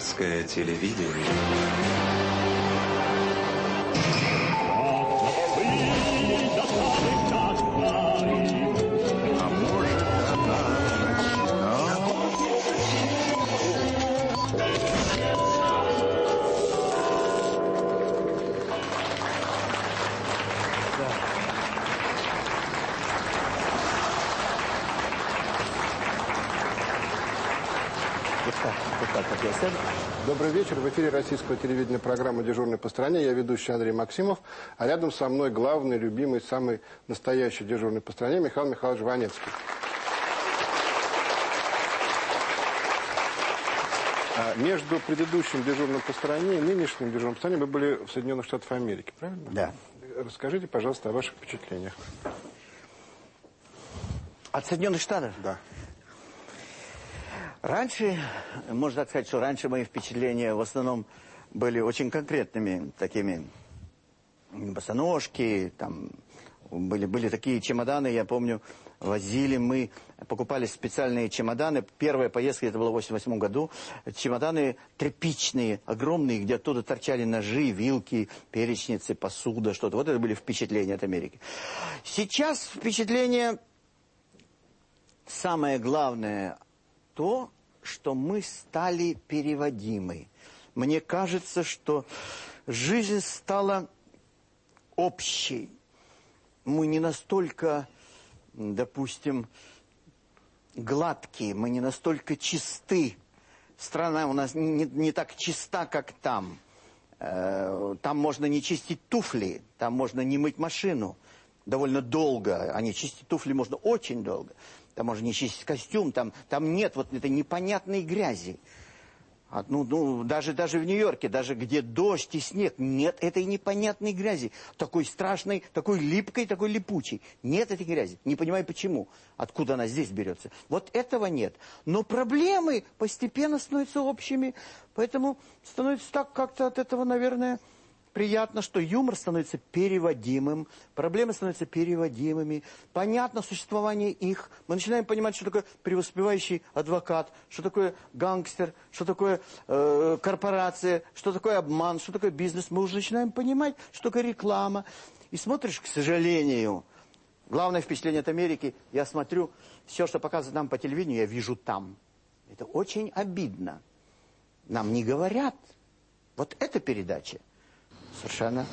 имперское телевидение. Вечер. В эфире российского телевидения программа «Дежурный по стране». Я ведущий Андрей Максимов. А рядом со мной главный, любимый, самый настоящий дежурный по стране Михаил Михайлович Ванецкий. А между предыдущим дежурным по стране и нынешним дежурным по стране вы были в Соединенных Штатах Америки, правильно? Да. Расскажите, пожалуйста, о ваших впечатлениях. От Соединенных Штатов? Да. Раньше, можно сказать, что раньше мои впечатления в основном были очень конкретными, такими босоножки, там были, были такие чемоданы, я помню, возили мы, покупали специальные чемоданы. Первая поездка, это было в 88 году, чемоданы тряпичные, огромные, где оттуда торчали ножи, вилки, перечницы, посуда, что-то. Вот это были впечатления от Америки. Сейчас впечатление, самое главное – то, что мы стали переводимы. Мне кажется, что жизнь стала общей. Мы не настолько, допустим, гладкие, мы не настолько чисты. Страна у нас не, не так чиста, как там. Э, там можно не чистить туфли, там можно не мыть машину довольно долго, а не чистить туфли можно очень долго там можно не чистить костюм, там, там нет вот этой непонятной грязи. А, ну, ну, даже, даже в Нью-Йорке, даже где дождь и снег, нет этой непонятной грязи. Такой страшной, такой липкой, такой липучей. Нет этой грязи. Не понимаю, почему. Откуда она здесь берется. Вот этого нет. Но проблемы постепенно становятся общими. Поэтому становится так как-то от этого, наверное приятно, что юмор становится переводимым, проблемы становятся переводимыми, понятно существование их. Мы начинаем понимать, что такое преуспевающий адвокат, что такое гангстер, что такое э, корпорация, что такое обман, что такое бизнес. Мы уже начинаем понимать, что такое реклама. И смотришь, к сожалению, главное впечатление от Америки, я смотрю, все, что показывают нам по телевидению, я вижу там. Это очень обидно. Нам не говорят. Вот эта передача совершенно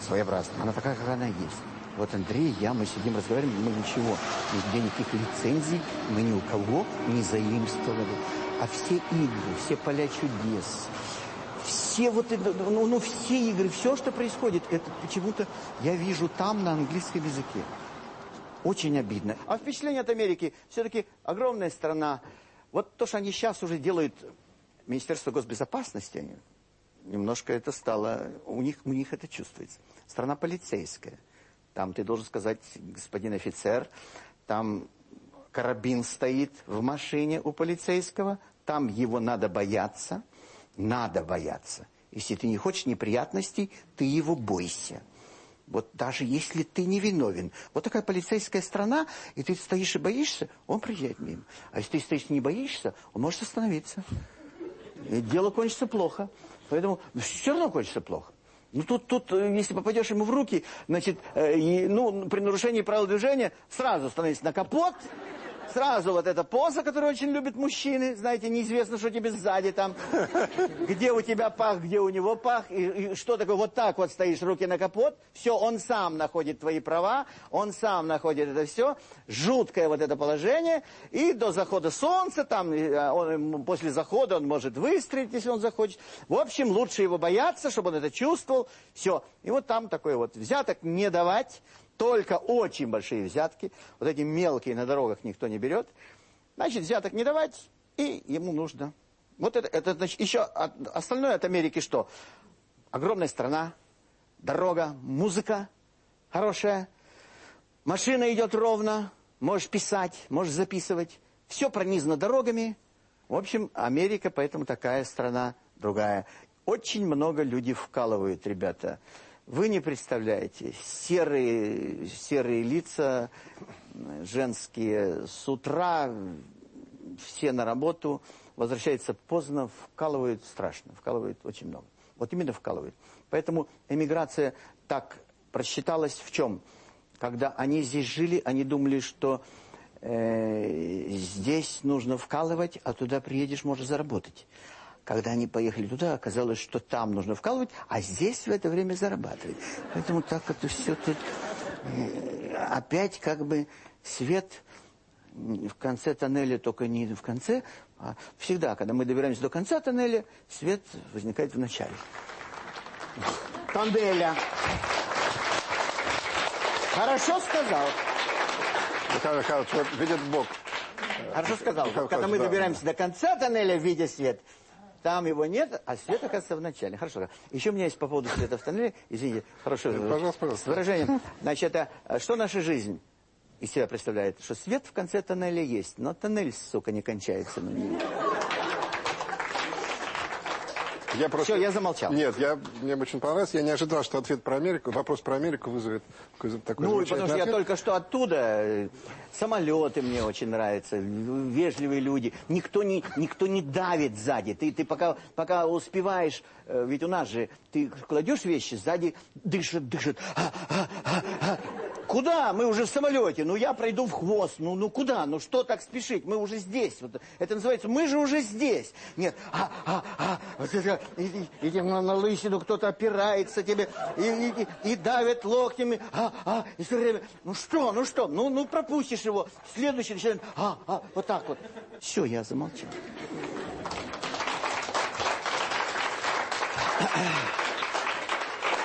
своеобразная. Она такая, как она есть. Вот Андрей, я, мы сидим, разговариваем, мы ничего, нигде никаких лицензий, мы ни у кого не заимствовали. А все игры, все поля чудес, все вот это, ну, ну все игры, все, что происходит, это почему-то я вижу там на английском языке. Очень обидно. А впечатление от Америки, все-таки огромная страна. Вот то, что они сейчас уже делают, Министерство госбезопасности, немножко это стало, у них, у них это чувствуется. Страна полицейская. Там ты должен сказать, господин офицер, там карабин стоит в машине у полицейского, там его надо бояться, надо бояться. Если ты не хочешь неприятностей, ты его бойся. Вот даже если ты не виновен. Вот такая полицейская страна, и ты стоишь и боишься, он приезжает мимо. А если ты стоишь и не боишься, он может остановиться. И дело кончится плохо. Поэтому все равно кончится плохо. Ну тут, тут, э, если попадешь ему в руки, значит, э, и, ну, при нарушении правил движения сразу становись на капот, Сразу вот эта поза, которую очень любят мужчины. Знаете, неизвестно, что тебе сзади там. Где у тебя пах, где у него пах. И, и что такое, вот так вот стоишь, руки на капот. Все, он сам находит твои права. Он сам находит это все. Жуткое вот это положение. И до захода солнца, там, а, он, после захода он может выстрелить, если он захочет. В общем, лучше его бояться, чтобы он это чувствовал. Все. И вот там такой вот взяток не давать только очень большие взятки, вот эти мелкие на дорогах никто не берет, значит, взяток не давать, и ему нужно. Вот это, это значит, еще от, остальное от Америки что? Огромная страна, дорога, музыка хорошая, машина идет ровно, можешь писать, можешь записывать, все пронизано дорогами. В общем, Америка поэтому такая страна другая. Очень много людей вкалывают, ребята. Вы не представляете, серые, серые лица женские с утра все на работу, возвращаются поздно, вкалывают страшно, вкалывают очень много. Вот именно вкалывают. Поэтому эмиграция так просчиталась в чем? Когда они здесь жили, они думали, что э, здесь нужно вкалывать, а туда приедешь, можешь заработать. Когда они поехали туда, оказалось, что там нужно вкалывать, а здесь в это время зарабатывать. Поэтому так это все тут... Э, опять как бы свет в конце тоннеля, только не в конце, а всегда, когда мы добираемся до конца тоннеля, свет возникает в начале. Тоннеля. Хорошо сказал. Михаил Михайлович, видит Бог. Хорошо сказал. Михаил Когда мы да. добираемся до конца тоннеля, видя свет, там его нет, а свет, оказывается, в начале. Хорошо. Еще у меня есть по поводу света в тоннеле. Извините, хорошо. Пожалуйста, пожалуйста. С выражением. Значит, это, а что наша жизнь из себя представляет? Что свет в конце тоннеля есть, но тоннель, сука, не кончается. Я просто... Все, я замолчал. Нет, я, мне очень понравилось. Я не ожидал, что ответ про Америку, вопрос про Америку вызовет такой, Ну, потому что я ответ. только что оттуда. э, Самолеты мне очень нравятся, вежливые люди. Никто не, никто не давит сзади. Ты, ты пока, пока успеваешь, э, ведь у нас же, ты кладешь вещи, сзади дышит, дышит. А, а. Куда? Мы уже в самолете. Ну, я пройду в хвост. Ну, ну куда? Ну, что так спешить? Мы уже здесь. Вот это называется, мы же уже здесь. Нет. А, а, а. Вот это, и, и, на, на лысину кто-то опирается тебе и, и, и, и давит локтями. А, а. И все время, ну что, ну что? Ну, ну пропустишь его. Следующий начинает, а, а, вот так вот. Все, я замолчал.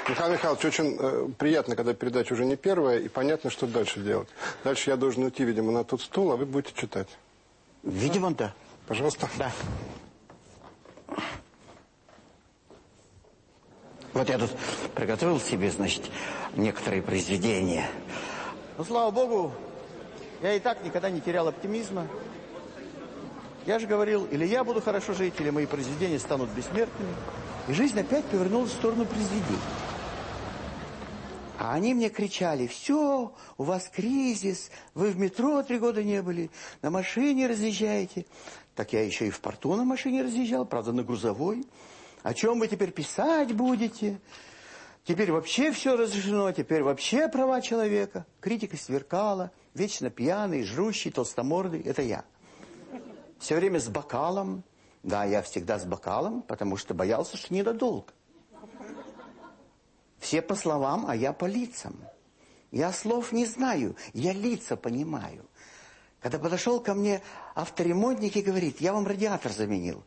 Михаил Михайлович, очень э, приятно, когда передача уже не первая, и понятно, что дальше делать. Дальше я должен уйти, видимо, на тот стул, а вы будете читать. Видимо, да. Пожалуйста. Да. Вот я тут приготовил себе, значит, некоторые произведения. Ну, слава богу, я и так никогда не терял оптимизма. Я же говорил, или я буду хорошо жить, или мои произведения станут бессмертными. И жизнь опять повернулась в сторону произведений. А они мне кричали, все, у вас кризис, вы в метро три года не были, на машине разъезжаете. Так я еще и в порту на машине разъезжал, правда, на грузовой. О чем вы теперь писать будете? Теперь вообще все разрешено, теперь вообще права человека. Критика сверкала, вечно пьяный, жрущий, толстомордый. Это я. Все время с бокалом. Да, я всегда с бокалом, потому что боялся, что не додолго. Все по словам, а я по лицам. Я слов не знаю, я лица понимаю. Когда подошел ко мне авторемонтник и говорит, я вам радиатор заменил.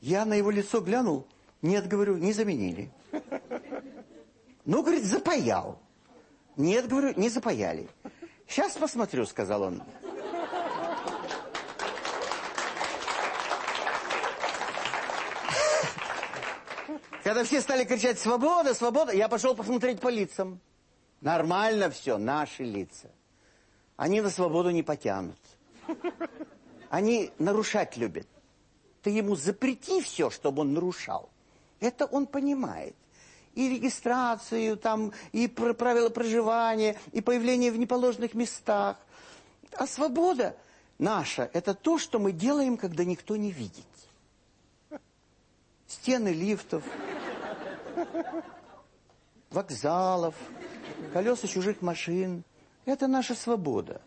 Я на его лицо глянул, нет, говорю, не заменили. Ну, говорит, запаял. Нет, говорю, не запаяли. Сейчас посмотрю, сказал он. Когда все стали кричать «Свобода! Свобода!», я пошел посмотреть по лицам. Нормально все, наши лица. Они на свободу не потянут. Они нарушать любят. Ты ему запрети все, чтобы он нарушал. Это он понимает. И регистрацию, там, и правила проживания, и появление в неположенных местах. А свобода наша – это то, что мы делаем, когда никто не видит. Стены лифтов, вокзалов, колеса чужих машин – это наша свобода.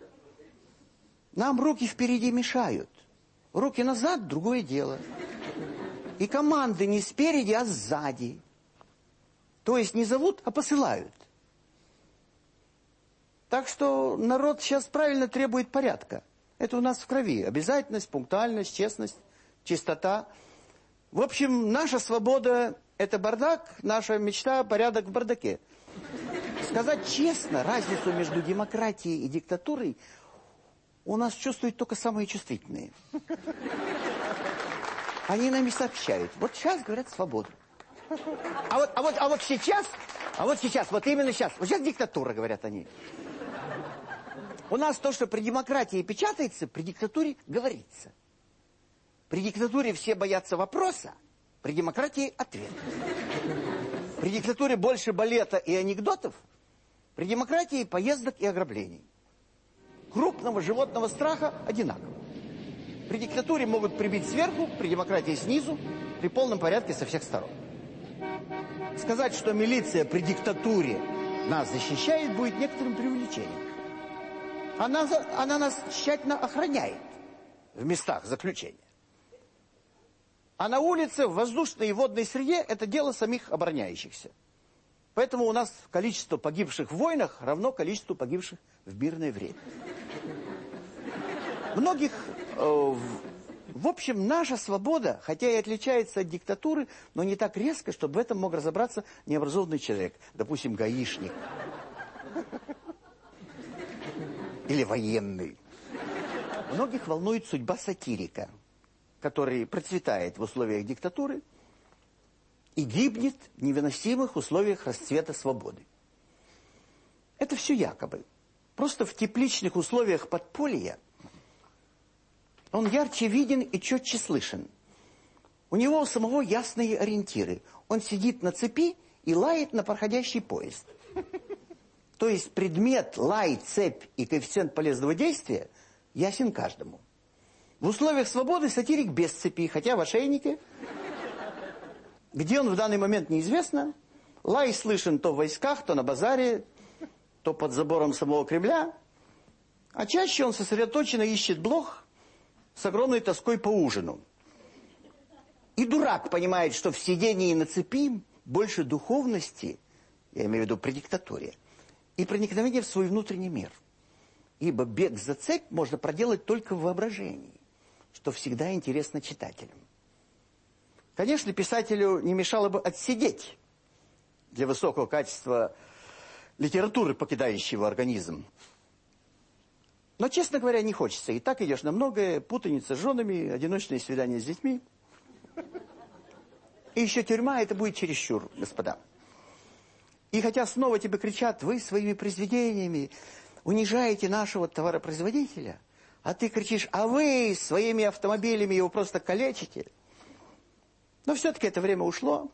Нам руки впереди мешают. Руки назад – другое дело. И команды не спереди, а сзади. То есть не зовут, а посылают. Так что народ сейчас правильно требует порядка. Это у нас в крови. Обязательность, пунктуальность, честность, чистота. В общем, наша свобода – это бардак, наша мечта – порядок в бардаке. Сказать честно, разницу между демократией и диктатурой у нас чувствуют только самые чувствительные. Они нам и сообщают. Вот сейчас говорят свободу. А вот, а вот, а вот сейчас, а вот сейчас, вот именно сейчас, вот сейчас диктатура, говорят они. У нас то, что при демократии печатается, при диктатуре говорится. При диктатуре все боятся вопроса, при демократии ответ. При диктатуре больше балета и анекдотов, при демократии поездок и ограблений. Крупного животного страха одинаково. При диктатуре могут прибить сверху, при демократии снизу, при полном порядке со всех сторон. Сказать, что милиция при диктатуре нас защищает, будет некоторым преувеличением. Она, она нас тщательно охраняет в местах заключения. А на улице, в воздушной и водной среде, это дело самих обороняющихся. Поэтому у нас количество погибших в войнах равно количеству погибших в мирное время. Многих, э, в, в общем, наша свобода, хотя и отличается от диктатуры, но не так резко, чтобы в этом мог разобраться необразованный человек. Допустим, гаишник. Или военный. Многих волнует судьба сатирика который процветает в условиях диктатуры и гибнет в невыносимых условиях расцвета свободы. Это все якобы. Просто в тепличных условиях подполья он ярче виден и четче слышен. У него у самого ясные ориентиры. Он сидит на цепи и лает на проходящий поезд. То есть предмет, лай, цепь и коэффициент полезного действия ясен каждому. В условиях свободы сатирик без цепи, хотя в ошейнике. Где он в данный момент неизвестно. Лай слышен то в войсках, то на базаре, то под забором самого Кремля. А чаще он сосредоточенно ищет блох с огромной тоской по ужину. И дурак понимает, что в сидении на цепи больше духовности, я имею в виду при диктатуре, и проникновения в свой внутренний мир. Ибо бег за цепь можно проделать только в воображении что всегда интересно читателям. Конечно, писателю не мешало бы отсидеть для высокого качества литературы, покидающего организм. Но, честно говоря, не хочется. И так идешь на многое, путаница с женами, одиночные свидания с детьми. И еще тюрьма, это будет чересчур, господа. И хотя снова тебе кричат, вы своими произведениями унижаете нашего товаропроизводителя – а ты кричишь, а вы своими автомобилями его просто калечите. Но все-таки это время ушло.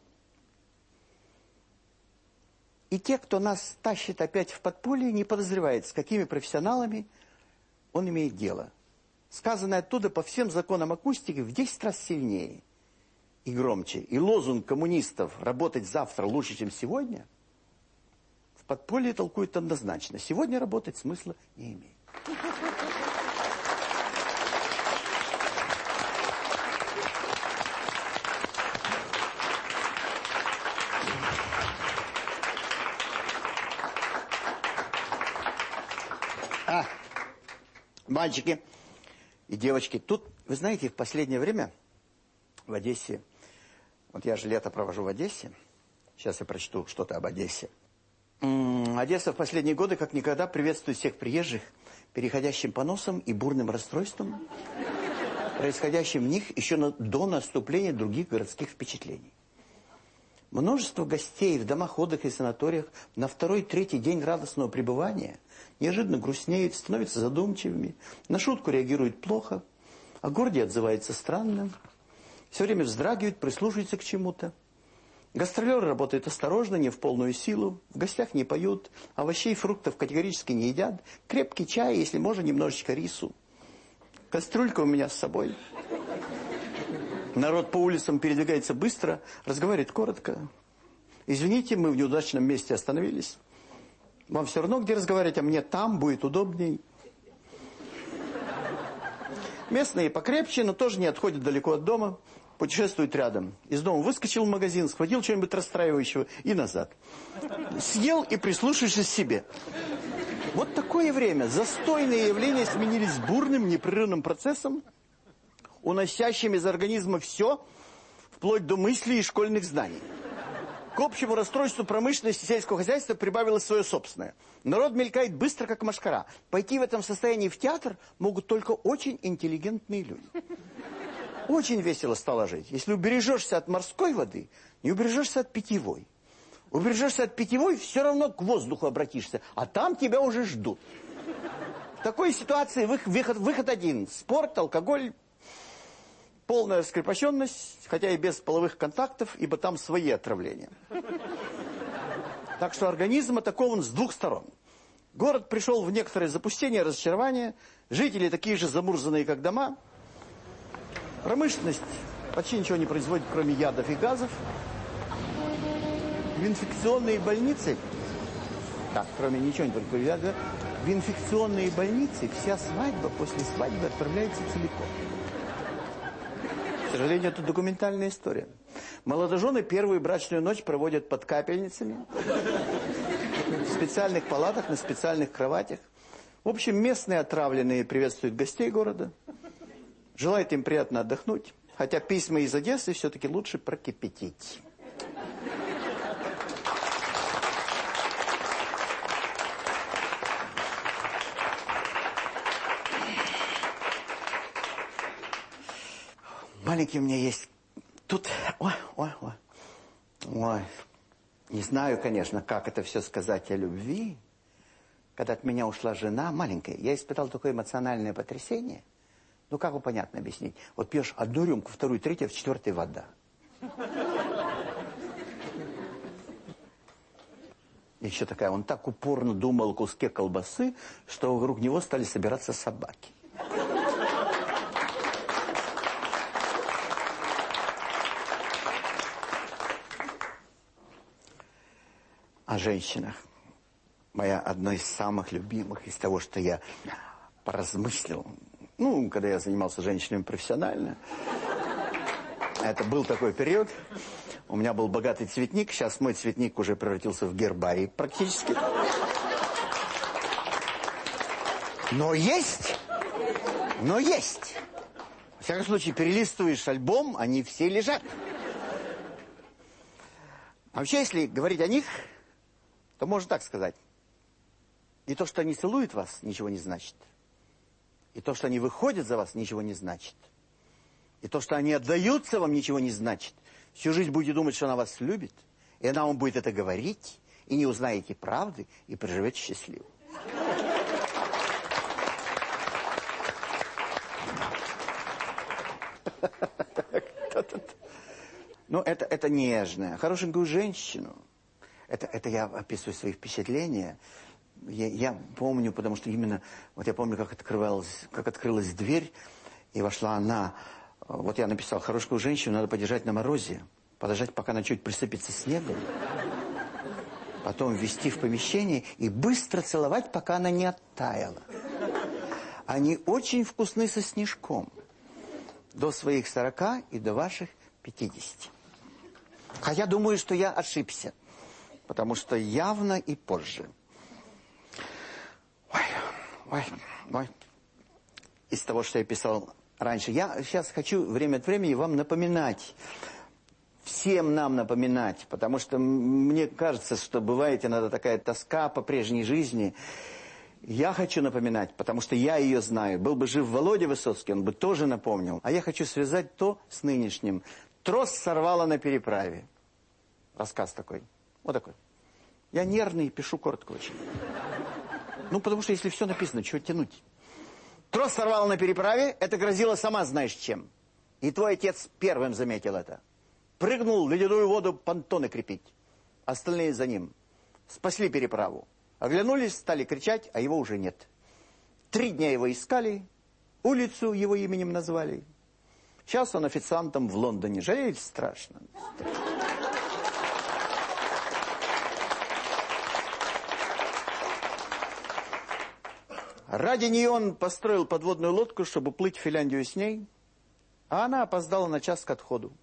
И те, кто нас тащит опять в подполье, не подозревают, с какими профессионалами он имеет дело. Сказанное оттуда по всем законам акустики в 10 раз сильнее и громче. И лозунг коммунистов «работать завтра лучше, чем сегодня» в подполье толкует однозначно. Сегодня работать смысла не имеет. Мальчики и девочки. Тут, вы знаете, в последнее время в Одессе, вот я же лето провожу в Одессе, сейчас я прочту что-то об Одессе. Одесса в последние годы как никогда приветствует всех приезжих, переходящим поносом и бурным расстройством, происходящим в них еще до наступления других городских впечатлений. Множество гостей в домах отдыха и санаториях на второй-третий день радостного пребывания неожиданно грустнеют, становятся задумчивыми, на шутку реагируют плохо, о городе отзывается странно, все время вздрагивают, прислушиваются к чему-то. Гастролеры работают осторожно, не в полную силу, в гостях не поют, овощей и фруктов категорически не едят, крепкий чай, если можно, немножечко рису. Кастрюлька у меня с собой. Народ по улицам передвигается быстро, разговаривает коротко. Извините, мы в неудачном месте остановились. Вам все равно, где разговаривать, а мне там будет удобней. Местные покрепче, но тоже не отходят далеко от дома, путешествуют рядом. Из дома выскочил в магазин, схватил что-нибудь расстраивающего и назад. Съел и прислушаешься себе. Вот такое время. Застойные явления сменились бурным, непрерывным процессом, уносящим из организма все, вплоть до мыслей и школьных знаний. К общему расстройству промышленности и сельского хозяйства прибавилось свое собственное. Народ мелькает быстро, как машкара. Пойти в этом состоянии в театр могут только очень интеллигентные люди. Очень весело стало жить. Если убережешься от морской воды, не убережешься от питьевой. Убережешься от питьевой, все равно к воздуху обратишься, а там тебя уже ждут. В такой ситуации выход, выход один. Спорт, алкоголь, полная раскрепощенность, хотя и без половых контактов, ибо там свои отравления. Так что организм атакован с двух сторон. Город пришел в некоторое запустение, разочарование, жители такие же замурзанные, как дома. Промышленность почти ничего не производит, кроме ядов и газов. В инфекционные больницы, так, кроме ничего не производит, в инфекционные больницы вся свадьба после свадьбы отправляется целиком. Сожалению, это документальная история. Молодожены первую брачную ночь проводят под капельницами, в специальных палатах, на специальных кроватях. В общем, местные отравленные приветствуют гостей города, желают им приятно отдохнуть, хотя письма из Одессы все-таки лучше прокипятить. Маленький у меня есть. Тут, ой, ой, ой, ой. Не знаю, конечно, как это все сказать о любви. Когда от меня ушла жена маленькая, я испытал такое эмоциональное потрясение. Ну, как его понятно объяснить? Вот пьешь одну рюмку, вторую, третью, в четвертой вода. Еще такая, он так упорно думал о куске колбасы, что вокруг него стали собираться собаки. О женщинах моя одна из самых любимых из того, что я поразмыслил. Ну, когда я занимался женщинами профессионально. Это был такой период. У меня был богатый цветник. Сейчас мой цветник уже превратился в гербарий практически. Но есть! Но есть! В всяком случае, перелистываешь альбом, они все лежат. Вообще, если говорить о них, то можно так сказать. И то, что они целуют вас, ничего не значит. И то, что они выходят за вас, ничего не значит. И то, что они отдаются вам, ничего не значит. Всю жизнь будете думать, что она вас любит, и она вам будет это говорить, и не узнаете правды, и проживете счастливо. Ну, это, это нежная, хорошенькую женщину. Это, это я описываю свои впечатления я, я помню, потому что именно, вот я помню, как открывалась, как открылась дверь, и вошла она. Вот я написал, хорошую женщину надо подержать на морозе, подождать, пока она чуть присыпется снегом, потом ввести в помещение и быстро целовать, пока она не оттаяла. Они очень вкусны со снежком. До своих сорока и до ваших пятидесяти. А я думаю, что я ошибся. Потому что явно и позже. Ой, ой, ой. Из того, что я писал раньше. Я сейчас хочу время от времени вам напоминать. Всем нам напоминать. Потому что мне кажется, что бывает иногда такая тоска по прежней жизни. Я хочу напоминать, потому что я ее знаю. Был бы жив Володя Высоцкий, он бы тоже напомнил. А я хочу связать то с нынешним. Трос сорвало на переправе. Рассказ такой. Вот такой. Я нервный, пишу коротко очень. Ну, потому что если все написано, чего тянуть? Трос сорвал на переправе, это грозило сама знаешь чем. И твой отец первым заметил это. Прыгнул в ледяную воду понтоны крепить. Остальные за ним. Спасли переправу. Оглянулись, стали кричать, а его уже нет. Три дня его искали, улицу его именем назвали. Сейчас он официантом в Лондоне. Жалеет страшно. Ради нее он построил подводную лодку, чтобы плыть в Финляндию с ней, а она опоздала на час к отходу.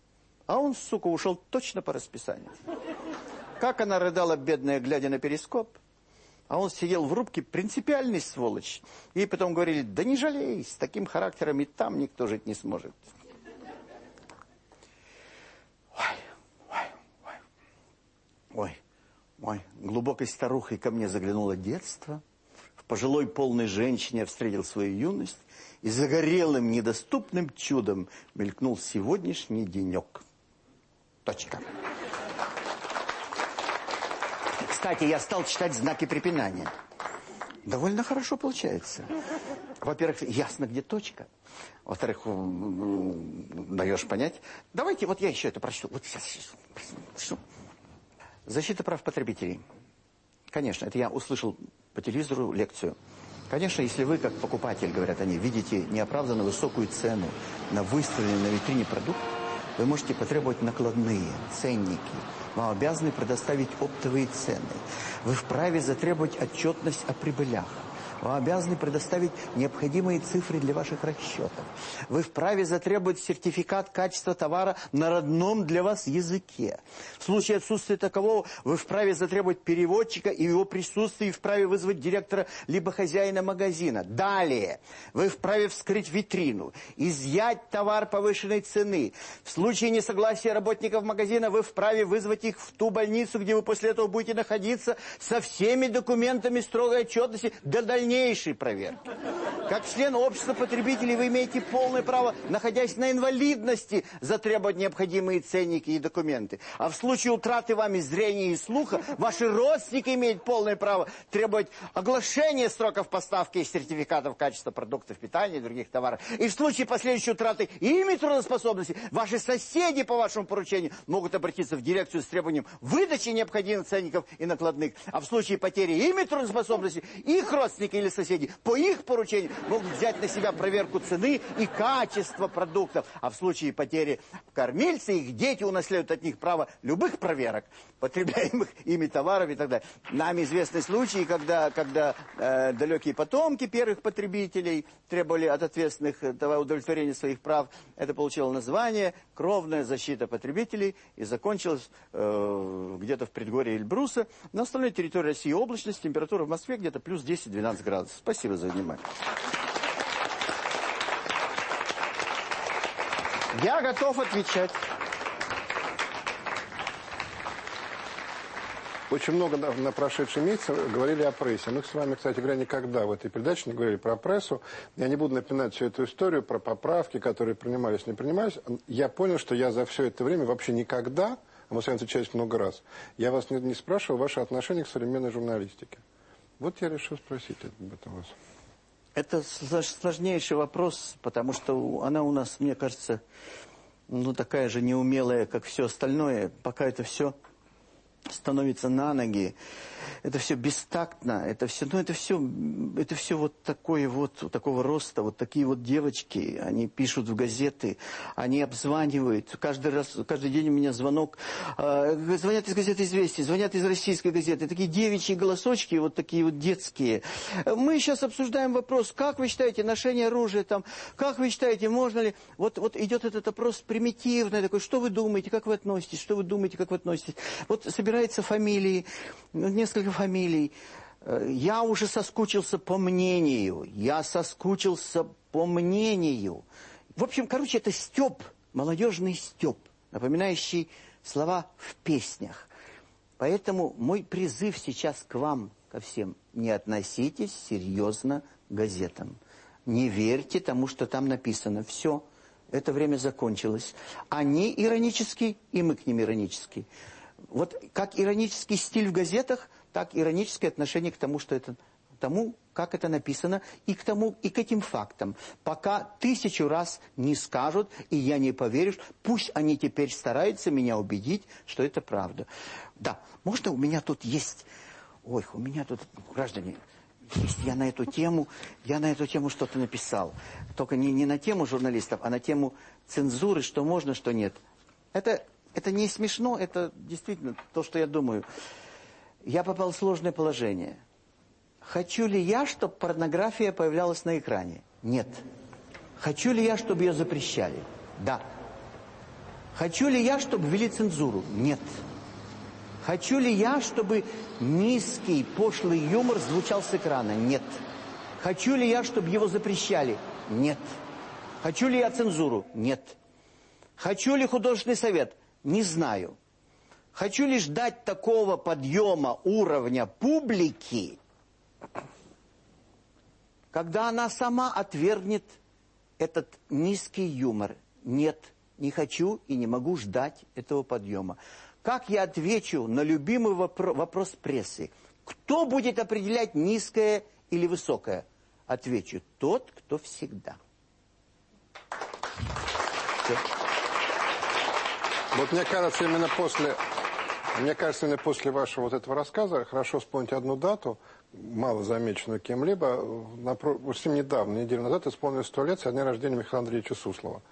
А он, сука, ушел точно по расписанию. Как она рыдала, бедная, глядя на перископ, а он сидел в рубке, принципиальный сволочь. И потом говорили, да не жалей, с таким характером и там никто жить не сможет. Ой, ой, ой, ой, ой, глубокой старухой ко мне заглянуло детство – пожилой полной женщине я встретил свою юность, и загорелым недоступным чудом мелькнул сегодняшний денек. Точка. Кстати, я стал читать знаки препинания. Довольно хорошо получается. Во-первых, ясно, где точка. Во-вторых, даешь понять. Давайте, вот я еще это прочту. Вот сейчас. Защита прав потребителей. Конечно, это я услышал по телевизору лекцию. Конечно, если вы, как покупатель, говорят они, видите неоправданно высокую цену на выставленный на витрине продукт, вы можете потребовать накладные, ценники. Вам обязаны предоставить оптовые цены. Вы вправе затребовать отчетность о прибылях. Вы обязаны предоставить необходимые цифры для ваших расчетов. Вы вправе затребовать сертификат качества товара на родном для вас языке. В случае отсутствия такового вы вправе затребовать переводчика и его присутствие вправе вызвать директора либо хозяина магазина. Далее. Вы вправе вскрыть витрину, изъять товар повышенной цены. В случае несогласия работников магазина вы вправе вызвать их в ту больницу, где вы после этого будете находиться со всеми документами строгой отчетности до дальнейшего дальнейшей проверки. Как член общества потребителей вы имеете полное право, находясь на инвалидности, затребовать необходимые ценники и документы. А в случае утраты вами зрения и слуха, ваши родственники имеют полное право требовать оглашения сроков поставки и сертификатов качества продуктов питания и других товаров. И в случае последующей утраты ими трудоспособности, ваши соседи по вашему поручению могут обратиться в дирекцию с требованием выдачи необходимых ценников и накладных. А в случае потери ими трудоспособности, их родственники или соседи по их поручению могут взять на себя проверку цены и качества продуктов. А в случае потери кормильца, их дети унаследуют от них право любых проверок, потребляемых ими товаров и так далее. Нам известны случаи, когда, когда э, далекие потомки первых потребителей требовали от ответственных э, удовлетворения своих прав. Это получило название «Кровная защита потребителей» и закончилось э, где-то в предгорье Эльбруса. На остальной территории России облачность, температура в Москве где-то плюс 10-12 градусов. Спасибо за внимание. Я готов отвечать. Очень много на, на прошедшие месяцы говорили о прессе. Мы с вами, кстати говоря, никогда в этой передаче не говорили про прессу. Я не буду напоминать всю эту историю про поправки, которые принимались, не принимались. Я понял, что я за все это время вообще никогда, а мы с вами встречались много раз, я вас не, не спрашивал ваше отношение к современной журналистике. Вот я решил спросить об этом вас. Это сложнейший вопрос, потому что она у нас, мне кажется, ну такая же неумелая, как все остальное. Пока это все становится на ноги. Это все бестактно, это все, ну это все, это все вот такое вот, такого роста, вот такие вот девочки, они пишут в газеты, они обзванивают, каждый раз, каждый день у меня звонок, э, звонят из газеты «Известия», звонят из российской газеты, такие девичьи голосочки, вот такие вот детские. Мы сейчас обсуждаем вопрос, как вы считаете, ношение оружия там, как вы считаете, можно ли, вот, вот идет этот опрос примитивный такой, что вы думаете, как вы относитесь, что вы думаете, как вы относитесь. Вот собираются фамилии, несколько фамилий. Э, я уже соскучился по мнению. Я соскучился по мнению. В общем, короче, это стёб, молодежный стёб, напоминающий слова в песнях. Поэтому мой призыв сейчас к вам, ко всем, не относитесь серьезно к газетам. Не верьте тому, что там написано. Все, это время закончилось. Они иронические, и мы к ним иронические. Вот как иронический стиль в газетах, так ироническое отношение к тому, что это тому, как это написано, и к тому, и к этим фактам. Пока тысячу раз не скажут, и я не поверю, пусть они теперь стараются меня убедить, что это правда. Да, можно у меня тут есть... Ой, у меня тут, граждане, есть, я на эту тему, я на эту тему что-то написал. Только не, не на тему журналистов, а на тему цензуры, что можно, что нет. Это это не смешно, это действительно то, что я думаю. Я попал в сложное положение. Хочу ли я, чтобы порнография появлялась на экране? Нет. Хочу ли я, чтобы ее запрещали? Да. Хочу ли я, чтобы ввели цензуру? Нет. Хочу ли я, чтобы низкий, пошлый юмор звучал с экрана? Нет. Хочу ли я, чтобы его запрещали? Нет. Хочу ли я цензуру? Нет. Хочу ли художественный совет? Не знаю. Хочу лишь дать такого подъема уровня публики, когда она сама отвергнет этот низкий юмор. Нет, не хочу и не могу ждать этого подъема. Как я отвечу на любимый вопро вопрос прессы? Кто будет определять низкое или высокое? Отвечу, тот, кто всегда. Все. Вот мне кажется, именно после Мне кажется, именно после вашего вот этого рассказа хорошо вспомнить одну дату, мало замеченную кем-либо. Совсем недавно, неделю назад, исполнилось сто лет со дня рождения Михаила Андреевича Суслова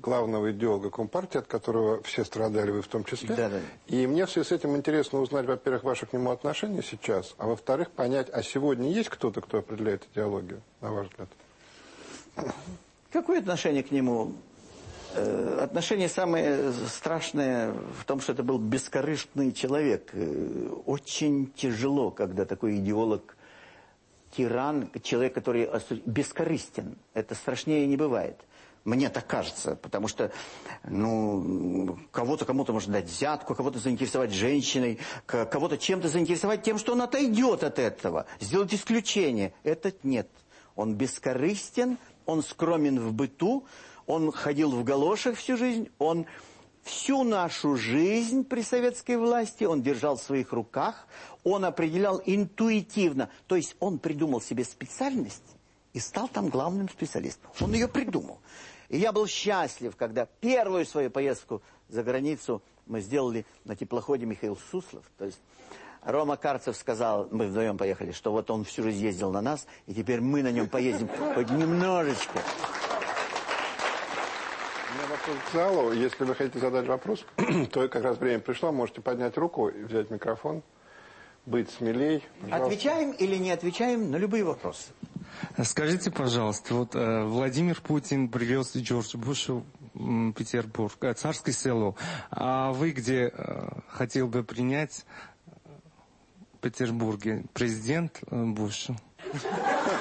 главного идеолога Компартии, от которого все страдали, вы в том числе. Да, да. И мне в связи с этим интересно узнать, во-первых, ваши к нему отношения сейчас, а во-вторых, понять, а сегодня есть кто-то, кто определяет идеологию, на ваш взгляд? Какое отношение к нему? Э, отношение самое страшное в том, что это был бескорыстный человек. Э, очень тяжело, когда такой идеолог, тиран, человек, который бескорыстен. Это страшнее не бывает. Мне так кажется, потому что, ну, кого-то кому-то можно дать взятку, кого-то заинтересовать женщиной, кого-то чем-то заинтересовать тем, что он отойдет от этого, сделать исключение. Этот нет. Он бескорыстен, он скромен в быту, он ходил в галошах всю жизнь, он всю нашу жизнь при советской власти он держал в своих руках, он определял интуитивно, то есть он придумал себе специальность и стал там главным специалистом. Он ее придумал. И я был счастлив, когда первую свою поездку за границу мы сделали на теплоходе Михаил Суслов. То есть Рома Карцев сказал, мы вдвоем поехали, что вот он всю жизнь ездил на нас, и теперь мы на нем поедем хоть немножечко. К залу. Если вы хотите задать вопрос, то как раз время пришло, можете поднять руку и взять микрофон, быть смелей. Пожалуйста. Отвечаем или не отвечаем на любые вопросы. Скажите, пожалуйста, вот э, Владимир Путин привез Джорджа Буша в Петербург, э, царское село. А вы где э, хотел бы принять э, в Петербурге президент э, Буша?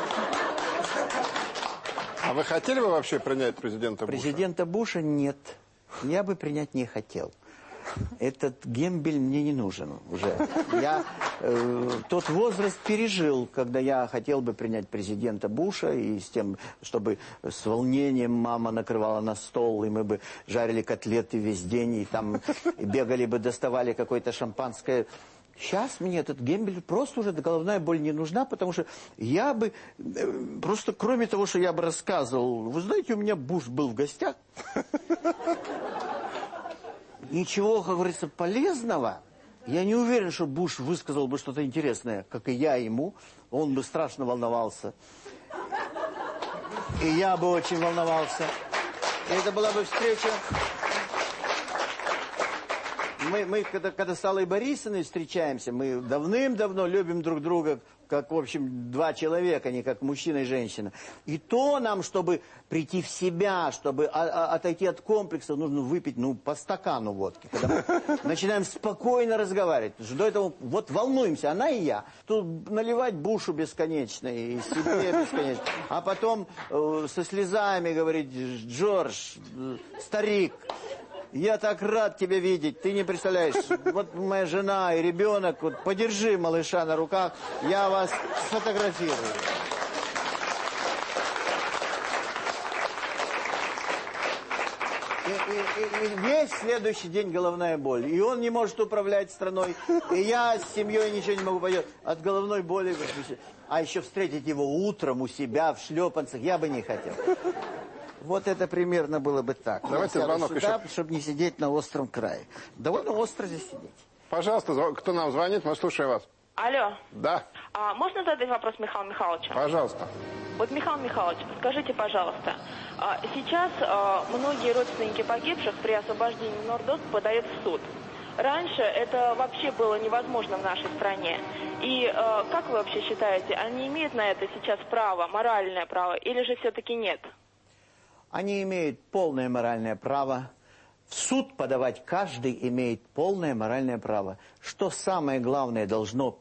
А вы хотели бы вообще принять президента Буша? Президента Буша нет. Я бы принять не хотел этот гембель мне не нужен уже. Я э, тот возраст пережил, когда я хотел бы принять президента Буша, и с тем, чтобы с волнением мама накрывала на стол, и мы бы жарили котлеты весь день, и там бегали бы, доставали какое-то шампанское. Сейчас мне этот гембель просто уже головная боль не нужна, потому что я бы, э, просто кроме того, что я бы рассказывал, вы знаете, у меня Буш был в гостях, ничего, как говорится, полезного. Я не уверен, что Буш высказал бы что-то интересное, как и я ему. Он бы страшно волновался. И я бы очень волновался. И это была бы встреча... Мы, мы когда, когда с Аллой Борисовной встречаемся, мы давным-давно любим друг друга как, в общем, два человека, не как мужчина и женщина. И то нам, чтобы прийти в себя, чтобы отойти от комплекса, нужно выпить, ну, по стакану водки. Когда мы начинаем спокойно разговаривать. До этого вот волнуемся, она и я. Тут наливать бушу бесконечно и себе бесконечно. А потом э, со слезами говорить, Джордж, старик, я так рад тебя видеть, ты не представляешь. Вот моя жена и ребенок, вот подержи малыша на руках, я вас сфотографирую. И, и, и весь следующий день головная боль. И он не может управлять страной. И я с семьей ничего не могу поделать. От головной боли. А еще встретить его утром у себя в шлепанцах я бы не хотел. Вот это примерно было бы так. Давайте звонок сюда, еще. чтобы не сидеть на остром крае. Довольно остро здесь сидеть. Пожалуйста, кто нам звонит, мы слушаем вас. Алло. Да. А, можно задать вопрос Михаилу Михайловичу? Пожалуйста. Вот, Михаил Михайлович, скажите, пожалуйста, а, сейчас а, многие родственники погибших при освобождении Нордост подают в суд. Раньше это вообще было невозможно в нашей стране. И э, как вы вообще считаете, они имеют на это сейчас право, моральное право, или же все-таки нет? Они имеют полное моральное право. В суд подавать каждый имеет полное моральное право. Что самое главное должно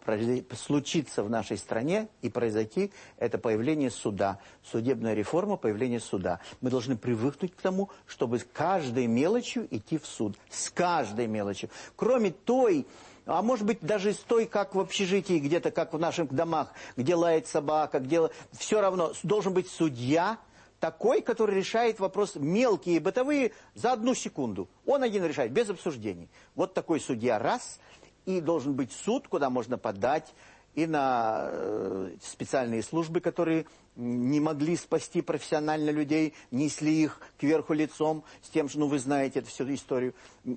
случиться в нашей стране и произойти, это появление суда. Судебная реформа, появление суда. Мы должны привыкнуть к тому, чтобы с каждой мелочью идти в суд. С каждой мелочью. Кроме той а может быть даже с той, как в общежитии, где-то как в наших домах, где лает собака, где... Все равно должен быть судья, такой, который решает вопрос мелкие, бытовые за одну секунду. Он один решает, без обсуждений. Вот такой судья раз, и должен быть суд, куда можно подать и на э, специальные службы, которые не могли спасти профессионально людей, несли их кверху лицом, с тем, что, ну, вы знаете эту всю историю.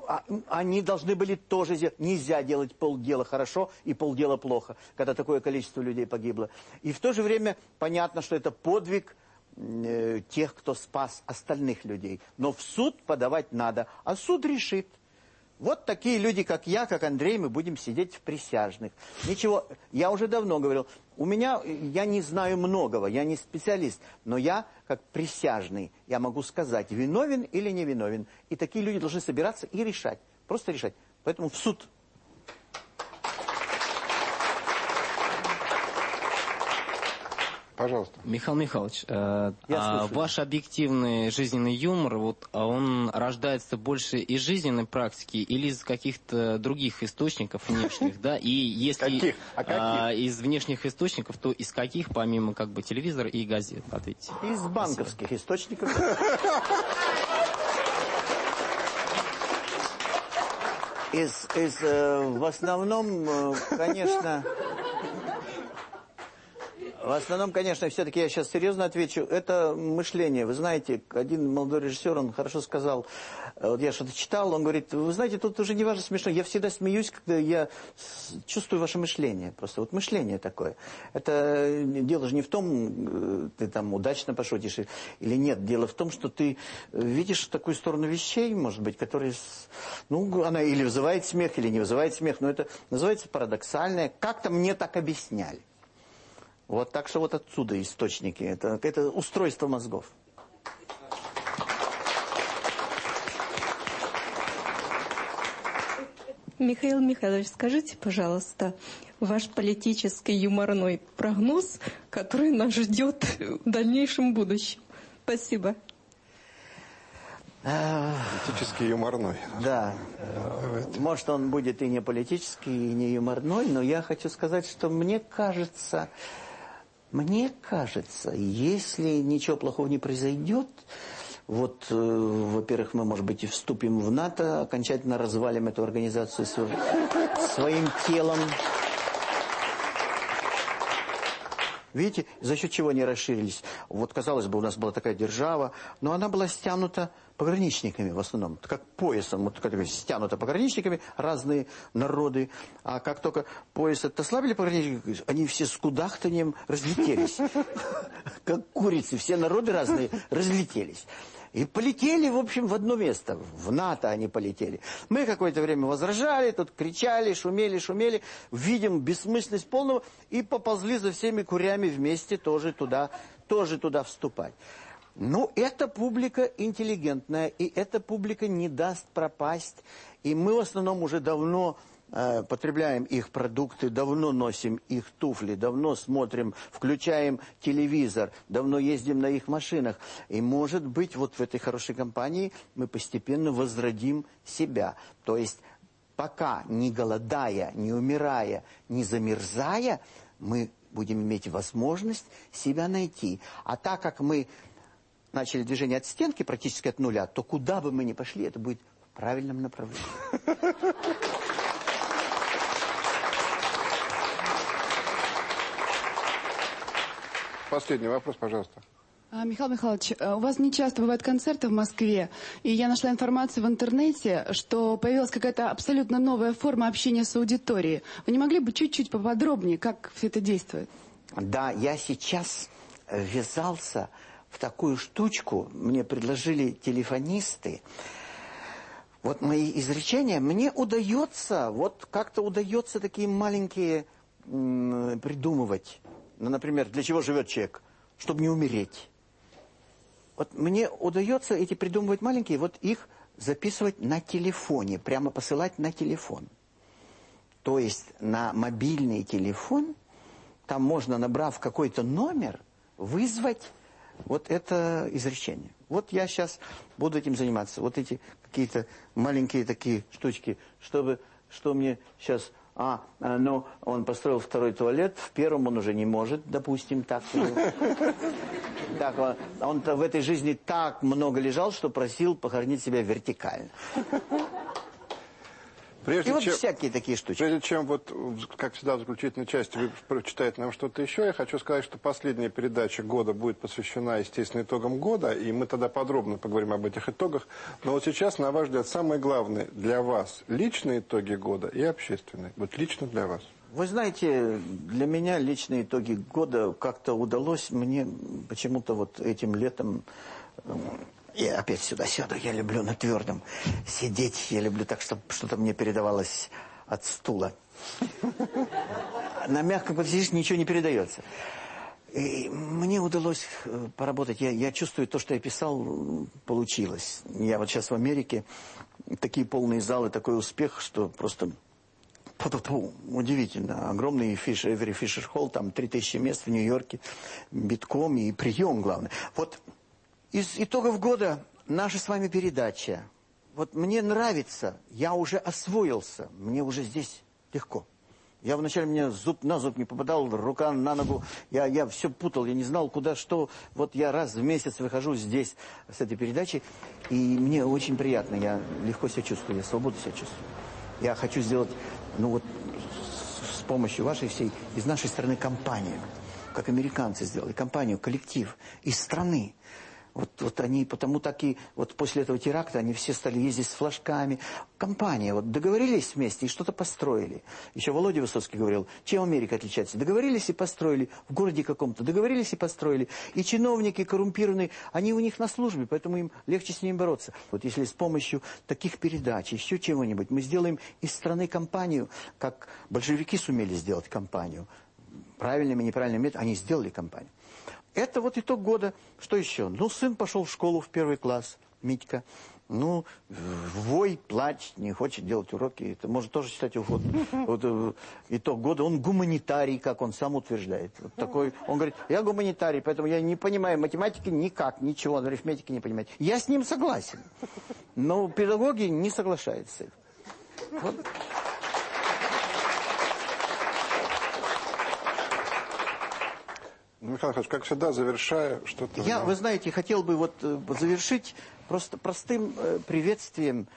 А, они должны были тоже сделать. Нельзя делать полдела хорошо и полдела плохо, когда такое количество людей погибло. И в то же время понятно, что это подвиг э, тех, кто спас остальных людей. Но в суд подавать надо, а суд решит. Вот такие люди, как я, как Андрей, мы будем сидеть в присяжных. Ничего, я уже давно говорил, у меня, я не знаю многого, я не специалист, но я, как присяжный, я могу сказать, виновен или не виновен. И такие люди должны собираться и решать, просто решать. Поэтому в суд Пожалуйста. Михаил Михайлович, э, а ваш объективный жизненный юмор, вот, а он рождается больше из жизненной практики или из каких-то других источников внешних, да? И если? А? А, из внешних источников, то из каких, помимо как бы телевизора и газет, ответьте. Из банковских источников. Из, из, э, в основном, э, конечно, в основном, конечно, все-таки я сейчас серьезно отвечу, это мышление. Вы знаете, один молодой режиссер, он хорошо сказал, э, вот я что-то читал, он говорит, вы знаете, тут уже не важно смешно, я всегда смеюсь, когда я чувствую ваше мышление. Просто вот мышление такое. Это э, дело же не в том, э, ты там удачно пошутишь или нет. Дело в том, что ты видишь такую сторону вещей, может быть, которые, ну, она или вызывает смех, или не вызывает смех, но это называется парадоксальное. Как-то мне так объясняли. Вот так что вот отсюда источники. Это, это устройство мозгов. Михаил Михайлович, скажите, пожалуйста, ваш политический юморной прогноз, который нас ждет в дальнейшем будущем. Спасибо. Политический юморной. Да. Может, он будет и не политический, и не юморной, но я хочу сказать, что мне кажется, мне кажется, если ничего плохого не произойдет, вот, э, во-первых, мы, может быть, и вступим в НАТО, окончательно развалим эту организацию своим телом. Видите, за счет чего они расширились? Вот, казалось бы, у нас была такая держава, но она была стянута пограничниками в основном, как поясом, вот как стянуто пограничниками разные народы. А как только пояс ослабили пограничники, они все с кудахтанием разлетелись. Как курицы, все народы разные разлетелись. И полетели, в общем, в одно место. В НАТО они полетели. Мы какое-то время возражали, тут кричали, шумели, шумели. Видим бессмысленность полного. И поползли за всеми курями вместе тоже туда, тоже туда вступать. Ну, эта публика интеллигентная, и эта публика не даст пропасть. И мы в основном уже давно э, потребляем их продукты, давно носим их туфли, давно смотрим, включаем телевизор, давно ездим на их машинах. И, может быть, вот в этой хорошей компании мы постепенно возродим себя. То есть, пока не голодая, не умирая, не замерзая, мы будем иметь возможность себя найти. А так как мы начали движение от стенки практически от нуля, то куда бы мы ни пошли, это будет в правильном направлении. Последний вопрос, пожалуйста. А, Михаил Михайлович, э, у вас не часто бывают концерты в Москве, и я нашла информацию в интернете, что появилась какая-то абсолютно новая форма общения с аудиторией. Вы не могли бы чуть-чуть поподробнее, как все это действует? Да, я сейчас ввязался в такую штучку мне предложили телефонисты. Вот мои изречения, мне удается, вот как-то удается такие маленькие придумывать. Ну, например, для чего живет человек? Чтобы не умереть. Вот мне удается эти придумывать маленькие, вот их записывать на телефоне, прямо посылать на телефон. То есть на мобильный телефон, там можно, набрав какой-то номер, вызвать вот это изречение. Вот я сейчас буду этим заниматься. Вот эти какие-то маленькие такие штучки, чтобы, что мне сейчас... А, а, ну, он построил второй туалет, в первом он уже не может, допустим, так. так он-то в этой жизни так много лежал, что просил похоронить себя вертикально. Прежде и вот чем, всякие такие штуки. Прежде чем, вот, как всегда, в заключительной части вы прочитаете нам что-то еще, я хочу сказать, что последняя передача года будет посвящена, естественно, итогам года, и мы тогда подробно поговорим об этих итогах. Но вот сейчас, на ваш взгляд, самое главное для вас – личные итоги года и общественные. Вот лично для вас. Вы знаете, для меня личные итоги года как-то удалось мне почему-то вот этим летом я опять сюда сяду, я люблю на твердом сидеть, я люблю так, чтобы что-то мне передавалось от стула. На мягком, когда сидишь, ничего не передается. И мне удалось э, поработать. Я, я чувствую, то, что я писал, получилось. Я вот сейчас в Америке, такие полные залы, такой успех, что просто... Удивительно. Огромный фиш, Эвери Фишер Холл, там 3000 мест в Нью-Йорке, битком и прием, главное. Вот из итогов года наша с вами передача. Вот мне нравится, я уже освоился, мне уже здесь легко. Я вначале мне зуб на зуб не попадал, рука на ногу. Я, я все путал, я не знал, куда, что. Вот я раз в месяц выхожу здесь с этой передачи. И мне очень приятно, я легко себя чувствую, я свободно себя чувствую. Я хочу сделать, ну вот, с помощью вашей всей, из нашей страны компанию. Как американцы сделали, компанию, коллектив из страны. Вот, вот они потому так и вот после этого теракта они все стали ездить с флажками. Компания, вот договорились вместе и что-то построили. Еще Володя Высоцкий говорил, чем Америка отличается? Договорились и построили в городе каком-то, договорились и построили. И чиновники коррумпированные, они у них на службе, поэтому им легче с ними бороться. Вот если с помощью таких передач, еще чего-нибудь, мы сделаем из страны компанию, как большевики сумели сделать компанию, правильными, неправильными методами, они сделали компанию. Это вот итог года. Что еще? Ну, сын пошел в школу в первый класс, Митька. Ну, вой, плач, не хочет делать уроки. Это может тоже считать уход. Вот, э, итог года. Он гуманитарий, как он сам утверждает. Вот такой, он говорит, я гуманитарий, поэтому я не понимаю математики никак, ничего, арифметики не понимаю. Я с ним согласен. Но педагоги не соглашаются. Вот. Ну, Михаил Михайлович, как всегда, завершая что-то... Я, вы знаете, хотел бы вот э, завершить просто простым э, приветствием.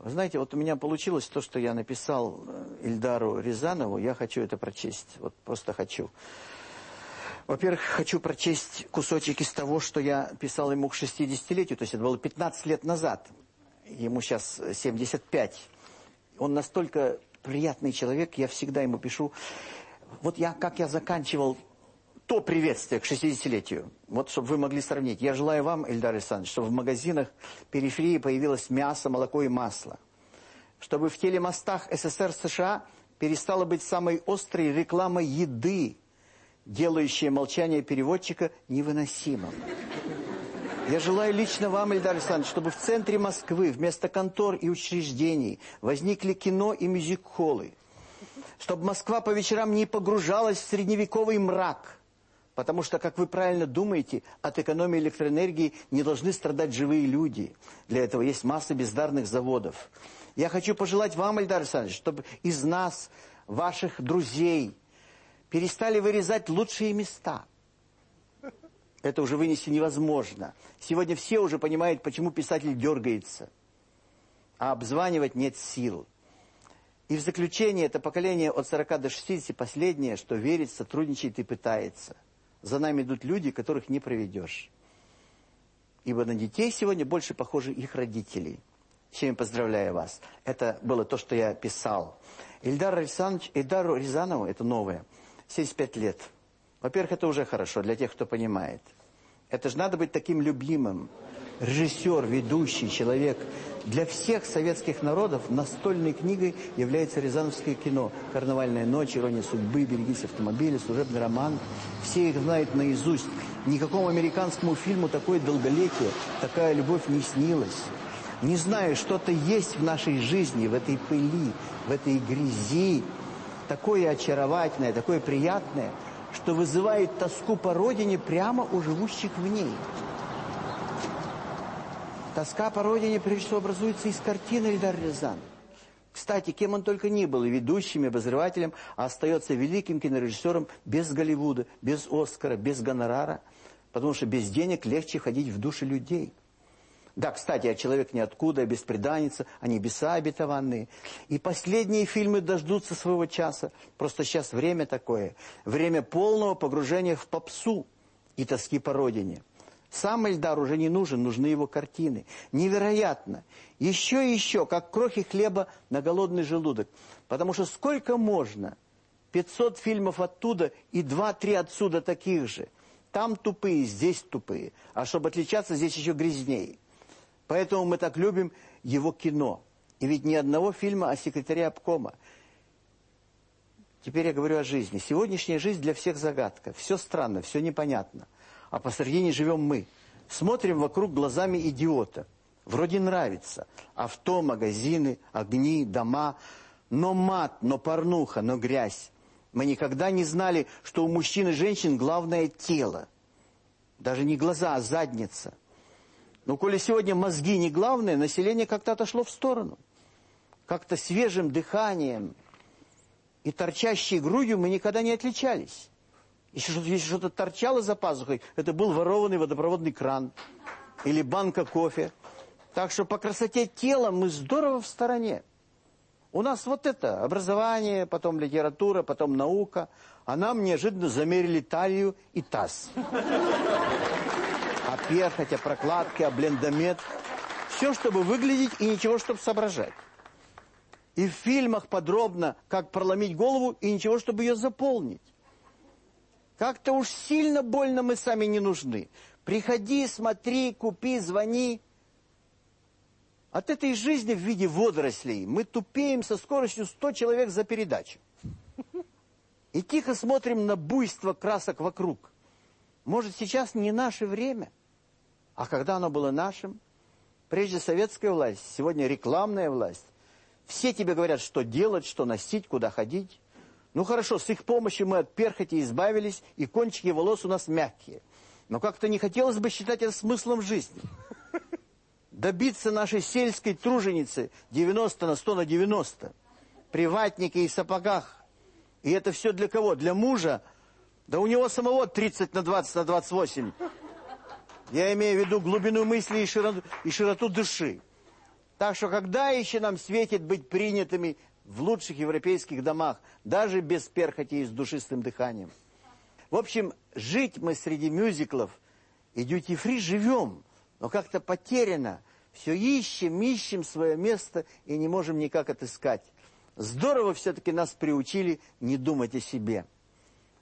Вы знаете, вот у меня получилось то, что я написал э, Ильдару Рязанову. Я хочу это прочесть. Вот просто хочу. Во-первых, хочу прочесть кусочек из того, что я писал ему к 60-летию. То есть это было 15 лет назад. Ему сейчас 75. Он настолько приятный человек, я всегда ему пишу. Вот я, как я заканчивал то приветствие к 60-летию. Вот, чтобы вы могли сравнить. Я желаю вам, Эльдар Александрович, чтобы в магазинах периферии появилось мясо, молоко и масло. Чтобы в телемостах СССР США перестала быть самой острой рекламой еды, делающая молчание переводчика невыносимым. Я желаю лично вам, Эльдар Александрович, чтобы в центре Москвы вместо контор и учреждений возникли кино и мюзик-холлы. Чтобы Москва по вечерам не погружалась в средневековый мрак – Потому что, как вы правильно думаете, от экономии электроэнергии не должны страдать живые люди. Для этого есть масса бездарных заводов. Я хочу пожелать вам, Альдар Александрович, чтобы из нас, ваших друзей, перестали вырезать лучшие места. Это уже вынести невозможно. Сегодня все уже понимают, почему писатель дергается. А обзванивать нет сил. И в заключение, это поколение от 40 до 60 последнее, что верит, сотрудничает и пытается – за нами идут люди, которых не проведешь. Ибо на детей сегодня больше похожи их родителей. С чем поздравляю вас. Это было то, что я писал. Ильдар Александрович, Ильдару Рязанову, это новое, 75 лет. Во-первых, это уже хорошо для тех, кто понимает. Это же надо быть таким любимым. Режиссер, ведущий, человек – для всех советских народов настольной книгой является рязановское кино. «Карнавальная ночь», «Ирония судьбы», «Берегись автомобиля», «Служебный роман». Все их знают наизусть. Никакому американскому фильму такое долголетие, такая любовь не снилась. Не знаю, что-то есть в нашей жизни, в этой пыли, в этой грязи, такое очаровательное, такое приятное, что вызывает тоску по родине прямо у живущих в ней. Тоска по родине, прежде всего, образуется из картины Эльдар Рязан. Кстати, кем он только ни был, и ведущим, и обозревателем, а остается великим кинорежиссером без Голливуда, без Оскара, без гонорара, потому что без денег легче входить в души людей. Да, кстати, а «Человек ниоткуда», «Беспреданница», а «Небеса обетованные». И последние фильмы дождутся своего часа. Просто сейчас время такое. Время полного погружения в попсу и тоски по родине. Сам Эльдар уже не нужен, нужны его картины. Невероятно. Еще и еще, как крохи хлеба на голодный желудок. Потому что сколько можно? 500 фильмов оттуда и 2-3 отсюда таких же. Там тупые, здесь тупые. А чтобы отличаться, здесь еще грязнее. Поэтому мы так любим его кино. И ведь ни одного фильма о секретаре обкома. Теперь я говорю о жизни. Сегодняшняя жизнь для всех загадка. Все странно, все непонятно а посредине живем мы. Смотрим вокруг глазами идиота. Вроде нравится. Авто, магазины, огни, дома. Но мат, но порнуха, но грязь. Мы никогда не знали, что у мужчин и женщин главное тело. Даже не глаза, а задница. Но коли сегодня мозги не главное, население как-то отошло в сторону. Как-то свежим дыханием и торчащей грудью мы никогда не отличались. Если что-то торчало за пазухой, это был ворованный водопроводный кран или банка кофе. Так что по красоте тела мы здорово в стороне. У нас вот это, образование, потом литература, потом наука. А нам неожиданно замерили талию и таз. А перхоть, а прокладки, а блендомет. Все, чтобы выглядеть и ничего, чтобы соображать. И в фильмах подробно, как проломить голову, и ничего, чтобы ее заполнить. Как-то уж сильно больно мы сами не нужны. Приходи, смотри, купи, звони. От этой жизни в виде водорослей мы тупеем со скоростью 100 человек за передачу. И тихо смотрим на буйство красок вокруг. Может, сейчас не наше время? А когда оно было нашим? Прежде советская власть, сегодня рекламная власть. Все тебе говорят, что делать, что носить, куда ходить. Ну хорошо, с их помощью мы от перхоти избавились, и кончики волос у нас мягкие. Но как-то не хотелось бы считать это смыслом жизни. Добиться нашей сельской труженицы 90 на 100 на 90. При ватнике и сапогах. И это все для кого? Для мужа? Да у него самого 30 на 20 на 28. Я имею в виду глубину мысли и широту, и широту души. Так что когда еще нам светит быть принятыми в лучших европейских домах, даже без перхоти и с душистым дыханием. В общем, жить мы среди мюзиклов и дьюти-фри живем, но как-то потеряно. Все ищем, ищем свое место и не можем никак отыскать. Здорово все-таки нас приучили не думать о себе.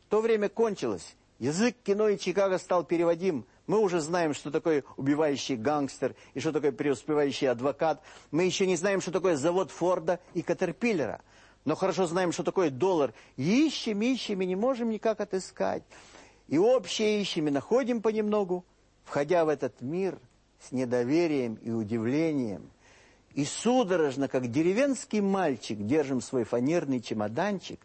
То время кончилось. Язык кино и Чикаго стал переводим. Мы уже знаем, что такое убивающий гангстер и что такое преуспевающий адвокат. Мы еще не знаем, что такое завод Форда и Катерпиллера. Но хорошо знаем, что такое доллар. Ищем, ищем, и не можем никак отыскать. И общее ищем, и находим понемногу, входя в этот мир с недоверием и удивлением. И судорожно, как деревенский мальчик, держим свой фанерный чемоданчик,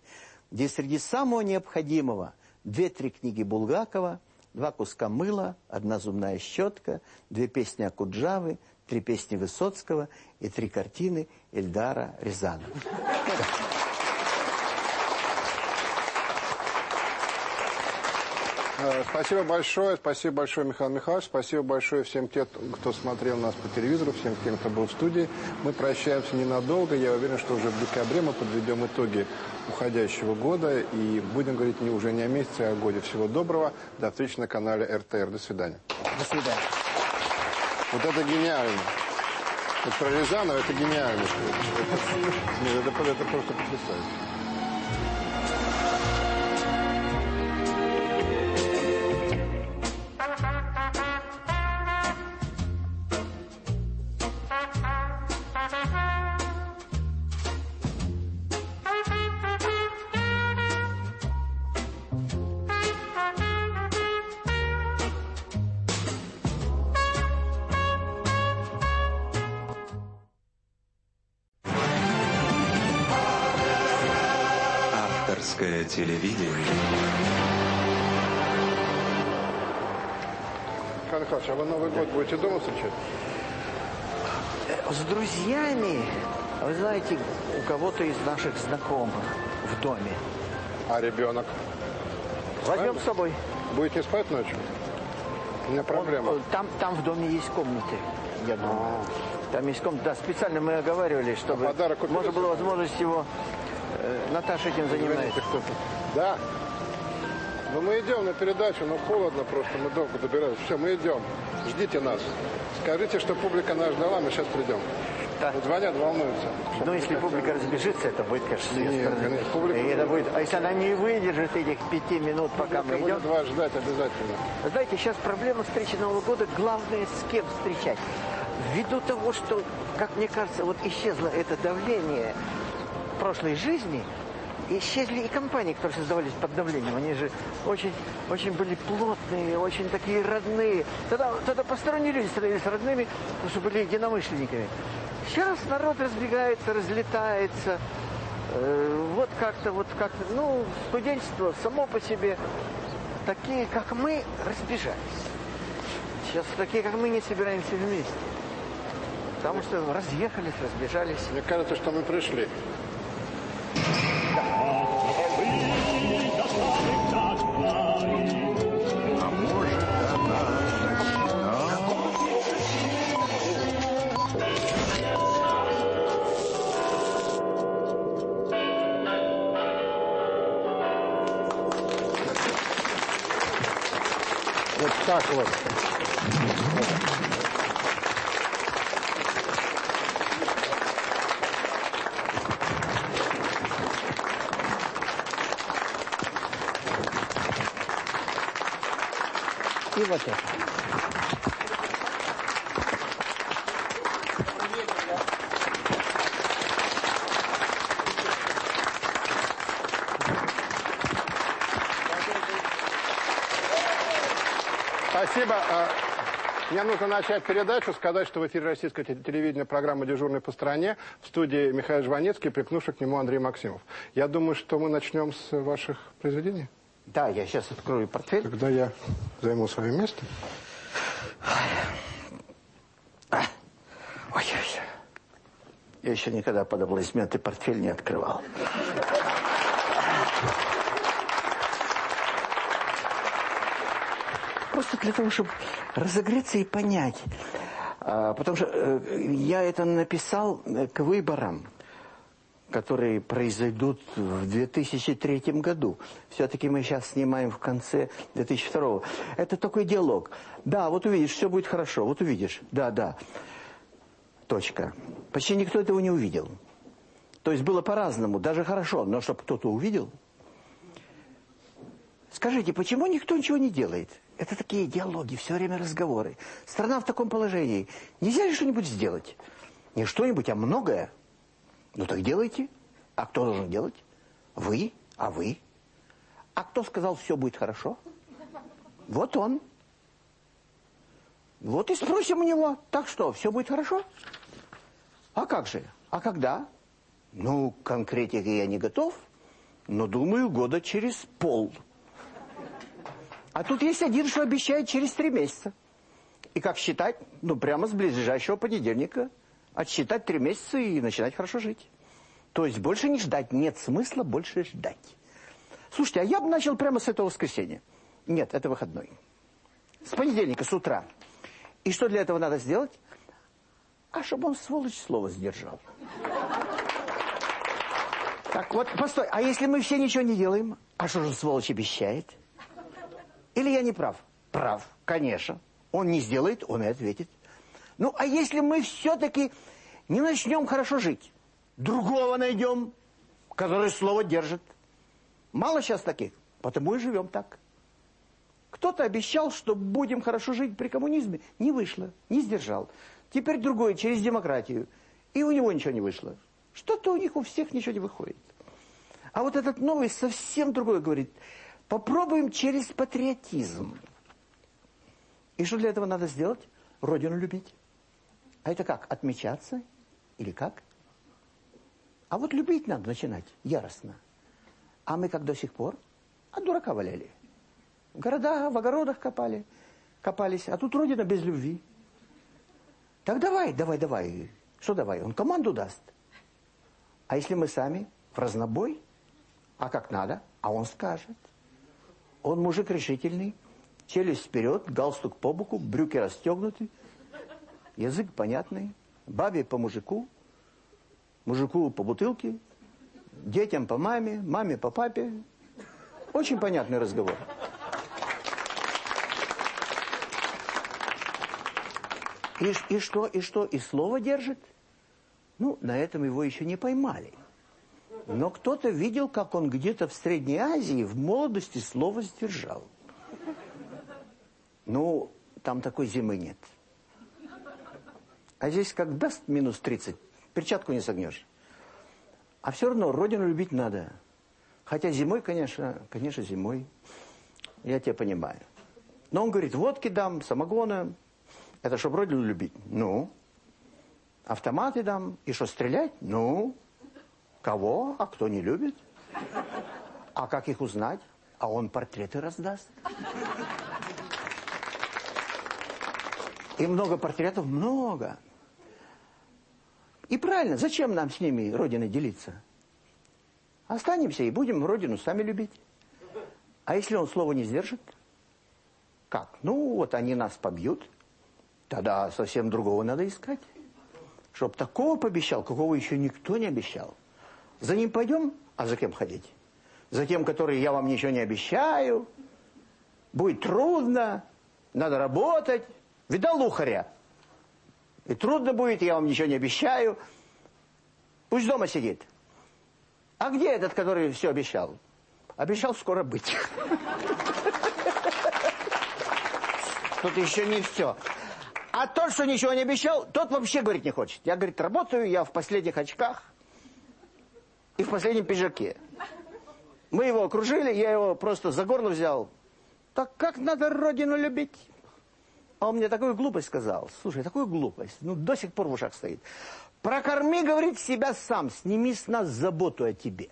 где среди самого необходимого две-три книги Булгакова – два куска мыла, одна зубная щетка, две песни Акуджавы, три песни Высоцкого и три картины Эльдара Рязанова. Спасибо большое, спасибо большое, Михаил Михайлович, спасибо большое всем тем, кто смотрел нас по телевизору, всем тем, кто был в студии. Мы прощаемся ненадолго, я уверен, что уже в декабре мы подведем итоги уходящего года и будем говорить не уже не о месяце, а о годе. Всего доброго, до встречи на канале РТР. До свидания. До свидания. Вот это гениально. Вот про Рязанова это гениально. Нет, это, это просто потрясающе. С друзьями, вы знаете, у кого-то из наших знакомых в доме. А ребенок? Возьмем с собой. Будете спать ночью? У меня проблема. Он, там, там в доме есть комнаты. я думаю. Там есть комната. Да, специально мы оговаривали, чтобы подарок можно было возможность его... Э, Наташа этим занимается. Да. Ну мы идем на передачу, но холодно просто, мы долго добираемся. Все, мы идем. Ждите нас. Скажите, что публика нас ждала, мы сейчас придем. Да. Вот звонят, волнуются. Ну, если публика разбежится, это будет, конечно, с ее стороны. Конечно, публика... И это будет... А если она не выдержит этих пяти минут, пока публика мы идем... будет вас ждать обязательно. Знаете, сейчас проблема встречи Нового года, главное, с кем встречать. Ввиду того, что, как мне кажется, вот исчезло это давление прошлой жизни, исчезли и компании, которые создавались под давлением. Они же очень, очень были плотные, очень такие родные. Тогда, тогда посторонние люди становились родными, потому что были единомышленниками. Сейчас народ разбегается, разлетается. Э, вот как-то, вот как-то, ну, студенчество само по себе, такие, как мы, разбежались. Сейчас такие, как мы, не собираемся вместе. Потому что разъехались, разбежались. Мне кажется, что мы пришли. Так вот. И вот это. Спасибо. А, мне нужно начать передачу, сказать, что в эфире российского телевидения программа «Дежурный по стране». В студии Михаил Жванецкий, припнувший к нему Андрей Максимов. Я думаю, что мы начнем с ваших произведений. Да, я сейчас открою портфель. Тогда я займу свое место. Ой, я еще никогда под аплодисменты портфель не открывал. Просто для того, чтобы разогреться и понять. А, потому что э, я это написал э, к выборам, которые произойдут в 2003 году. Все-таки мы сейчас снимаем в конце 2002. Это такой диалог. Да, вот увидишь, все будет хорошо. Вот увидишь. Да, да. Точка. Почти никто этого не увидел. То есть было по-разному, даже хорошо, но чтобы кто-то увидел. Скажите, почему никто ничего не делает? Это такие диалоги, все время разговоры. Страна в таком положении. Нельзя ли что-нибудь сделать? Не что-нибудь, а многое. Ну так делайте. А кто должен делать? Вы, а вы. А кто сказал, все будет хорошо? Вот он. Вот и спросим у него, так что, все будет хорошо? А как же? А когда? Ну, конкретики я не готов, но думаю, года через пол. А тут есть один, что обещает через три месяца. И как считать? Ну, прямо с ближайшего понедельника. Отсчитать три месяца и начинать хорошо жить. То есть больше не ждать. Нет смысла больше ждать. Слушайте, а я бы начал прямо с этого воскресенья. Нет, это выходной. С понедельника, с утра. И что для этого надо сделать? А чтобы он, сволочь, слово сдержал. Так вот, постой, а если мы все ничего не делаем? А что же сволочь обещает? Или я не прав? Прав, конечно. Он не сделает, он и ответит. Ну, а если мы все-таки не начнем хорошо жить? Другого найдем, который слово держит. Мало сейчас таких, потому и живем так. Кто-то обещал, что будем хорошо жить при коммунизме. Не вышло, не сдержал. Теперь другой через демократию. И у него ничего не вышло. Что-то у них у всех ничего не выходит. А вот этот новый совсем другой говорит – Попробуем через патриотизм. И что для этого надо сделать? Родину любить. А это как? Отмечаться? Или как? А вот любить надо начинать яростно. А мы как до сих пор? От дурака валяли. В городах, в огородах копали, копались. А тут Родина без любви. Так давай, давай, давай. Что давай? Он команду даст. А если мы сами в разнобой? А как надо? А он скажет. Он мужик решительный, челюсть вперед, галстук по боку, брюки расстегнуты. Язык понятный. Бабе по мужику, мужику по бутылке, детям по маме, маме по папе. Очень понятный разговор. И, и что, и что, и слово держит? Ну, на этом его еще не поймали. Но кто-то видел, как он где-то в Средней Азии в молодости слово сдержал. Ну, там такой зимы нет. А здесь как даст минус 30, перчатку не согнешь. А все равно родину любить надо. Хотя зимой, конечно, конечно, зимой. Я тебя понимаю. Но он говорит, водки дам, самогона. Это чтобы родину любить? Ну. Автоматы дам. И что, стрелять? Ну. Кого? А кто не любит? А как их узнать? А он портреты раздаст. И много портретов? Много. И правильно, зачем нам с ними Родиной делиться? Останемся и будем Родину сами любить. А если он слово не сдержит? Как? Ну, вот они нас побьют. Тогда совсем другого надо искать. Чтоб такого пообещал, какого еще никто не обещал. За ним пойдем, а за кем ходить? За тем, который я вам ничего не обещаю. Будет трудно, надо работать. Видал лухаря? И трудно будет, я вам ничего не обещаю. Пусть дома сидит. А где этот, который все обещал? Обещал скоро быть. Тут еще не все. А тот, что ничего не обещал, тот вообще говорить не хочет. Я, говорит, работаю, я в последних очках и в последнем пиджаке. Мы его окружили, я его просто за горло взял. Так как надо родину любить? А он мне такую глупость сказал. Слушай, такую глупость. Ну, до сих пор в ушах стоит. Прокорми, говорит, себя сам. Сними с нас заботу о тебе.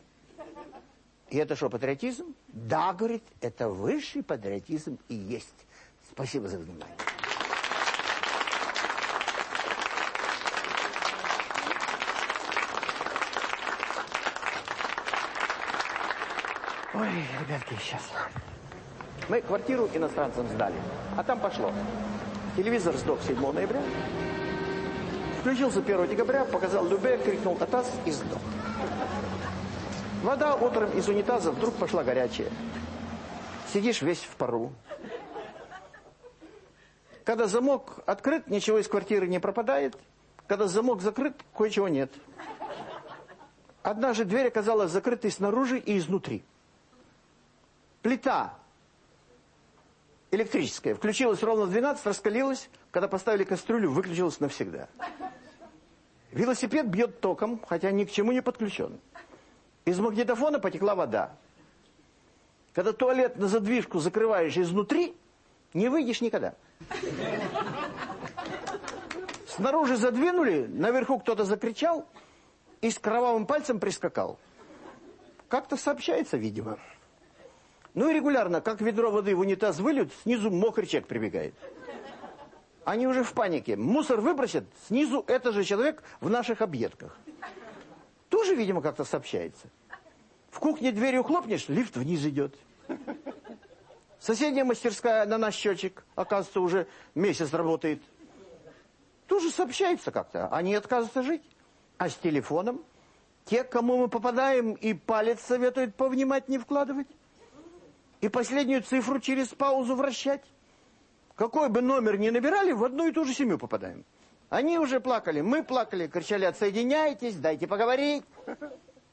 И это что, патриотизм? Да, говорит, это высший патриотизм и есть. Спасибо за внимание. Ой, ребятки, сейчас. Мы квартиру иностранцам сдали, а там пошло. Телевизор сдох 7 ноября. Включился 1 декабря, показал Любе, крикнул «Атас» и сдох. Вода утром из унитаза вдруг пошла горячая. Сидишь весь в пару. Когда замок открыт, ничего из квартиры не пропадает. Когда замок закрыт, кое-чего нет. Одна же дверь оказалась закрытой снаружи и изнутри. Плита электрическая. Включилась ровно в 12, раскалилась. Когда поставили кастрюлю, выключилась навсегда. Велосипед бьет током, хотя ни к чему не подключен. Из магнитофона потекла вода. Когда туалет на задвижку закрываешь изнутри, не выйдешь никогда. Снаружи задвинули, наверху кто-то закричал и с кровавым пальцем прискакал. Как-то сообщается, видимо. Ну и регулярно, как ведро воды в унитаз выльют, снизу мокрый человек прибегает. Они уже в панике. Мусор выбросят, снизу это же человек в наших объедках. Тоже, видимо, как-то сообщается. В кухне дверью хлопнешь, лифт вниз идет. Соседняя мастерская на наш счетчик, оказывается, уже месяц работает. Тоже сообщается как-то. Они отказываются жить. А с телефоном? Те, кому мы попадаем, и палец советуют повнимательнее вкладывать и последнюю цифру через паузу вращать. Какой бы номер ни набирали, в одну и ту же семью попадаем. Они уже плакали, мы плакали, кричали, отсоединяйтесь, дайте поговорить.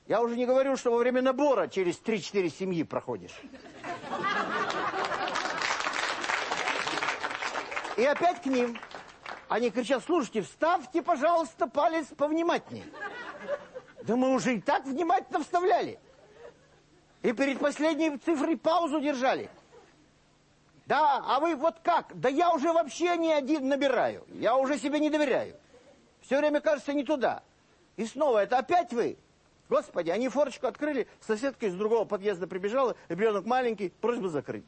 Я уже не говорю, что во время набора через 3-4 семьи проходишь. И опять к ним. Они кричат, слушайте, вставьте, пожалуйста, палец повнимательнее. Да мы уже и так внимательно вставляли. И перед последней цифрой паузу держали. Да, а вы вот как? Да я уже вообще не один набираю. Я уже себе не доверяю. Все время кажется не туда. И снова, это опять вы? Господи, они форочку открыли, соседка из другого подъезда прибежала, ребенок маленький, просьба закрыть.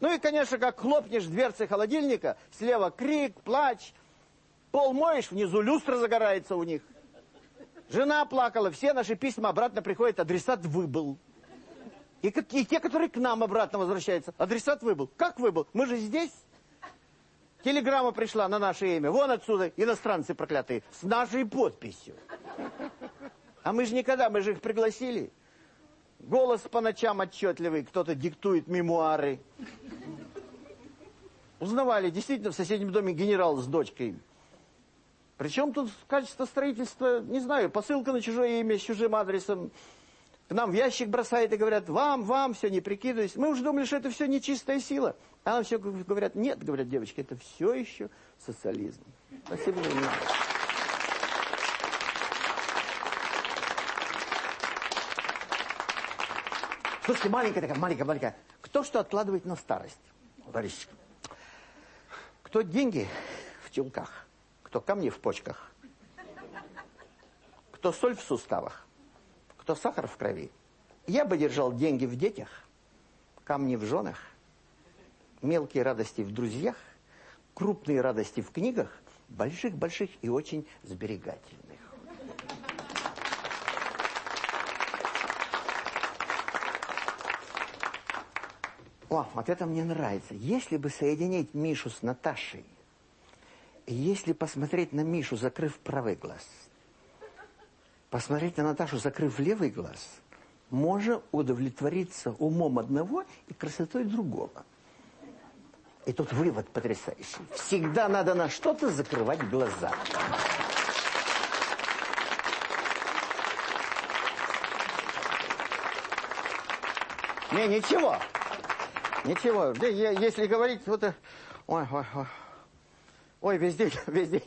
Ну и, конечно, как хлопнешь дверцей холодильника, слева крик, плач, пол моешь, внизу люстра загорается у них. Жена плакала, все наши письма обратно приходят, адресат выбыл. И, и те, которые к нам обратно возвращаются, адресат выбыл. Как выбыл? Мы же здесь. Телеграмма пришла на наше имя. Вон отсюда иностранцы проклятые. С нашей подписью. А мы же никогда, мы же их пригласили. Голос по ночам отчетливый. Кто-то диктует мемуары. Узнавали, действительно, в соседнем доме генерал с дочкой. Причем тут качество строительства, не знаю, посылка на чужое имя с чужим адресом. К нам в ящик бросает и говорят, вам, вам, все, не прикидывайся. Мы уже думали, что это все нечистая сила. А нам все говорят, нет, говорят девочки, это все еще социализм. Спасибо за внимание. Слушайте, маленькая такая, маленькая, маленькая. Кто что откладывает на старость? Товарищ. Кто деньги в чулках, кто камни в почках, кто соль в суставах, кто сахар в крови. Я бы держал деньги в детях, камни в женах, мелкие радости в друзьях, крупные радости в книгах, больших-больших и очень сберегательных. О, вот это мне нравится. Если бы соединить Мишу с Наташей, если посмотреть на Мишу, закрыв правый глаз, посмотреть на Наташу, закрыв левый глаз, можно удовлетвориться умом одного и красотой другого. И тут вывод потрясающий. Всегда надо на что-то закрывать глаза. Не, ничего. Ничего, если говорить, вот... Э, ой, ой, ой. Ой, весь день, весь день.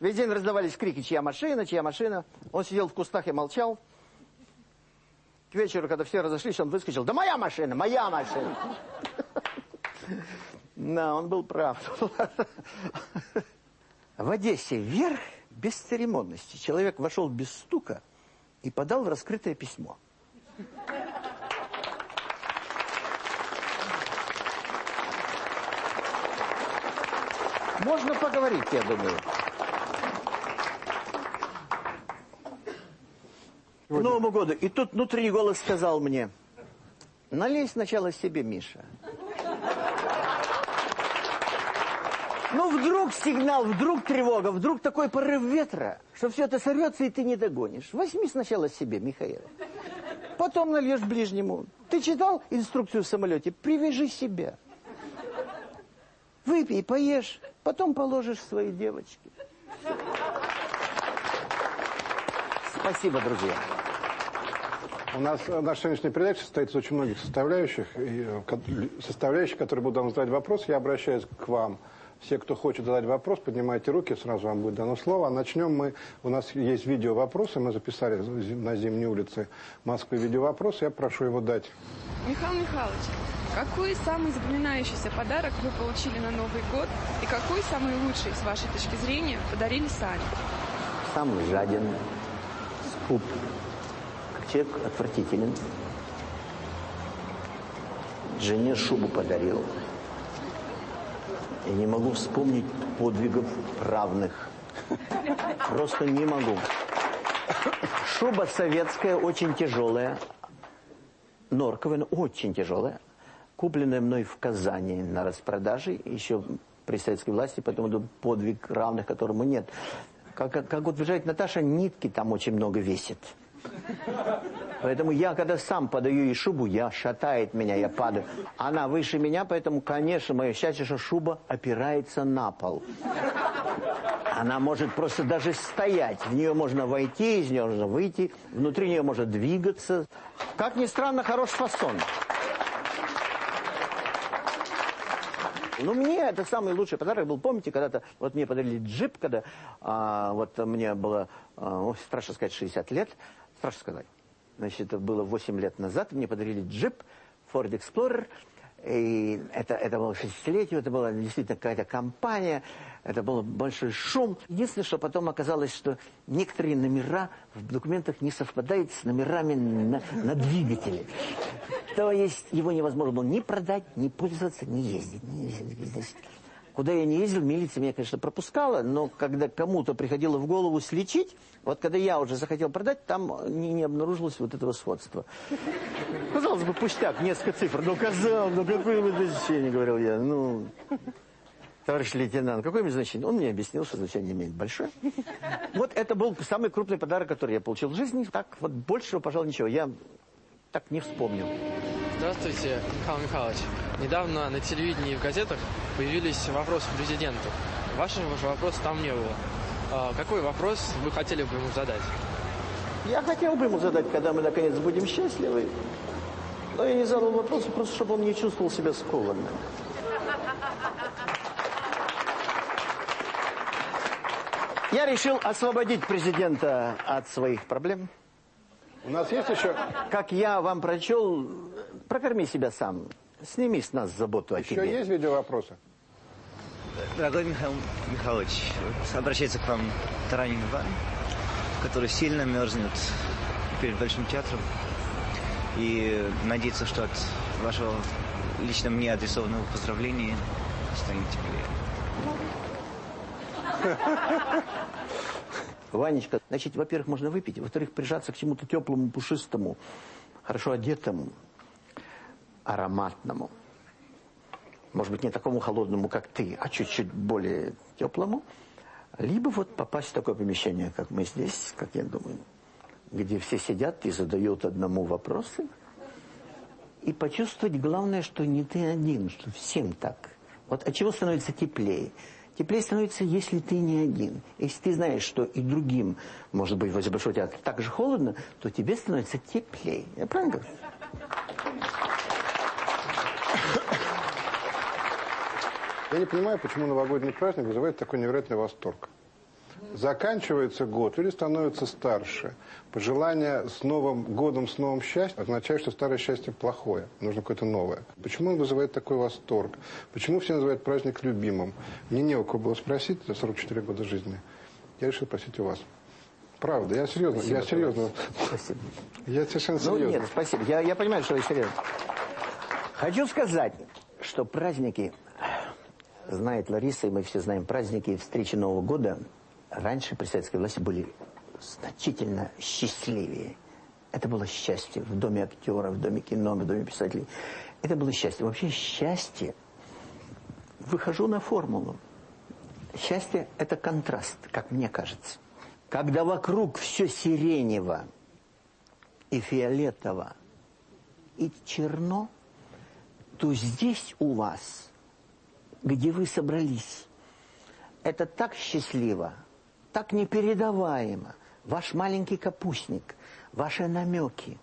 Весь день раздавались крики, чья машина, чья машина. Он сидел в кустах и молчал. К вечеру, когда все разошлись, он выскочил. Да моя машина, моя машина. Да, он был прав. В Одессе вверх без церемонности. Человек вошел без стука и подал раскрытое письмо. Можно поговорить, я думаю. К Новому году. И тут внутренний голос сказал мне, налей сначала себе, Миша. Ну, вдруг сигнал, вдруг тревога, вдруг такой порыв ветра, что все это сорвется, и ты не догонишь. Возьми сначала себе, Михаил. Потом нальешь ближнему. Ты читал инструкцию в самолете? Привяжи себя. Выпей, поешь, потом положишь своей девочке. Спасибо, друзья. У нас наша сегодняшняя передача состоит из очень многих составляющих. И э, составляющих, которые будут вам задать вопрос, я обращаюсь к вам. Все, кто хочет задать вопрос, поднимайте руки, сразу вам будет дано слово. А начнем мы, у нас есть видео-вопросы, мы записали на Зимней улице Москвы видео-вопросы, я прошу его дать. Михаил Михайлович, какой самый запоминающийся подарок вы получили на Новый год и какой самый лучший, с вашей точки зрения, подарили сами? Самый жаден, скуп, как человек отвратителен. Жене шубу подарил. Я не могу вспомнить подвигов равных. Просто не могу. Шуба советская, очень тяжелая. Норковая, но очень тяжелая. Купленная мной в Казани на распродаже, еще при советской власти, поэтому подвиг равных, которому нет. Как, как утверждает Наташа, нитки там очень много весит. Поэтому я, когда сам подаю ей шубу, я шатает меня, я падаю. Она выше меня, поэтому, конечно, мое счастье, что шуба опирается на пол. Она может просто даже стоять. В нее можно войти, из нее можно выйти. Внутри нее можно двигаться. Как ни странно, хорош фасон. Ну, мне это самый лучший подарок был. Помните, когда-то вот мне подарили джип, когда а, вот мне было, а, страшно сказать, 60 лет. Страшно сказать. Значит, это было 8 лет назад. Мне подарили джип Ford Explorer. И это, это было 60-летие, это была действительно какая-то компания, это был большой шум. Единственное, что потом оказалось, что некоторые номера в документах не совпадают с номерами на, на двигателе. То есть его невозможно было ни продать, ни пользоваться, ни ездить. Ни ездить. Куда я не ездил, милиция меня, конечно, пропускала, но когда кому-то приходило в голову слечить, вот когда я уже захотел продать, там не, не обнаружилось вот этого сходства. Казалось бы, пустяк, несколько цифр. Ну, казал, ну какое вы значение, говорил я. Ну, Товарищ лейтенант, какое мне значение? Он мне объяснил, что значение имеет большое. Вот это был самый крупный подарок, который я получил в жизни. Так вот большего, пожалуй, ничего. Я так не вспомнил. Здравствуйте, Михаил Михайлович. Недавно на телевидении и в газетах появились вопросы президенту. Вашего вопроса там не было. А какой вопрос вы хотели бы ему задать? Я хотел бы ему задать, когда мы наконец будем счастливы. Но я не задал вопрос, просто чтобы он не чувствовал себя скованным. Я решил освободить президента от своих проблем. У нас есть еще... Как я вам прочел, прокорми себя сам. Сними с нас заботу еще о тебе. Еще есть видеовопросы? Дорогой Михаил Михайлович, обращается к вам Таранин Иван, который сильно мерзнет перед Большим театром и надеется, что от вашего лично мне адресованного поздравления станет теплее. Ванечка, значит, во-первых, можно выпить, во-вторых, прижаться к чему-то теплому, пушистому, хорошо одетому, ароматному. Может быть, не такому холодному, как ты, а чуть-чуть более теплому. Либо вот попасть в такое помещение, как мы здесь, как я думаю, где все сидят и задают одному вопросы. И почувствовать главное, что не ты один, что всем так. Вот от чего становится теплее? Теплее становится, если ты не один. Если ты знаешь, что и другим, может быть, возле Большого театра так же холодно, то тебе становится теплее. Я правильно говорю? Я не понимаю, почему новогодний праздник вызывает такой невероятный восторг. Заканчивается год или становится старше. Пожелание с Новым годом, с новым счастьем означает, что старое счастье плохое. Нужно какое-то новое. Почему он вызывает такой восторг? Почему все называют праздник любимым? Мне не у кого было спросить за 44 года жизни. Я решил спросить у вас. Правда, я серьезно. Спасибо, я серьезно. Спасибо. Я совершенно серьезно. Ну нет, спасибо. Я, я понимаю, что вы серьезно. Хочу сказать, что праздники, знает Лариса, и мы все знаем, праздники встречи Нового года – раньше при советской власти были значительно счастливее. Это было счастье в доме актеров, в доме кино, в доме писателей. Это было счастье. Вообще счастье, выхожу на формулу. Счастье – это контраст, как мне кажется. Когда вокруг все сиренево и фиолетово и черно, то здесь у вас, где вы собрались, это так счастливо – так непередаваемо. Ваш маленький капустник, ваши намеки,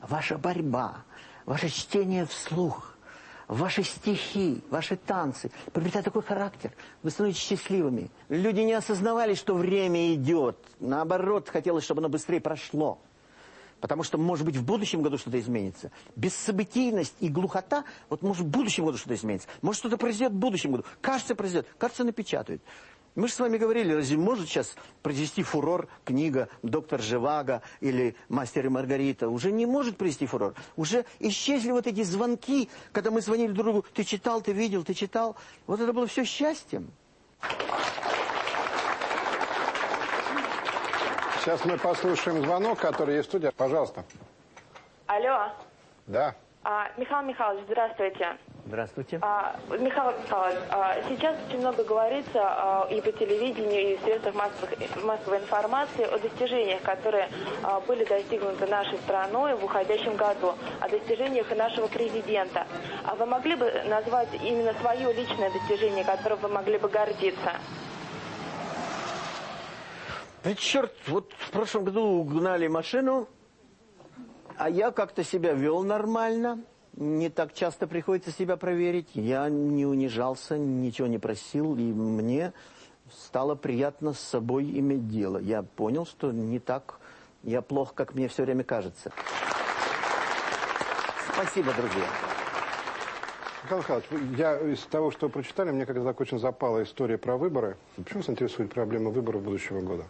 ваша борьба, ваше чтение вслух, ваши стихи, ваши танцы приобретают такой характер. Вы становитесь счастливыми. Люди не осознавали, что время идет. Наоборот, хотелось, чтобы оно быстрее прошло. Потому что, может быть, в будущем году что-то изменится. Бессобытийность и глухота, вот может в будущем году что-то изменится. Может что-то произойдет в будущем году. Кажется, произойдет. Кажется, напечатают. Мы же с вами говорили, разве может сейчас произвести фурор книга «Доктор Живаго» или «Мастер и Маргарита»? Уже не может произвести фурор. Уже исчезли вот эти звонки, когда мы звонили друг другу. Ты читал, ты видел, ты читал. Вот это было все счастьем. Сейчас мы послушаем звонок, который есть в студии. Пожалуйста. Алло. Да. А, Михаил Михайлович, здравствуйте. Здравствуйте. А, Михаил Михайлович, а, сейчас очень много говорится а, и по телевидению, и в средствах массовых, массовой информации о достижениях, которые а, были достигнуты нашей страной в уходящем году, о достижениях и нашего президента. А вы могли бы назвать именно свое личное достижение, которым вы могли бы гордиться? Да черт, вот в прошлом году угнали машину, а я как-то себя вел нормально не так часто приходится себя проверить. Я не унижался, ничего не просил, и мне стало приятно с собой иметь дело. Я понял, что не так я плох, как мне все время кажется. Спасибо, друзья. Михаил Михайлович, я из того, что прочитали, мне как-то так очень запала история про выборы. Почему вас интересует проблема выборов будущего года?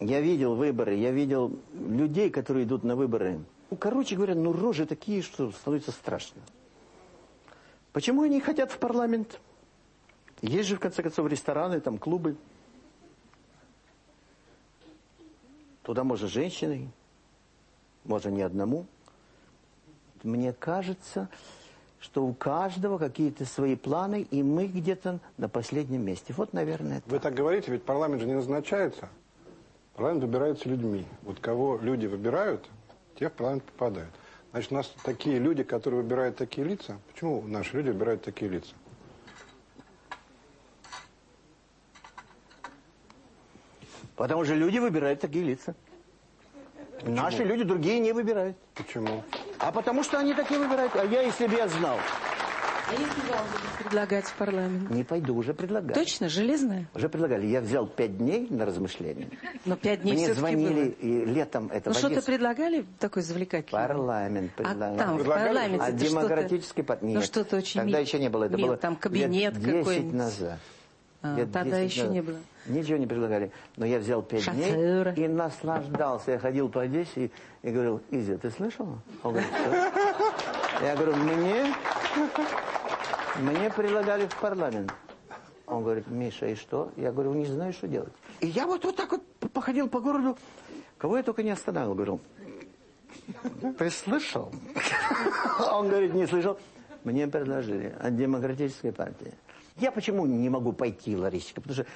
Я видел выборы, я видел людей, которые идут на выборы. Ну, короче говоря, ну рожи такие, что становится страшно. Почему они хотят в парламент? Есть же, в конце концов, рестораны, там, клубы. Туда можно женщиной, можно не одному. Мне кажется, что у каждого какие-то свои планы, и мы где-то на последнем месте. Вот, наверное, Вы так говорите, ведь парламент же не назначается. Парламент выбирается людьми. Вот кого люди выбирают, те в парламент попадают. Значит, у нас такие люди, которые выбирают такие лица. Почему наши люди выбирают такие лица? Потому что люди выбирают такие лица. Почему? Наши люди другие не выбирают. Почему? А потому что они такие выбирают. А я, если бы я знал. А если вам будут предлагать в парламент? Не пойду, уже предлагали. Точно? Железная? Уже предлагали. Я взял пять дней на размышление. Но пять дней Мне звонили было. и летом это Ну что-то предлагали такой завлекательный? Парламент предлагал. А там, в парламенте А демократический партия? Ну что-то очень Тогда мил... еще не было. Это мил, было там кабинет лет 10 какой-нибудь. назад. А, Лет тогда 10 еще не было. Ничего не предлагали. Но я взял пять дней и наслаждался. Я ходил по Одессе и, и говорил, Изя, ты слышал? Он говорит, что? Я говорю, мне, мне предлагали в парламент. Он говорит, Миша, и что? Я говорю, не знаю, что делать. И я вот, вот так вот походил по городу, кого я только не останавливал. Говорю, ты слышал? Он говорит, не слышал. Мне предложили от демократической партии. Я почему не могу пойти, Ларисочка? Потому что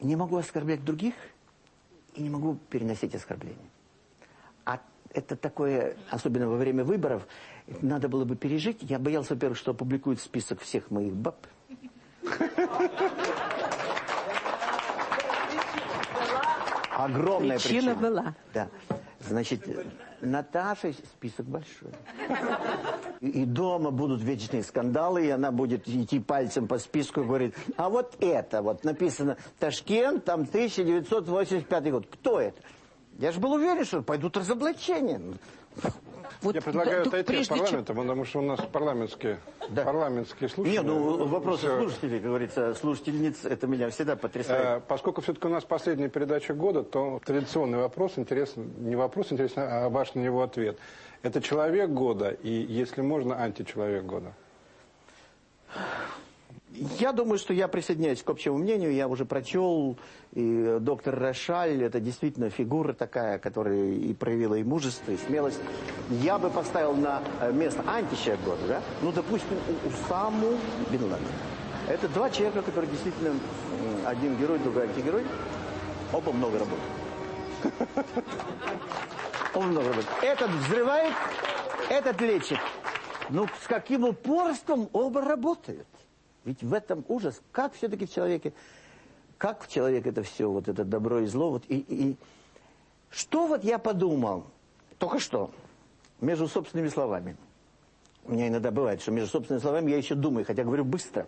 не могу оскорблять других и не могу переносить оскорбления. А это такое, особенно во время выборов, надо было бы пережить. Я боялся, во-первых, что опубликуют список всех моих баб. Огромная Причина причина. была. Да. Значит, Наташа список большой. И, дома будут вечные скандалы, и она будет идти пальцем по списку и говорит, а вот это вот написано Ташкент, там 1985 год. Кто это? Я же был уверен, что пойдут разоблачения. Вот, Я предлагаю да, отойти от парламента, чем... потому что у нас парламентские, да. парламентские слушатели. Нет, ну вопросы Все. слушателей, как говорится, слушательниц, это меня всегда потрясает. Э, поскольку все-таки у нас последняя передача года, то традиционный вопрос, интересен, не вопрос интересен, а ваш на него ответ. Это человек года и, если можно, античеловек года? Я думаю, что я присоединяюсь к общему мнению. Я уже прочел, и доктор Рошаль, это действительно фигура такая, которая и проявила и мужество, и смелость. Я бы поставил на место античеловек года, да? Ну, допустим, Усаму Бен Ладен. Это два человека, которые действительно, один герой, другой антигерой, оба много работают. Оба много работают. Этот взрывает, этот лечит. Ну, с каким упорством оба работают. Ведь в этом ужас. Как все-таки в человеке, как в человеке это все, вот это добро и зло. Вот, и, и, что вот я подумал, только что, между собственными словами. У меня иногда бывает, что между собственными словами я еще думаю, хотя говорю быстро.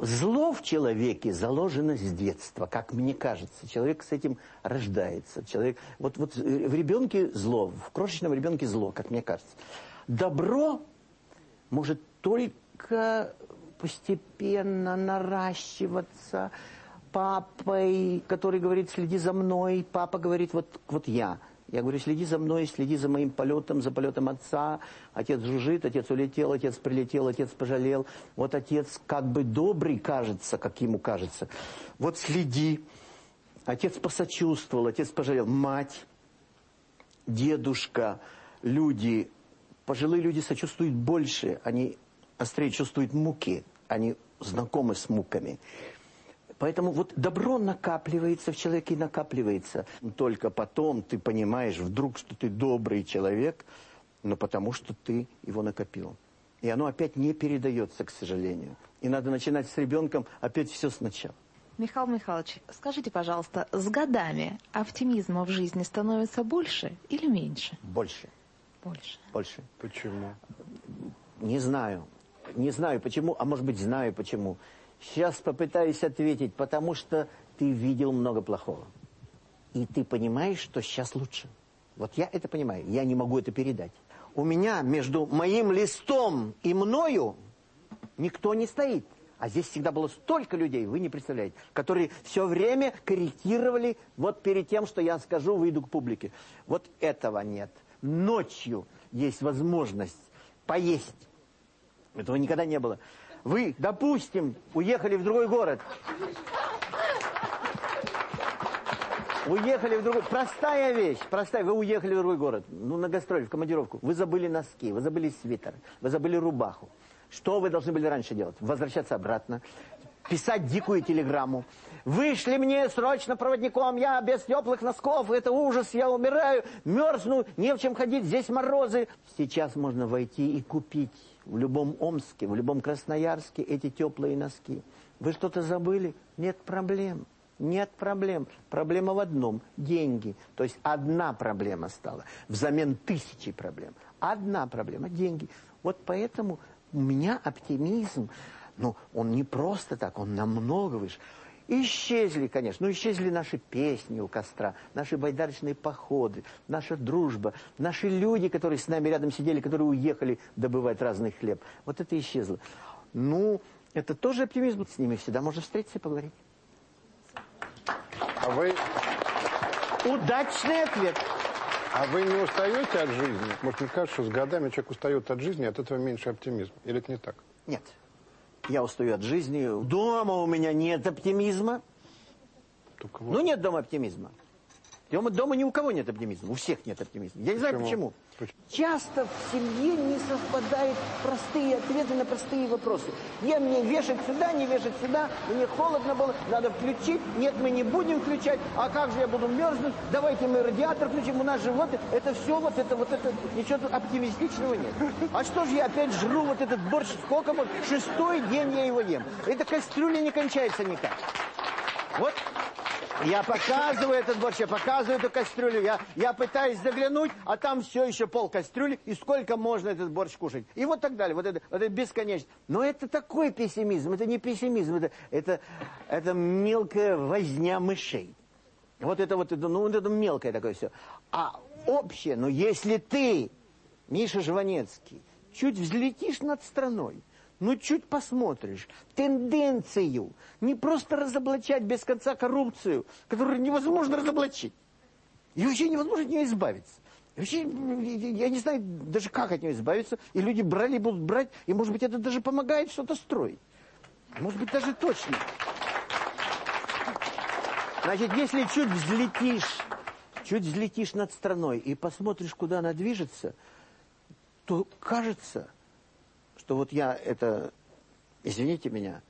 Зло в человеке заложено с детства, как мне кажется. Человек с этим рождается. Человек, вот, вот в ребенке зло, в крошечном ребенке зло, как мне кажется. Добро может только постепенно наращиваться папой, который говорит, следи за мной, папа говорит, вот, вот я. Я говорю, следи за мной, следи за моим полетом, за полетом отца. Отец жужжит, отец улетел, отец прилетел, отец пожалел. Вот отец как бы добрый кажется, как ему кажется. Вот следи. Отец посочувствовал, отец пожалел. Мать, дедушка, люди, пожилые люди сочувствуют больше. Они острее чувствуют муки, они знакомы с муками. Поэтому вот добро накапливается в человеке и накапливается. Только потом ты понимаешь вдруг, что ты добрый человек, но потому что ты его накопил. И оно опять не передается, к сожалению. И надо начинать с ребенком опять все сначала. Михаил Михайлович, скажите, пожалуйста, с годами оптимизма в жизни становится больше или меньше? Больше. Больше. Больше. Почему? Не знаю. Не знаю почему, а может быть знаю почему. Сейчас попытаюсь ответить, потому что ты видел много плохого. И ты понимаешь, что сейчас лучше. Вот я это понимаю, я не могу это передать. У меня между моим листом и мною никто не стоит. А здесь всегда было столько людей, вы не представляете, которые все время корректировали вот перед тем, что я скажу, выйду к публике. Вот этого нет. Ночью есть возможность поесть. Этого никогда не было. Вы, допустим, уехали в другой город. Уехали в другой... Простая вещь, простая. Вы уехали в другой город, ну, на гастроли, в командировку. Вы забыли носки, вы забыли свитер, вы забыли рубаху. Что вы должны были раньше делать? Возвращаться обратно, писать дикую телеграмму. Вышли мне срочно проводником, я без теплых носков, это ужас, я умираю, мерзну, не в чем ходить, здесь морозы. Сейчас можно войти и купить в любом Омске, в любом Красноярске эти теплые носки. Вы что-то забыли? Нет проблем. Нет проблем. Проблема в одном – деньги. То есть одна проблема стала взамен тысячи проблем. Одна проблема – деньги. Вот поэтому у меня оптимизм, ну, он не просто так, он намного выше. Исчезли, конечно, ну исчезли наши песни у костра, наши байдарочные походы, наша дружба, наши люди, которые с нами рядом сидели, которые уехали добывать разный хлеб. Вот это исчезло. Ну, это тоже оптимизм, с ними всегда можно встретиться и поговорить. А вы... Удачный ответ. А вы не устаете от жизни? Может, мне кажется, что с годами человек устает от жизни, от этого меньше оптимизма. Или это не так? Нет. Я устаю от жизни. Дома у меня нет оптимизма. Только вот. Ну, нет дома оптимизма. Дома, дома ни у кого нет оптимизма, у всех нет оптимизма. Я не знаю почему. почему. Часто в семье не совпадают простые ответы на простые вопросы. Я мне вешать сюда, не вешать сюда, мне холодно было, надо включить, нет, мы не будем включать, а как же я буду мерзнуть, давайте мы радиатор включим, у нас же вот, это все вот это, вот это, ничего тут оптимистичного нет. А что же я опять жру вот этот борщ, сколько вот, шестой день я его ем. Эта кастрюля не кончается никак. Вот я показываю этот борщ, я показываю эту кастрюлю, я, я пытаюсь заглянуть, а там все еще пол кастрюли, и сколько можно этот борщ кушать. И вот так далее, вот это, вот это бесконечно. Но это такой пессимизм, это не пессимизм, это, это, это мелкая возня мышей. Вот это вот, ну вот это мелкое такое все. А общее, но если ты, Миша Жванецкий, чуть взлетишь над страной, ну, чуть посмотришь, тенденцию, не просто разоблачать без конца коррупцию, которую невозможно разоблачить. И вообще невозможно от нее избавиться. И вообще, я не знаю даже как от нее избавиться. И люди брали и будут брать, и может быть это даже помогает что-то строить. Может быть даже точно. Значит, если чуть взлетишь, чуть взлетишь над страной и посмотришь, куда она движется, то кажется что вот я это, извините меня,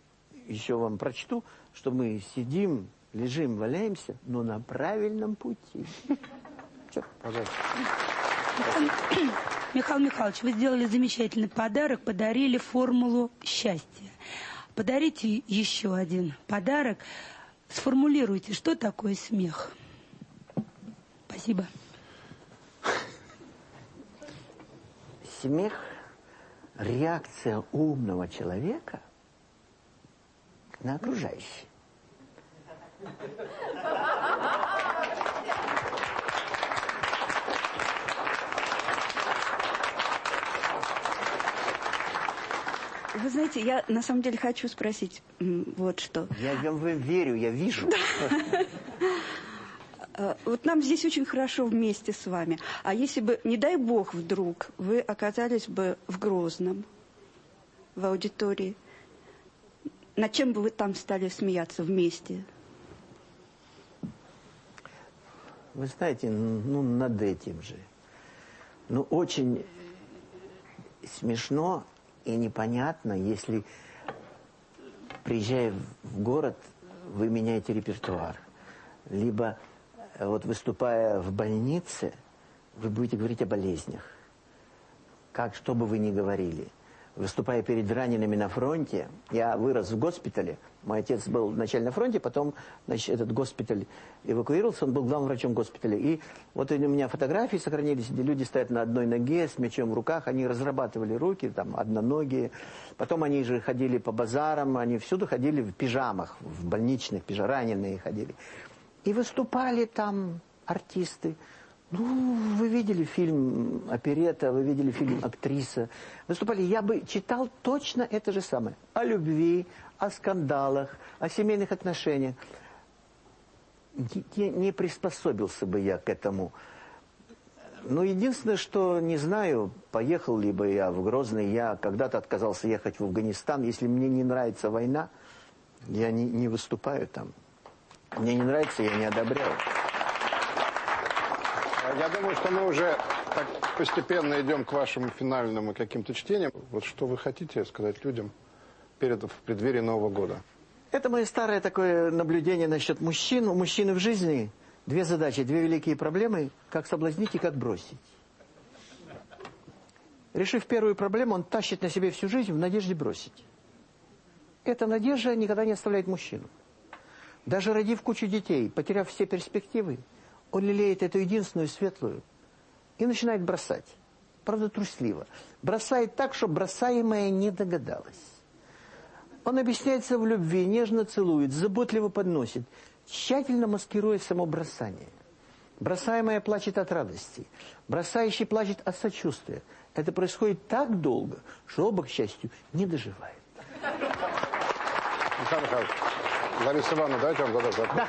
еще вам прочту, что мы сидим, лежим, валяемся, но на правильном пути. Все, пожалуйста. Михаил Михайлович, вы сделали замечательный подарок, подарили формулу счастья. Подарите еще один подарок. Сформулируйте, что такое смех. Спасибо. Смех реакция умного человека на окружающих. Вы знаете, я на самом деле хочу спросить вот что. Я вам верю, я вижу. Э, вот нам здесь очень хорошо вместе с вами. А если бы, не дай бог, вдруг вы оказались бы в Грозном, в аудитории, над чем бы вы там стали смеяться вместе? Вы знаете, ну, над этим же. Ну, очень смешно и непонятно, если, приезжая в город, вы меняете репертуар. Либо вот выступая в больнице, вы будете говорить о болезнях. Как, что бы вы ни говорили. Выступая перед ранеными на фронте, я вырос в госпитале, мой отец был вначале на фронте, потом значит, этот госпиталь эвакуировался, он был главным врачом госпиталя. И вот у меня фотографии сохранились, где люди стоят на одной ноге с мечом в руках, они разрабатывали руки, там, одноногие. Потом они же ходили по базарам, они всюду ходили в пижамах, в больничных пижамах, раненые ходили. И выступали там артисты. Ну, вы видели фильм «Оперета», вы видели фильм «Актриса». Выступали. Я бы читал точно это же самое. О любви, о скандалах, о семейных отношениях. Не, не приспособился бы я к этому. Но единственное, что не знаю, поехал ли бы я в Грозный. Я когда-то отказался ехать в Афганистан. Если мне не нравится война, я не, не выступаю там. Мне не нравится, я не одобряю. Я думаю, что мы уже так постепенно идем к вашему финальному каким-то чтениям. Вот что вы хотите сказать людям перед в преддверии Нового года? Это мое старое такое наблюдение насчет мужчин. У мужчины в жизни две задачи, две великие проблемы. Как соблазнить и как бросить. Решив первую проблему, он тащит на себе всю жизнь в надежде бросить. Эта надежда никогда не оставляет мужчину. Даже родив кучу детей, потеряв все перспективы, он лелеет эту единственную светлую и начинает бросать. Правда, трусливо. Бросает так, что бросаемая не догадалась. Он объясняется в любви, нежно целует, заботливо подносит, тщательно маскируя само бросание. Бросаемая плачет от радости, бросающий плачет от сочувствия. Это происходит так долго, что оба, к счастью, не доживают. Михаил Михайлович, Лариса Ивановна, дайте вам задать вопрос. Да.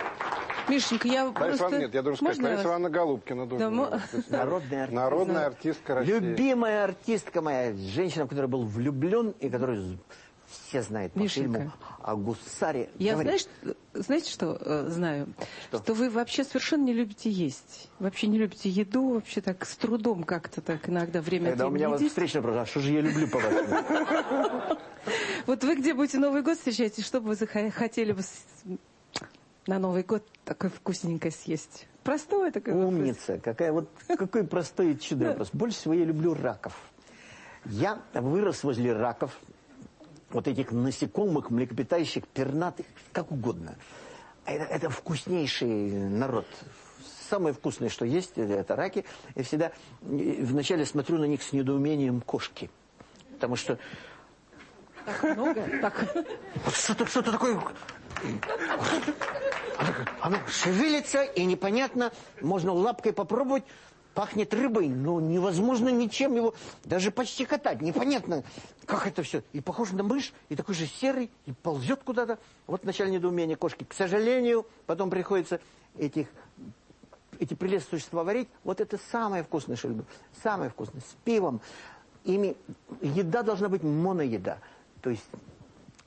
Мишенька, я Лариса просто... Ивановна, нет, я должен сказать, Можно Лариса? Ивановна Голубкина. Да, должен мо- был. Народная артистка. Народная артистка России. Любимая артистка моя, женщина, в которой был влюблен и которую все знают по Мишенька. фильму о гусаре. Я, Говори. знаешь, знаете, что э, знаю? Что? Что вы вообще совершенно не любите есть. Вообще не любите еду, вообще так с трудом как-то так иногда время от Когда у времени меня вот встречный вопрос, а что же я люблю по-вашему? Вот вы где будете Новый год встречаете, что бы вы хотели бы на Новый год такое вкусненькое съесть? Простое такое. Умница, какая вот, какой простой и чудный вопрос. Больше всего я люблю раков. Я вырос возле раков, вот этих насекомых, млекопитающих, пернатых, как угодно. Это, это вкуснейший народ. Самое вкусное, что есть, это раки. Я всегда э, вначале смотрю на них с недоумением кошки. Потому что Так много? Так. что-то что такое... Оно шевелится, и непонятно, можно лапкой попробовать, пахнет рыбой, но невозможно ничем его даже почти катать. Непонятно, как это все. И похож на мышь, и такой же серый, и ползет куда-то. Вот вначале недоумение кошки. К сожалению, потом приходится этих эти прелестные существа варить, вот это самое вкусное, что люблю. Самое вкусное. С пивом. Ими еда должна быть моноеда. То есть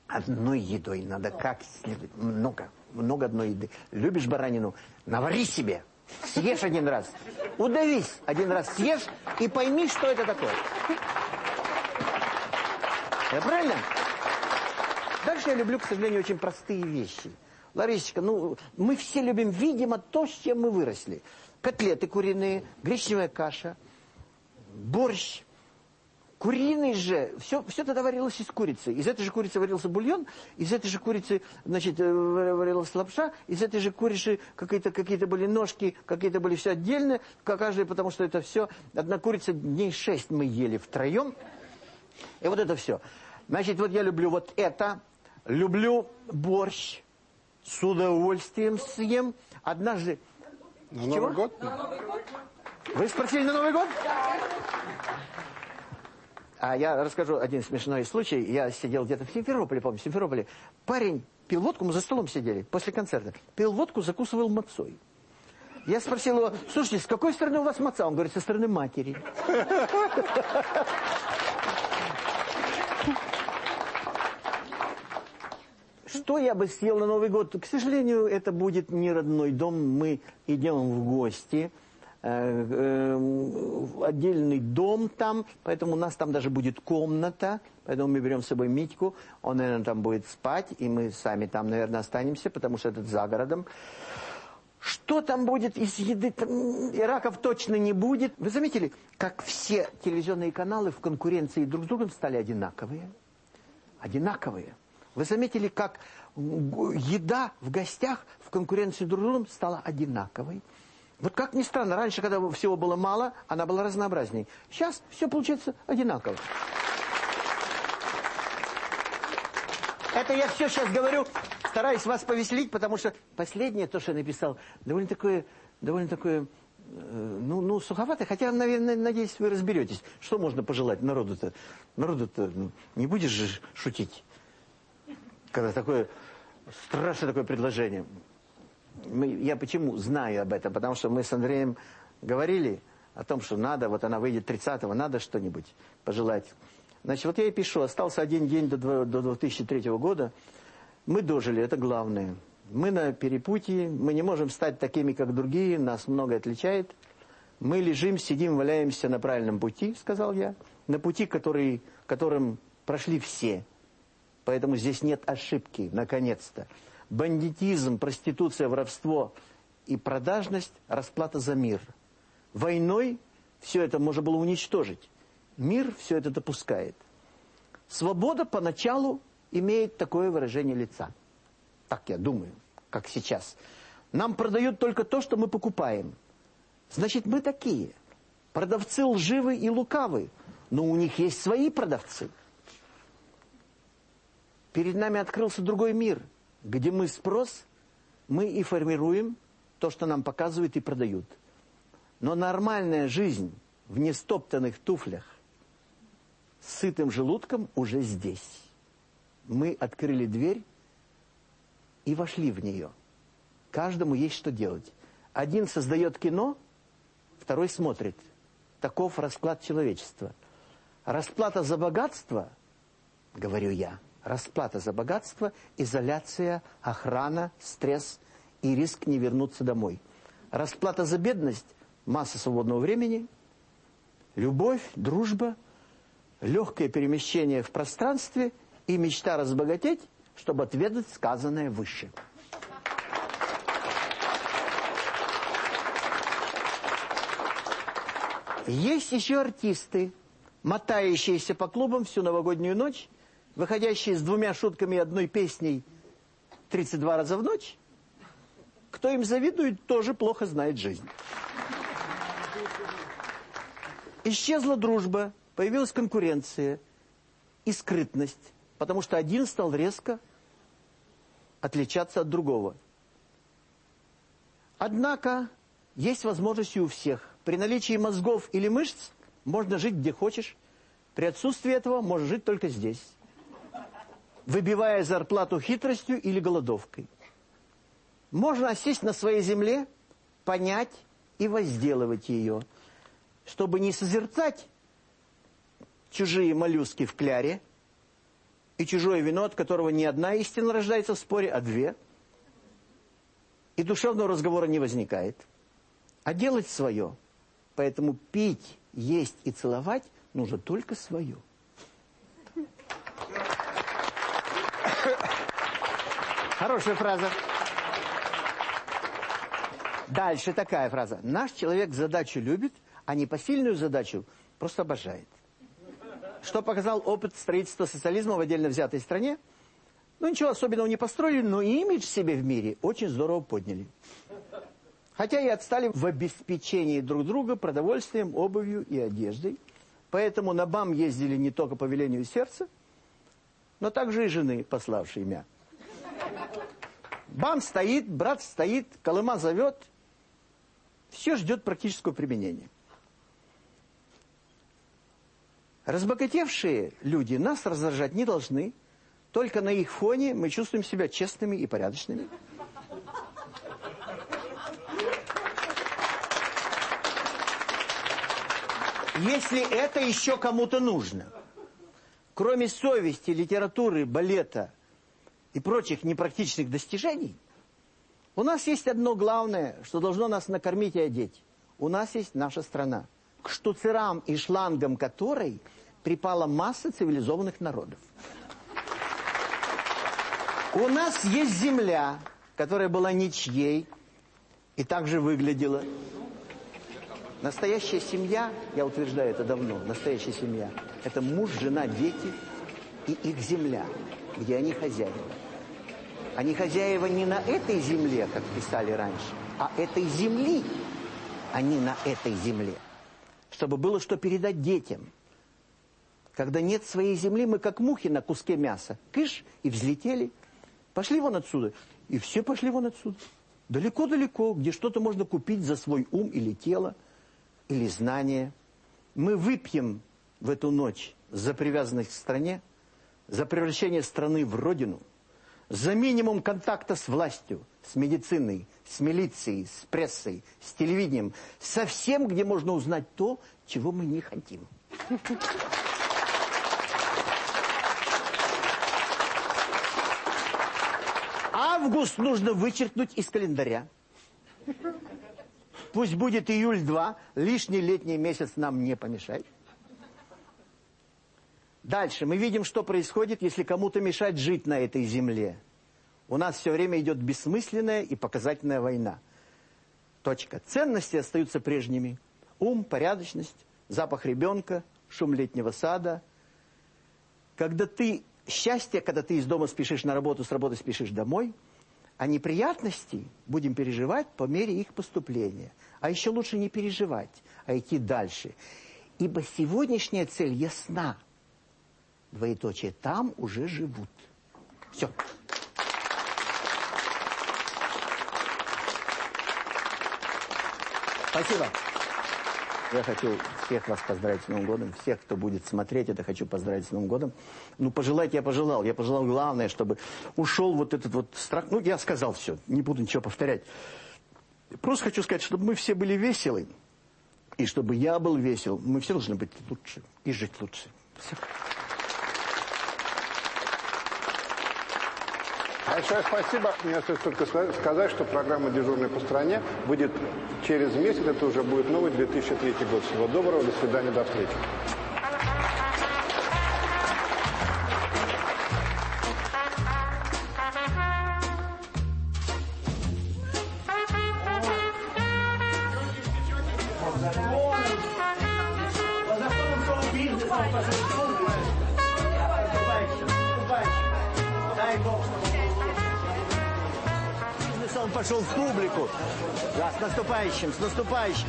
одной едой надо как следует. Много, много одной еды. Любишь баранину? Навари себе. Съешь один раз. Удавись один раз, съешь и пойми, что это такое. Я правильно? Дальше я люблю, к сожалению, очень простые вещи. Ларисочка, ну, мы все любим, видимо, то, с чем мы выросли. Котлеты куриные, гречневая каша, борщ. Куриный же, все, все тогда варилось из курицы. Из этой же курицы варился бульон, из этой же курицы, значит, э, варилась лапша, из этой же курицы какие-то какие были ножки, какие-то были все отдельно, как каждый, потому что это все, одна курица дней шесть мы ели втроем. И вот это все. Значит, вот я люблю вот это, люблю борщ, с удовольствием съем. Однажды... На Чего? Новый год? Вы спросили на Новый год? А я расскажу один смешной случай. Я сидел где-то в Симферополе, помню, в Симферополе. Парень пил водку, мы за столом сидели после концерта. Пил водку, закусывал мацой. Я спросил его, слушайте, с какой стороны у вас маца? Он говорит, со стороны матери. Что я бы съел на Новый год? К сожалению, это будет не родной дом. Мы идем в гости. Э, э, в отдельный дом там, поэтому у нас там даже будет комната, поэтому мы берем с собой Митьку, он, наверное, там будет спать, и мы сами там, наверное, останемся, потому что это за городом. Что там будет из еды? Там, и раков точно не будет. Вы заметили, как все телевизионные каналы в конкуренции друг с другом стали одинаковые? Одинаковые. Вы заметили, как еда в гостях в конкуренции друг с другом стала одинаковой? Вот как ни странно, раньше, когда всего было мало, она была разнообразней. Сейчас все получается одинаково. Это я все сейчас говорю, стараюсь вас повеселить, потому что последнее, то, что я написал, довольно такое, довольно такое, э, ну, ну, суховатое, хотя, наверное, надеюсь, вы разберетесь. Что можно пожелать народу-то? Народу-то, ну, не будешь же шутить, когда такое, страшное такое предложение. Мы, я почему знаю об этом? Потому что мы с Андреем говорили о том, что надо, вот она выйдет 30-го, надо что-нибудь пожелать. Значит, вот я и пишу, остался один день до, до 2003 года. Мы дожили, это главное. Мы на перепутье, мы не можем стать такими, как другие, нас многое отличает. Мы лежим, сидим, валяемся на правильном пути, сказал я. На пути, который, которым прошли все. Поэтому здесь нет ошибки, наконец-то. Бандитизм, проституция, воровство и продажность – расплата за мир. Войной все это можно было уничтожить. Мир все это допускает. Свобода поначалу имеет такое выражение лица. Так я думаю, как сейчас. Нам продают только то, что мы покупаем. Значит, мы такие. Продавцы лживы и лукавы, но у них есть свои продавцы. Перед нами открылся другой мир, где мы спрос, мы и формируем то, что нам показывают и продают. Но нормальная жизнь в нестоптанных туфлях с сытым желудком уже здесь. Мы открыли дверь и вошли в нее. Каждому есть что делать. Один создает кино, второй смотрит. Таков расклад человечества. Расплата за богатство, говорю я, расплата за богатство, изоляция, охрана, стресс и риск не вернуться домой. Расплата за бедность, масса свободного времени, любовь, дружба, легкое перемещение в пространстве и мечта разбогатеть, чтобы отведать сказанное выше. Есть еще артисты, мотающиеся по клубам всю новогоднюю ночь, выходящие с двумя шутками и одной песней 32 раза в ночь. Кто им завидует, тоже плохо знает жизнь. Исчезла дружба, появилась конкуренция и скрытность, потому что один стал резко отличаться от другого. Однако есть возможность у всех. При наличии мозгов или мышц можно жить где хочешь. При отсутствии этого можно жить только здесь. Выбивая зарплату хитростью или голодовкой. Можно осесть на своей земле, понять и возделывать ее, чтобы не созерцать чужие моллюски в кляре и чужое вино, от которого не одна истина рождается в споре, а две. И душевного разговора не возникает. А делать свое. Поэтому пить, есть и целовать нужно только свое. Хорошая фраза. Дальше такая фраза. Наш человек задачу любит, а непосильную задачу просто обожает. Что показал опыт строительства социализма в отдельно взятой стране? Ну, ничего особенного не построили, но имидж себе в мире очень здорово подняли. Хотя и отстали в обеспечении друг друга продовольствием, обувью и одеждой. Поэтому на БАМ ездили не только по велению сердца, но также и жены, пославшие мя. БАМ стоит, брат стоит, Колыма зовет. Все ждет практического применения. Разбогатевшие люди нас раздражать не должны. Только на их фоне мы чувствуем себя честными и порядочными. Если это еще кому-то нужно. Кроме совести, литературы, балета и прочих непрактичных достижений, у нас есть одно главное, что должно нас накормить и одеть. У нас есть наша страна, к штуцерам и шлангам которой – припала масса цивилизованных народов. У нас есть земля, которая была ничьей и также выглядела. Настоящая семья, я утверждаю это давно, настоящая семья, это муж, жена, дети и их земля, где они хозяева. Они хозяева не на этой земле, как писали раньше, а этой земли, они на этой земле. Чтобы было что передать детям – когда нет своей земли, мы как мухи на куске мяса. Кыш, и взлетели. Пошли вон отсюда. И все пошли вон отсюда. Далеко-далеко, где что-то можно купить за свой ум или тело, или знание. Мы выпьем в эту ночь за привязанность к стране, за превращение страны в родину, за минимум контакта с властью, с медициной, с милицией, с прессой, с телевидением, со всем, где можно узнать то, чего мы не хотим. Август нужно вычеркнуть из календаря. Пусть будет июль-2, лишний летний месяц нам не помешает. Дальше мы видим, что происходит, если кому-то мешать жить на этой земле. У нас все время идет бессмысленная и показательная война. Точка. Ценности остаются прежними. Ум, порядочность, запах ребенка, шум летнего сада. Когда ты... Счастье, когда ты из дома спешишь на работу, с работы спешишь домой. А неприятности будем переживать по мере их поступления. А еще лучше не переживать, а идти дальше. Ибо сегодняшняя цель ясна. Двоеточие. Там уже живут. Все. Спасибо. Я хочу всех вас поздравить с Новым годом. Всех, кто будет смотреть это, хочу поздравить с Новым годом. Ну, пожелать я пожелал. Я пожелал главное, чтобы ушел вот этот вот страх. Ну, я сказал все, не буду ничего повторять. Просто хочу сказать, чтобы мы все были веселы. И чтобы я был весел. Мы все должны быть лучше и жить лучше. Все. Большое спасибо. Мне остается только сказать, что программа «Дежурный по стране» будет через месяц. Это уже будет новый 2003 год. Всего доброго. До свидания. До встречи. Наступающим, с наступающим.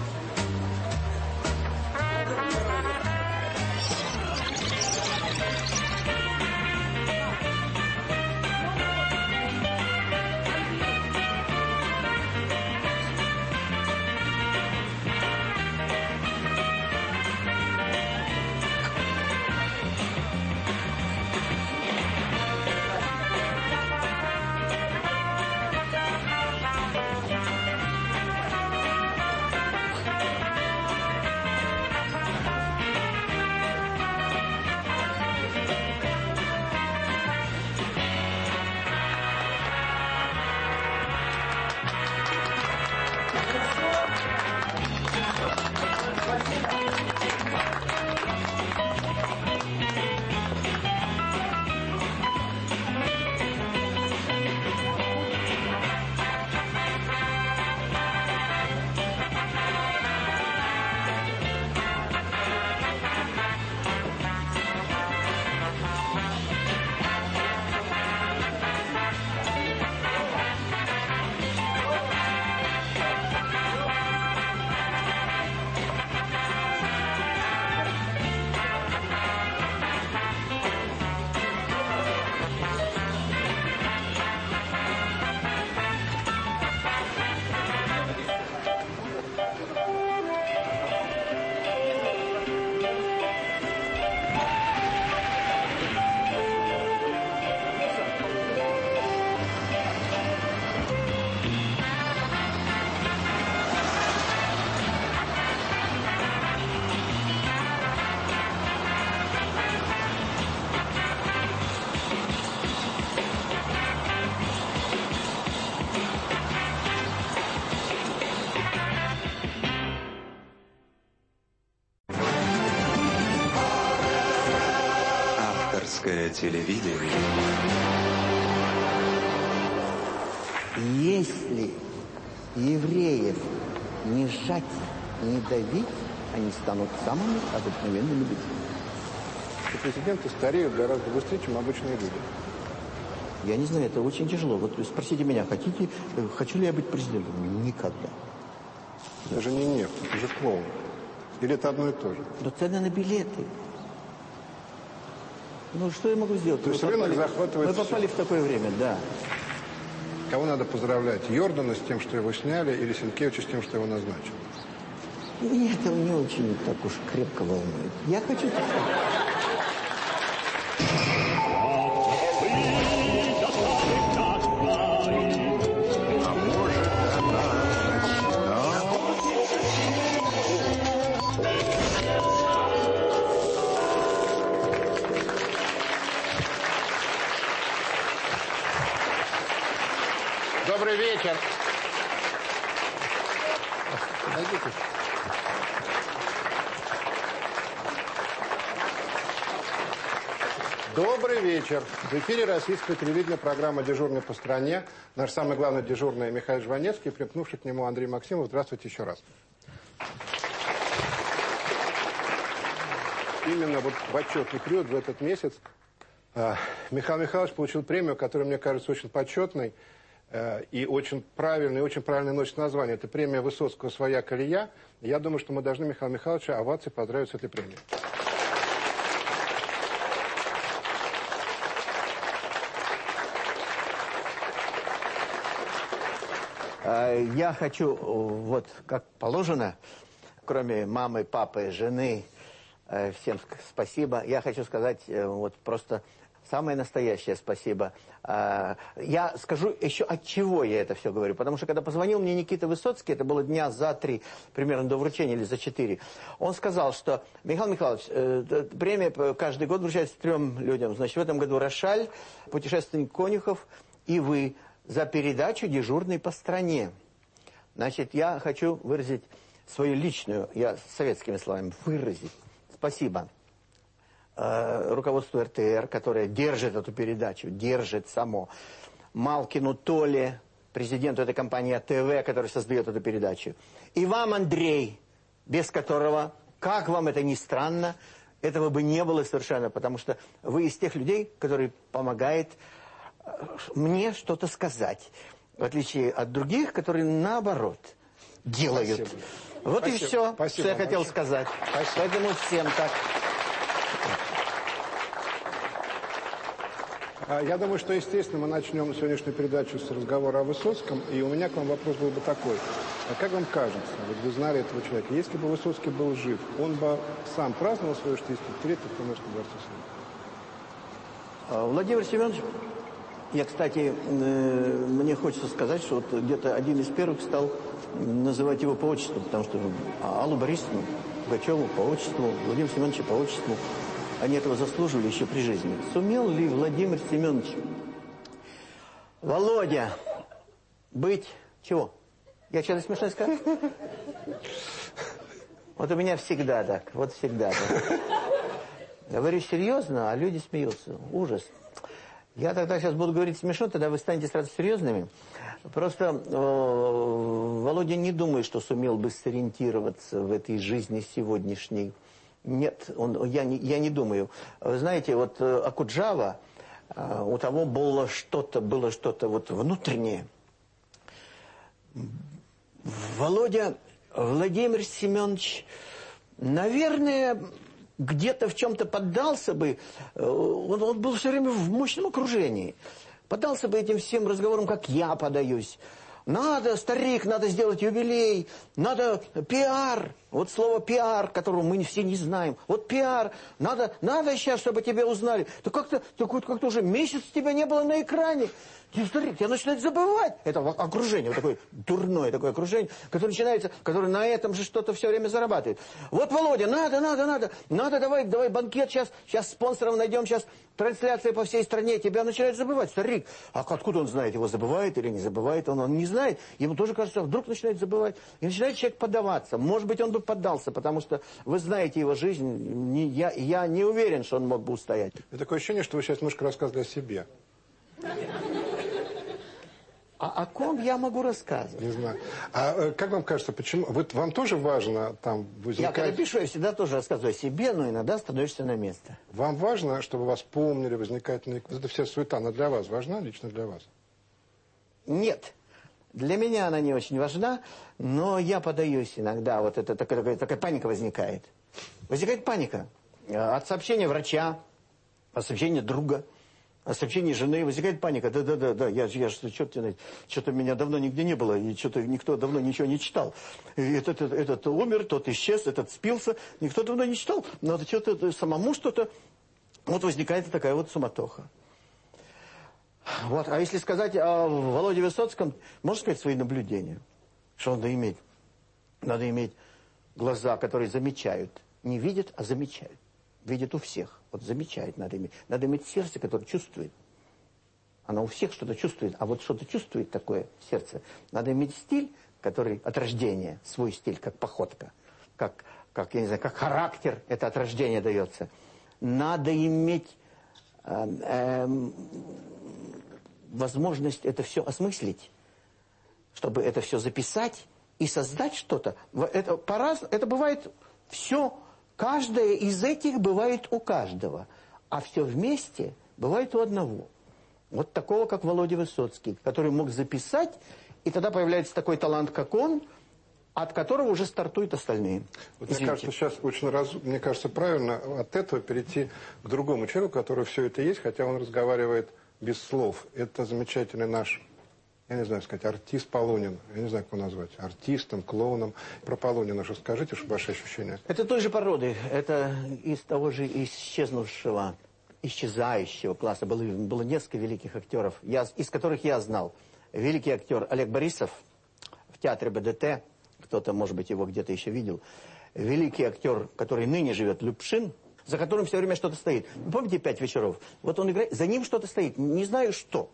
Телевидение. Если евреев не сжать, не давить, они станут самыми обыкновенными людьми. Президенты стареют гораздо быстрее, чем обычные люди. Я не знаю, это очень тяжело. Вот спросите меня, хотите, э, хочу ли я быть президентом? Никогда. Даже не нефть, это же клоун. Или это одно и то же? Но цены на билеты. Ну, что я могу сделать? То есть рынок захватывает Мы попали все. в такое время, да. Кого надо поздравлять? Йордана с тем, что его сняли, или Сенкевича с тем, что его назначили? Нет, это не очень так уж крепко волнует. Я хочу... вечер. В эфире российское телевидение, программа «Дежурный по стране». Наш самый главный дежурный Михаил Жванецкий, припнувший к нему Андрей Максимов. Здравствуйте еще раз. Именно вот в отчетный период, в этот месяц, э, Михаил Михайлович получил премию, которая, мне кажется, очень почетной э, и очень правильной, и очень правильно носит название. Это премия Высоцкого «Своя колея». Я думаю, что мы должны Михаила Михайловича овации поздравить с этой премией. Я хочу, э, вот как положено, кроме мамы, папы, жены, э, всем спасибо. Я хочу сказать вот просто самое настоящее спасибо. Я скажу еще, от чего я это все говорю. Потому что когда позвонил мне Никита Высоцкий, это было дня за три, примерно до вручения, или за четыре, он сказал, что, Михаил Михайлович, премия каждый год вручается трем людям. Значит, в этом году Рошаль, путешественник Конюхов и вы за передачу «Дежурный по стране». Значит, я хочу выразить свою личную, я советскими словами, выразить спасибо э, руководству РТР, которое держит эту передачу, держит само. Малкину Толе, президенту этой компании АТВ, который создает эту передачу. И вам, Андрей, без которого, как вам это ни странно, этого бы не было совершенно, потому что вы из тех людей, которые помогают мне что-то сказать. В отличие от других, которые наоборот делают. Спасибо. Вот Спасибо. и все, Спасибо что я хотел большое. сказать. Спасибо. Поэтому всем так. А, я думаю, что, естественно, мы начнем сегодняшнюю передачу с разговора о Высоцком. И у меня к вам вопрос был бы такой. А как вам кажется, вот вы знали этого человека, если бы Высоцкий был жив, он бы сам праздновал свое 65-летие в Приморском дворце а, Владимир Семенович я, кстати, э, мне хочется сказать, что вот где-то один из первых стал называть его по отчеству, потому что а, Аллу Борисовну, Пугачеву по отчеству, Владимир Семеновича по отчеству, они этого заслуживали еще при жизни. Сумел ли Владимир Семенович Володя быть чего? Я что-то смешно сказал? Вот у меня всегда так, вот всегда так. Говорю серьезно, а люди смеются. Ужас. Я тогда сейчас буду говорить смешно, тогда вы станете сразу серьезными. Просто э, Володя не думает, что сумел бы сориентироваться в этой жизни сегодняшней. Нет, он, я, не, я не думаю. Вы знаете, вот э, Акуджава, э, у того было что-то, было что-то вот внутреннее. Володя Владимир Семенович, наверное, где-то в чем-то поддался бы, э, он, он был все время в мощном окружении. Поддался бы этим всем разговорам, как я подаюсь. Надо, старик, надо сделать юбилей, надо пиар. Вот слово пиар, которого мы все не знаем. Вот пиар. Надо, надо сейчас, чтобы тебя узнали. Да как-то как уже месяц тебя не было на экране. И смотрите, я начинаю забывать. Это окружение, вот такое дурное такое окружение, которое начинается, которое на этом же что-то все время зарабатывает. Вот, Володя, надо, надо, надо, надо, давай, давай банкет сейчас, сейчас спонсоров найдем, сейчас трансляция по всей стране. Тебя начинает забывать, старик. А откуда он знает, его забывает или не забывает? Он, он не знает. Ему тоже кажется, вдруг начинает забывать. И начинает человек поддаваться. Может быть, он бы поддался, потому что вы знаете его жизнь. Не, я, я не уверен, что он мог бы устоять. И такое ощущение, что вы сейчас немножко рассказывали о себе. А о ком я могу рассказывать? Не знаю. А э, как вам кажется, почему... Вот вам тоже важно там возникать... Я когда пишу, я всегда тоже рассказываю о себе, но иногда становишься на место. Вам важно, чтобы вас помнили, возникать... Это вся суета, она для вас важна, лично для вас? Нет. Для меня она не очень важна, но я подаюсь иногда. Вот это такая, такая, такая паника возникает. Возникает паника. От сообщения врача, от сообщения друга – о сообщении жены возникает паника. Да-да-да, да, я, я что-то меня давно нигде не было, и что-то никто давно ничего не читал. Этот, этот, этот умер, тот исчез, этот спился, никто давно не читал. Надо что-то самому что-то... Вот возникает такая вот суматоха. Вот. А если сказать о Володе Высоцком, можно сказать свои наблюдения? Что надо иметь? Надо иметь глаза, которые замечают. Не видят, а замечают. Видят у всех. Вот замечает надо иметь. Надо иметь сердце, которое чувствует. Оно у всех что-то чувствует, а вот что-то чувствует такое сердце. Надо иметь стиль, который от рождения, свой стиль, как походка, как, как, я не знаю, как характер, это от рождения дается. Надо иметь э, э, возможность это все осмыслить, чтобы это все записать и создать что-то. Это, это бывает все, каждое из этих бывает у каждого, а все вместе бывает у одного. Вот такого, как Володя Высоцкий, который мог записать, и тогда появляется такой талант, как он, от которого уже стартуют остальные. Вот мне кажется, сейчас очень раз, мне кажется, правильно от этого перейти к другому человеку, который все это есть, хотя он разговаривает без слов. Это замечательный наш я не знаю сказать, артист Полунин. Я не знаю, как его назвать. Артистом, клоуном. Про Полунина что скажите, что ваши ощущения. Это той же породы. Это из того же исчезнувшего, исчезающего класса. Было, было несколько великих актеров, я, из которых я знал. Великий актер Олег Борисов в театре БДТ. Кто-то, может быть, его где-то еще видел. Великий актер, который ныне живет, Любшин, за которым все время что-то стоит. Помните «Пять вечеров»? Вот он играет, за ним что-то стоит. Не знаю, что.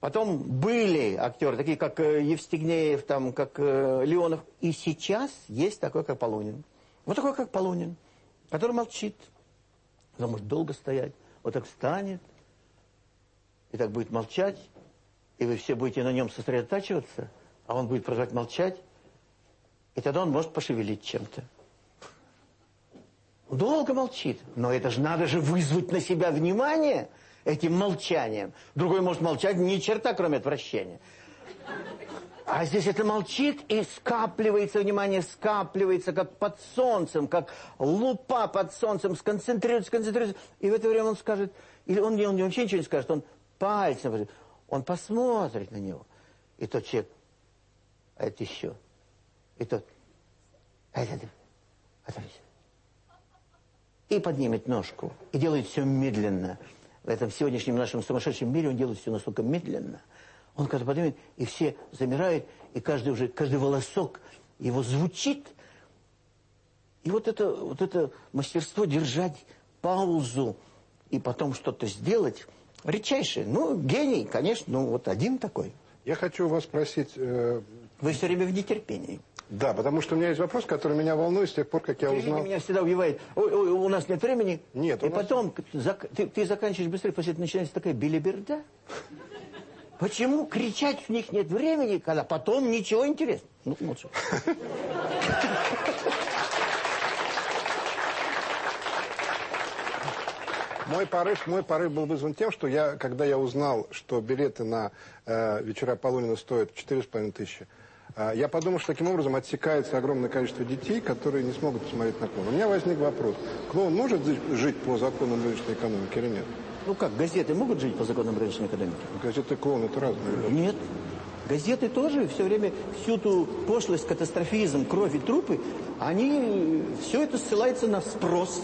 Потом были актеры, такие как э, Евстигнеев, там, как э, Леонов. И сейчас есть такой, как Полунин. Вот такой, как Полунин, который молчит. Он может долго стоять. Вот так встанет, и так будет молчать, и вы все будете на нем сосредотачиваться, а он будет продолжать молчать, и тогда он может пошевелить чем-то. Долго молчит, но это же надо же вызвать на себя внимание – этим молчанием. Другой может молчать ни черта, кроме отвращения. А здесь это молчит и скапливается, внимание скапливается, как под солнцем, как лупа под солнцем, сконцентрируется, сконцентрируется. И в это время он скажет, или он, он вообще ничего не скажет, он пальцем, он посмотрит на него. И тот человек, а это еще. И тот, а это, это, и поднимет ножку, и делает все медленно в этом сегодняшнем нашем сумасшедшем мире он делает все настолько медленно. Он когда поднимет, и все замирают, и каждый уже, каждый волосок его звучит. И вот это, вот это мастерство держать паузу и потом что-то сделать, редчайшее. Ну, гений, конечно, ну вот один такой. Я хочу вас спросить... Э... Вы все время в нетерпении. Да, потому что у меня есть вопрос, который меня волнует с тех пор, как я Видите, узнал... меня всегда убивает. Ой, ой, у нас нет времени. Нет. И нас... потом зак... ты, ты заканчиваешь быстрее, после этого начинается такая билиберда. Почему кричать в них нет времени, когда потом ничего интересного? Ну, вот что. Мой порыв, мой порыв был вызван тем, что я, когда я узнал, что билеты на э, вечера Полунина стоят 4,5 тысячи, я подумал, что таким образом отсекается огромное количество детей, которые не смогут посмотреть на клоун. У меня возник вопрос. Клоун может жить по законам рыночной экономики или нет? Ну как, газеты могут жить по законам рыночной экономики? Газеты и клоун это разные. Нет. Газеты тоже все время, всю ту пошлость, катастрофизм, кровь и трупы, они, все это ссылается на спрос.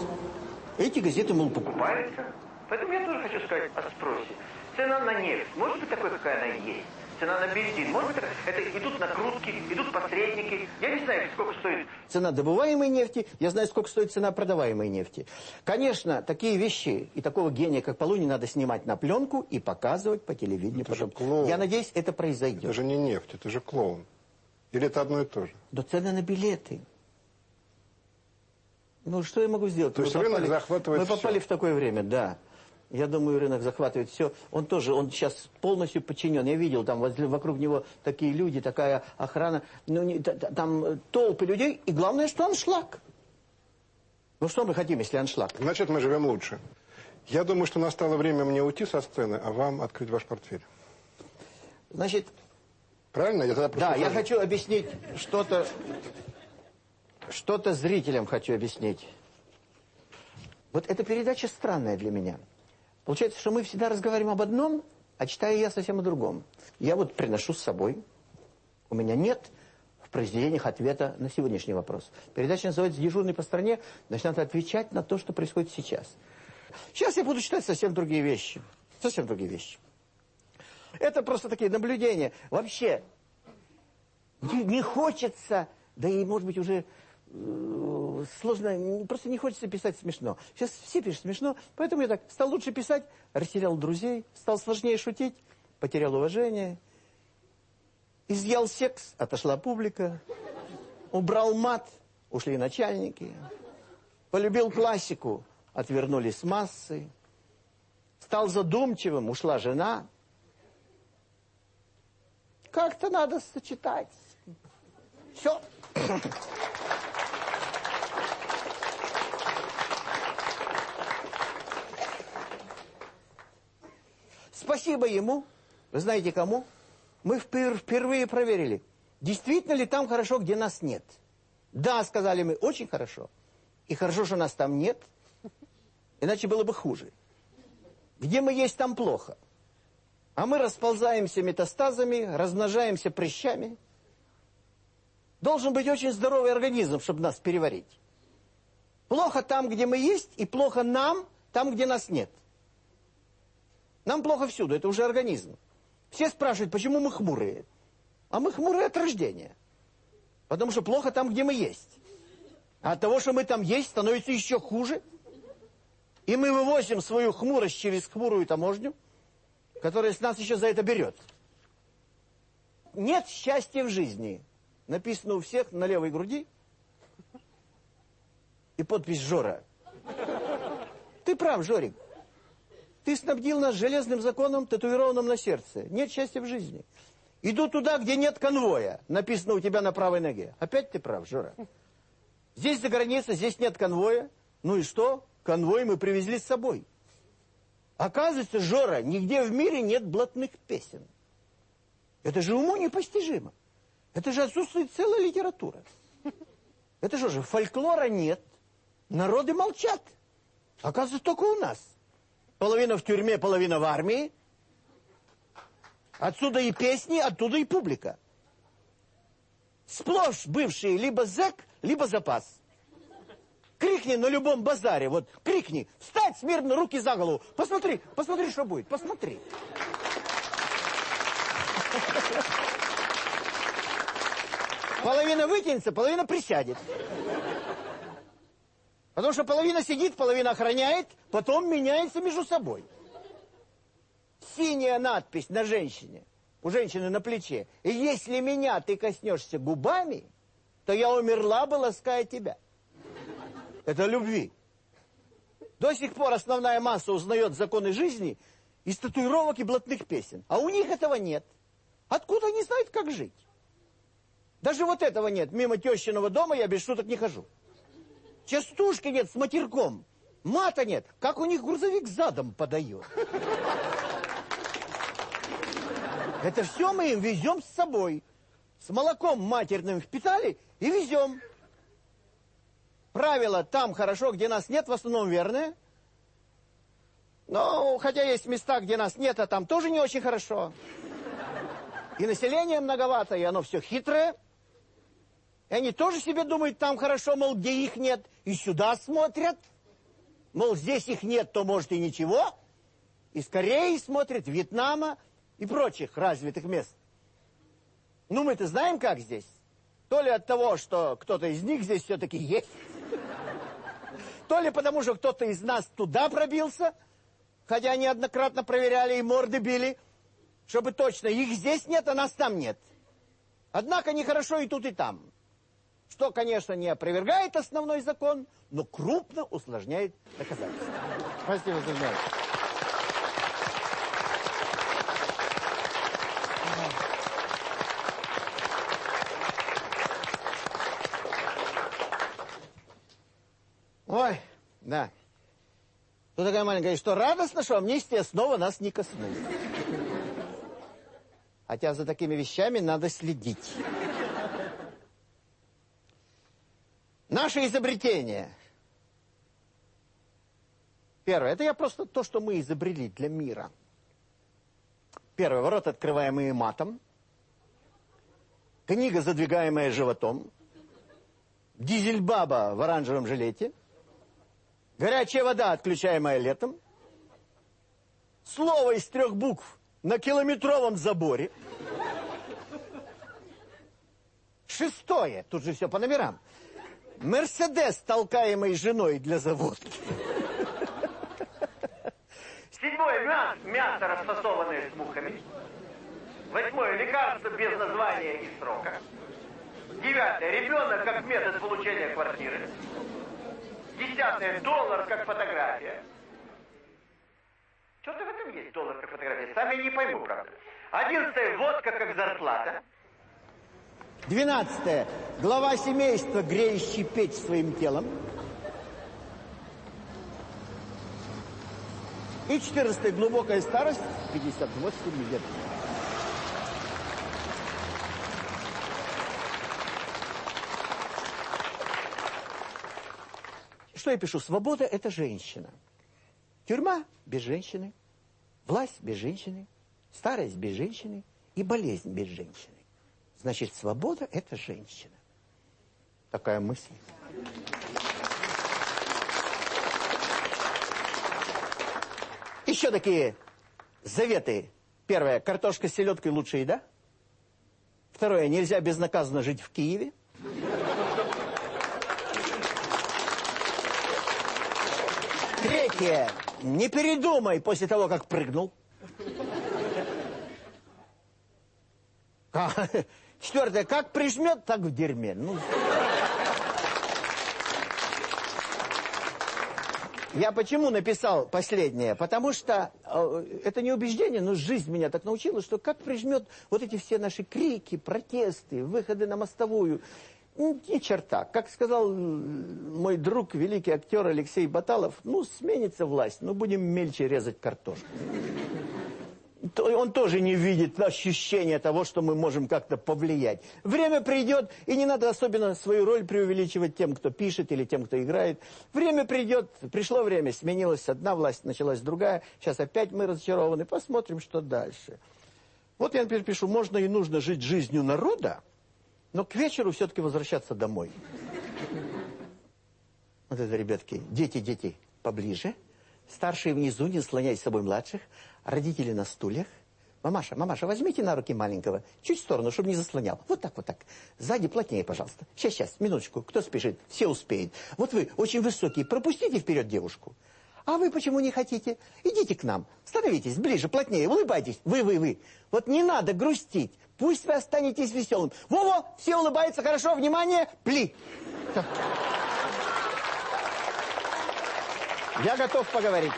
Эти газеты, мол, покупаются. Поэтому я тоже хочу сказать о спросе. Цена на нефть может быть такой, какая она есть? Цена на бензин. Может быть, это идут накрутки, идут посредники. Я не знаю, сколько стоит цена добываемой нефти, я знаю, сколько стоит цена продаваемой нефти. Конечно, такие вещи и такого гения, как Полуни, надо снимать на пленку и показывать по телевидению. Это же клоун. Я надеюсь, это произойдет. Это же не нефть, это же клоун. Или это одно и то же? Да цены на билеты. Ну, что я могу сделать? То есть мы рынок попали, захватывает Мы попали все. в такое время, да. Я думаю, рынок захватывает все. Он тоже, он сейчас полностью подчинен. Я видел, там вокруг него такие люди, такая охрана. Ну, не, там толпы людей. И главное, что аншлаг. Ну, что мы хотим, если аншлаг? Значит, мы живем лучше. Я думаю, что настало время мне уйти со сцены, а вам открыть ваш портфель. Значит... Правильно? Я тогда да, я хочу объяснить что-то... Что-то зрителям хочу объяснить. Вот эта передача странная для меня. Получается, что мы всегда разговариваем об одном, а читаю я совсем о другом. Я вот приношу с собой. У меня нет в произведениях ответа на сегодняшний вопрос. Передача называется «Дежурный по стране». Значит, надо отвечать на то, что происходит сейчас. Сейчас я буду читать совсем другие вещи. Совсем другие вещи. Это просто такие наблюдения. Вообще, не, не хочется, да и, может быть, уже сложно, просто не хочется писать смешно. Сейчас все пишут смешно, поэтому я так стал лучше писать, растерял друзей, стал сложнее шутить, потерял уважение. Изъял секс, отошла публика. Убрал мат, ушли начальники. Полюбил классику, отвернулись массы. Стал задумчивым, ушла жена. Как-то надо сочетать. Все. Спасибо ему. Вы знаете кому? Мы впервые проверили, действительно ли там хорошо, где нас нет. Да, сказали мы, очень хорошо. И хорошо, что нас там нет, иначе было бы хуже. Где мы есть, там плохо. А мы расползаемся метастазами, размножаемся прыщами. Должен быть очень здоровый организм, чтобы нас переварить. Плохо там, где мы есть, и плохо нам, там, где нас нет. Нам плохо всюду, это уже организм. Все спрашивают, почему мы хмурые. А мы хмурые от рождения. Потому что плохо там, где мы есть. А от того, что мы там есть, становится еще хуже. И мы вывозим свою хмурость через хмурую таможню, которая с нас еще за это берет. Нет счастья в жизни. Написано у всех на левой груди. И подпись Жора. Ты прав, Жорик. Ты снабдил нас железным законом, татуированным на сердце. Нет счастья в жизни. Иду туда, где нет конвоя. Написано у тебя на правой ноге. Опять ты прав, Жора. Здесь за границей, здесь нет конвоя. Ну и что? Конвой мы привезли с собой. Оказывается, Жора, нигде в мире нет блатных песен. Это же уму непостижимо. Это же отсутствует целая литература. Это что же, фольклора нет. Народы молчат. Оказывается, только у нас. Половина в тюрьме, половина в армии. Отсюда и песни, оттуда и публика. Сплошь бывшие либо зэк, либо запас. Крикни на любом базаре, вот крикни, встать смирно, руки за голову. Посмотри, посмотри, что будет, посмотри. Половина вытянется, половина присядет. Потому что половина сидит, половина охраняет, потом меняется между собой. Синяя надпись на женщине, у женщины на плече. И если меня ты коснешься губами, то я умерла бы, лаская тебя. Это любви. До сих пор основная масса узнает законы жизни из татуировок и блатных песен. А у них этого нет. Откуда они знают, как жить? Даже вот этого нет. Мимо тещиного дома я без шуток не хожу. Частушки нет с матерком. Мата нет. Как у них грузовик задом подает. Это все мы им везем с собой. С молоком матерным впитали и везем. Правило там хорошо, где нас нет, в основном верное. Но, хотя есть места, где нас нет, а там тоже не очень хорошо. И население многовато, и оно все хитрое. И они тоже себе думают, там хорошо, мол, где их нет, и сюда смотрят. Мол, здесь их нет, то может и ничего. Из Кореи смотрят, Вьетнама и прочих развитых мест. Ну, мы-то знаем, как здесь. То ли от того, что кто-то из них здесь все-таки есть, то ли потому, что кто-то из нас туда пробился, хотя неоднократно проверяли и морды били, чтобы точно их здесь нет, а нас там нет. Однако нехорошо и тут, и там что, конечно, не опровергает основной закон, но крупно усложняет доказательства. Спасибо, Сергей. Ой, да. Тут такая маленькая, что радостно, что амнистия снова нас не коснулась. Хотя за такими вещами надо следить. Наше изобретение. Первое. Это я просто то, что мы изобрели для мира. Первое. Ворот, открываемые матом. Книга, задвигаемая животом. Дизельбаба в оранжевом жилете. Горячая вода, отключаемая летом. Слово из трех букв на километровом заборе. Шестое. Тут же все по номерам. Мерседес, толкаемый женой для заводки. Седьмое. Мясо, мясо расфасованное с мухами. Восьмое. Лекарство без названия и срока. Девятое. Ребенок как метод получения квартиры. Десятое. Доллар как фотография. Что-то в этом есть, доллар как фотография. Сам я не пойму, правда. Одиннадцатое. Водка как зарплата. Двенадцатое. Глава семейства, греющий печь своим телом. И четырнадцатое. Глубокая старость. 58 лет. Что я пишу? Свобода – это женщина. Тюрьма – без женщины. Власть – без женщины. Старость – без женщины. И болезнь – без женщины. Значит, свобода – это женщина. Такая мысль. Еще такие заветы. Первое. Картошка с селедкой лучше еда. Второе. Нельзя безнаказанно жить в Киеве. Третье. Не передумай после того, как прыгнул. Четвертое. Как прижмет, так в дерьме. Ну... Я почему написал последнее? Потому что э, это не убеждение, но жизнь меня так научила, что как прижмет вот эти все наши крики, протесты, выходы на мостовую. Ни черта. Как сказал мой друг, великий актер Алексей Баталов, ну, сменится власть, но будем мельче резать картошку. Он тоже не видит ощущения того, что мы можем как-то повлиять. Время придет, и не надо особенно свою роль преувеличивать тем, кто пишет или тем, кто играет. Время придет, пришло время, сменилась одна власть, началась другая. Сейчас опять мы разочарованы, посмотрим, что дальше. Вот я, например, пишу, можно и нужно жить жизнью народа, но к вечеру все-таки возвращаться домой. Вот это, ребятки, дети, дети, поближе. Старшие внизу, не слоняй с собой младших. Родители на стульях. Мамаша, мамаша, возьмите на руки маленького. Чуть в сторону, чтобы не заслонял. Вот так, вот так. Сзади плотнее, пожалуйста. Сейчас, сейчас, минуточку. Кто спешит? Все успеет. Вот вы очень высокие. Пропустите вперед девушку. А вы почему не хотите? Идите к нам. Становитесь ближе, плотнее, улыбайтесь. Вы, вы, вы. Вот не надо грустить. Пусть вы останетесь веселым. Во-во, все улыбаются, хорошо, внимание, пли. Я готов поговорить.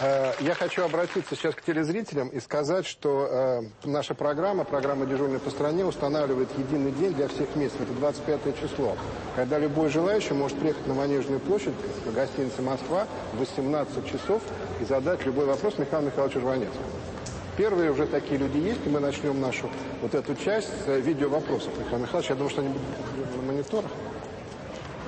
Я хочу обратиться сейчас к телезрителям и сказать, что э, наша программа, программа «Дежурный по стране» устанавливает единый день для всех мест. Это 25 число, когда любой желающий может приехать на Манежную площадь в гостинице «Москва» в 18 часов и задать любой вопрос Михаилу Михайловичу Жванецкому. Первые уже такие люди есть, и мы начнем нашу вот эту часть с видео вопросов. Михаил Михайлович, я думаю, что они будут на мониторах.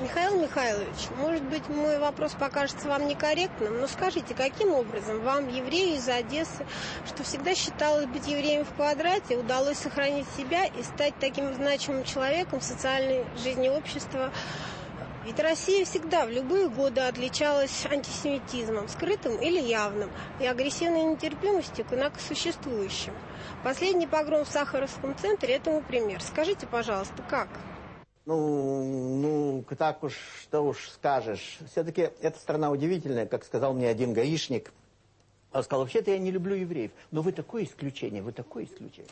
Михаил Михайлович, может быть, мой вопрос покажется вам некорректным, но скажите, каким образом вам, еврею из Одессы, что всегда считалось быть евреем в квадрате, удалось сохранить себя и стать таким значимым человеком в социальной жизни общества? Ведь Россия всегда в любые годы отличалась антисемитизмом, скрытым или явным, и агрессивной нетерпимостью к инакосуществующим. Последний погром в Сахаровском центре этому пример. Скажите, пожалуйста, как? Ну, ну, так уж, что уж скажешь. Все-таки эта страна удивительная, как сказал мне один гаишник. Он сказал, вообще-то я не люблю евреев. Но вы такое исключение, вы такое исключение.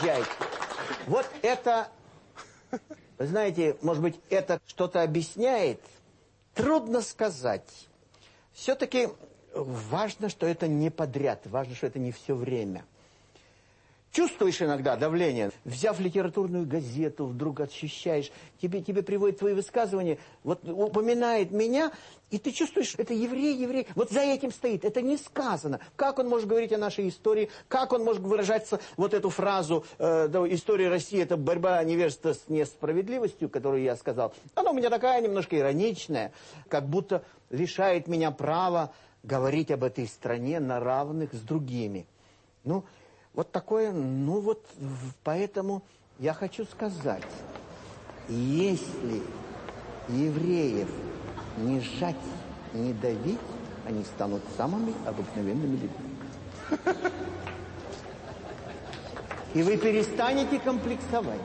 Езжайте. Вот это, вы знаете, может быть, это что-то объясняет? Трудно сказать. Все-таки важно, что это не подряд, важно, что это не все время. Чувствуешь иногда давление. Взяв литературную газету, вдруг ощущаешь, тебе, тебе приводят твои высказывания, вот упоминает меня, и ты чувствуешь, это еврей, еврей. Вот за этим стоит, это не сказано. Как он может говорить о нашей истории, как он может выражаться, вот эту фразу, э, история России, это борьба невежества с несправедливостью, которую я сказал. Она у меня такая немножко ироничная, как будто лишает меня права говорить об этой стране на равных с другими. Ну, вот такое, ну вот, поэтому я хочу сказать, если евреев не сжать, не давить, они станут самыми обыкновенными людьми. И вы перестанете комплексовать.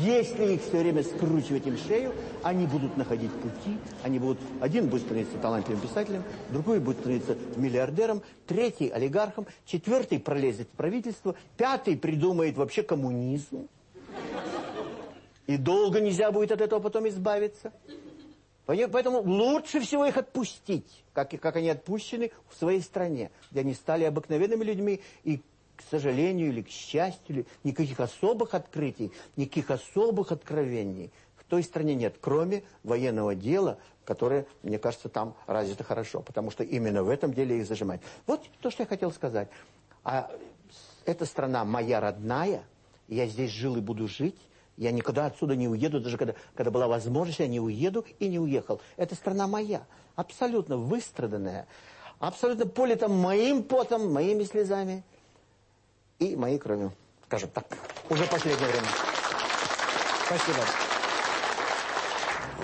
Если их все время скручивать им шею, они будут находить пути, они будут, один будет становиться талантливым писателем, другой будет становиться миллиардером, третий олигархом, четвертый пролезет в правительство, пятый придумает вообще коммунизм. И долго нельзя будет от этого потом избавиться. Поэтому лучше всего их отпустить, как, как они отпущены в своей стране, где они стали обыкновенными людьми и к сожалению или к счастью, никаких особых открытий, никаких особых откровений в той стране нет, кроме военного дела, которое, мне кажется, там развито хорошо, потому что именно в этом деле их зажимать. Вот то, что я хотел сказать. А эта страна моя родная, я здесь жил и буду жить, я никуда отсюда не уеду, даже когда, когда была возможность, я не уеду и не уехал. Эта страна моя, абсолютно выстраданная, абсолютно полита моим потом, моими слезами и моей кровью. Скажем так, уже последнее время. Спасибо.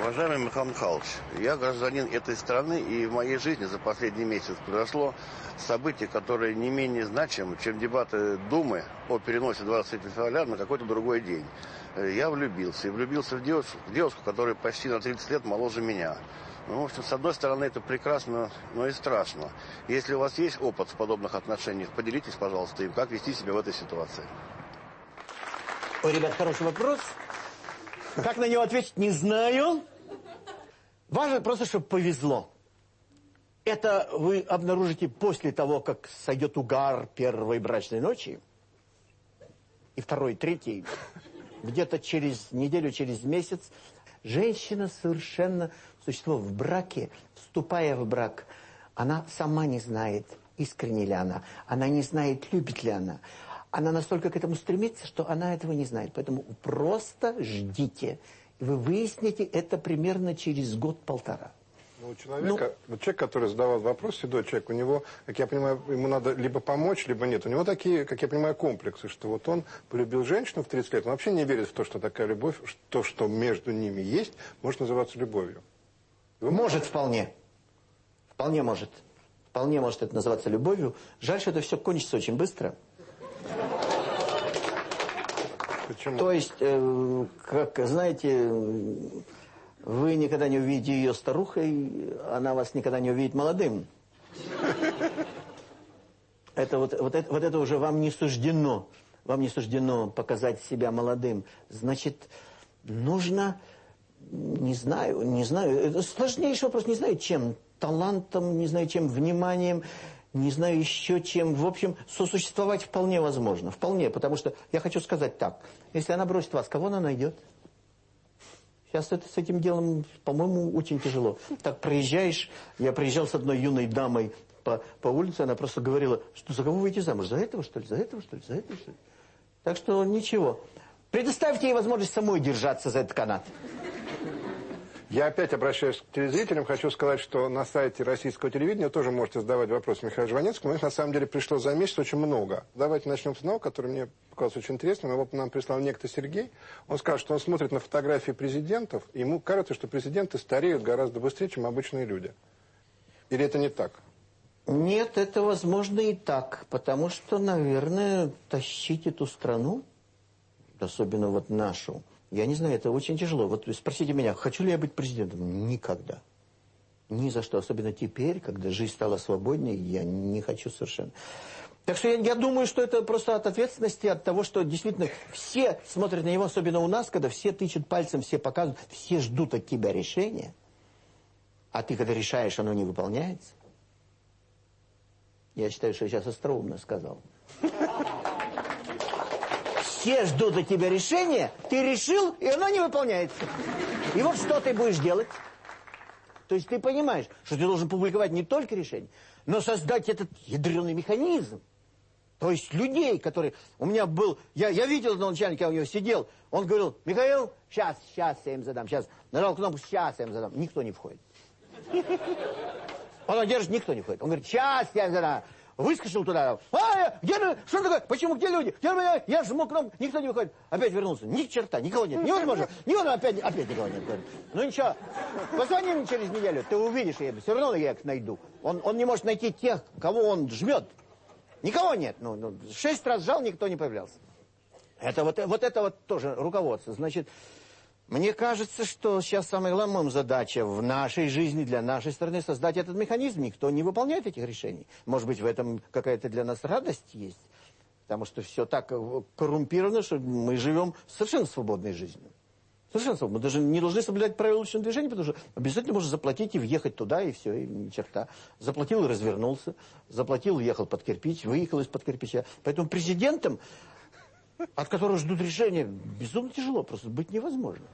Уважаемый Михаил Михайлович, я гражданин этой страны, и в моей жизни за последний месяц произошло событие, которое не менее значимо, чем дебаты Думы о переносе 23 февраля на какой-то другой день. Я влюбился, и влюбился в девушку, в девушку, которая почти на 30 лет моложе меня. Ну, в с одной стороны, это прекрасно, но и страшно. Если у вас есть опыт в подобных отношениях, поделитесь, пожалуйста, им, как вести себя в этой ситуации. Ой, ребят, хороший вопрос. Как на него ответить, не знаю. Важно просто, чтобы повезло. Это вы обнаружите после того, как сойдет угар первой брачной ночи. И второй, третий. Где-то через неделю, через месяц. Женщина совершенно существо в браке, вступая в брак, она сама не знает, искренне ли она. Она не знает, любит ли она она настолько к этому стремится, что она этого не знает. Поэтому просто ждите. И вы выясните это примерно через год-полтора. Ну, у человека, ну, вот человек, который задавал вопрос, седой человек, у него, как я понимаю, ему надо либо помочь, либо нет. У него такие, как я понимаю, комплексы, что вот он полюбил женщину в 30 лет, он вообще не верит в то, что такая любовь, то, что между ними есть, может называться любовью. Может вполне. Вполне может. Вполне может это называться любовью. Жаль, что это все кончится очень быстро. Почему? То есть, э, как, знаете, вы никогда не увидите ее старухой, она вас никогда не увидит молодым. Это вот, вот, это, вот это уже вам не суждено. Вам не суждено показать себя молодым. Значит, нужно, не знаю, не знаю, это сложнейший вопрос, не знаю чем, талантом, не знаю чем, вниманием, не знаю еще чем. В общем, сосуществовать вполне возможно. Вполне, потому что я хочу сказать так. Если она бросит вас, кого она найдет? Сейчас это с этим делом, по-моему, очень тяжело. Так проезжаешь, я проезжал с одной юной дамой по, по улице, она просто говорила, что за кого выйти замуж? За этого, что ли? За этого, что ли? За этого, что ли? Так что ничего. Предоставьте ей возможность самой держаться за этот канат. Я опять обращаюсь к телезрителям. Хочу сказать, что на сайте российского телевидения тоже можете задавать вопрос Михаилу Жванецкому. Их на самом деле пришло за месяц очень много. Давайте начнем с одного, который мне показался очень интересным. Его нам прислал некто Сергей. Он сказал, что он смотрит на фотографии президентов, и ему кажется, что президенты стареют гораздо быстрее, чем обычные люди. Или это не так? Нет, это возможно и так. Потому что, наверное, тащить эту страну, особенно вот нашу, я не знаю, это очень тяжело. Вот спросите меня, хочу ли я быть президентом? Никогда. Ни за что. Особенно теперь, когда жизнь стала свободнее, я не хочу совершенно. Так что я, я думаю, что это просто от ответственности, от того, что действительно все смотрят на него, особенно у нас, когда все тычут пальцем, все показывают, все ждут от тебя решения, а ты, когда решаешь, оно не выполняется. Я считаю, что я сейчас остроумно сказал все ждут от тебя решения, ты решил, и оно не выполняется. И вот что ты будешь делать? То есть ты понимаешь, что ты должен публиковать не только решение, но создать этот ядреный механизм. То есть людей, которые... У меня был... Я, я видел одного начальника, я у него сидел. Он говорил, Михаил, сейчас, сейчас я им задам, сейчас. Нажал кнопку, сейчас я им задам. Никто не входит. Он держит, никто не входит. Он говорит, сейчас я им задам выскочил туда. А, где люди? Что такое? Почему? Где люди? Где я, я жму кнопку, никто не выходит. Опять вернулся. Ни черта, никого нет. Невозможно. Никого опять, опять никого нет. Ну ничего, позвони мне через неделю, ты увидишь, я все равно я их найду. Он, он не может найти тех, кого он жмет. Никого нет. Ну, ну, шесть раз жал, никто не появлялся. Это вот, вот это вот тоже руководство. Значит, мне кажется, что сейчас самая главная задача в нашей жизни, для нашей страны, создать этот механизм. Никто не выполняет этих решений. Может быть, в этом какая-то для нас радость есть. Потому что все так э, коррумпировано, что мы живем совершенно свободной жизнью. Совершенно свободно. Мы даже не должны соблюдать правила уличного движения, потому что обязательно можно заплатить и въехать туда, и все, и ни черта. Заплатил и развернулся. Заплатил, ехал под кирпич, выехал из-под кирпича. Поэтому президентом, от которого ждут решения, безумно тяжело, просто быть невозможно.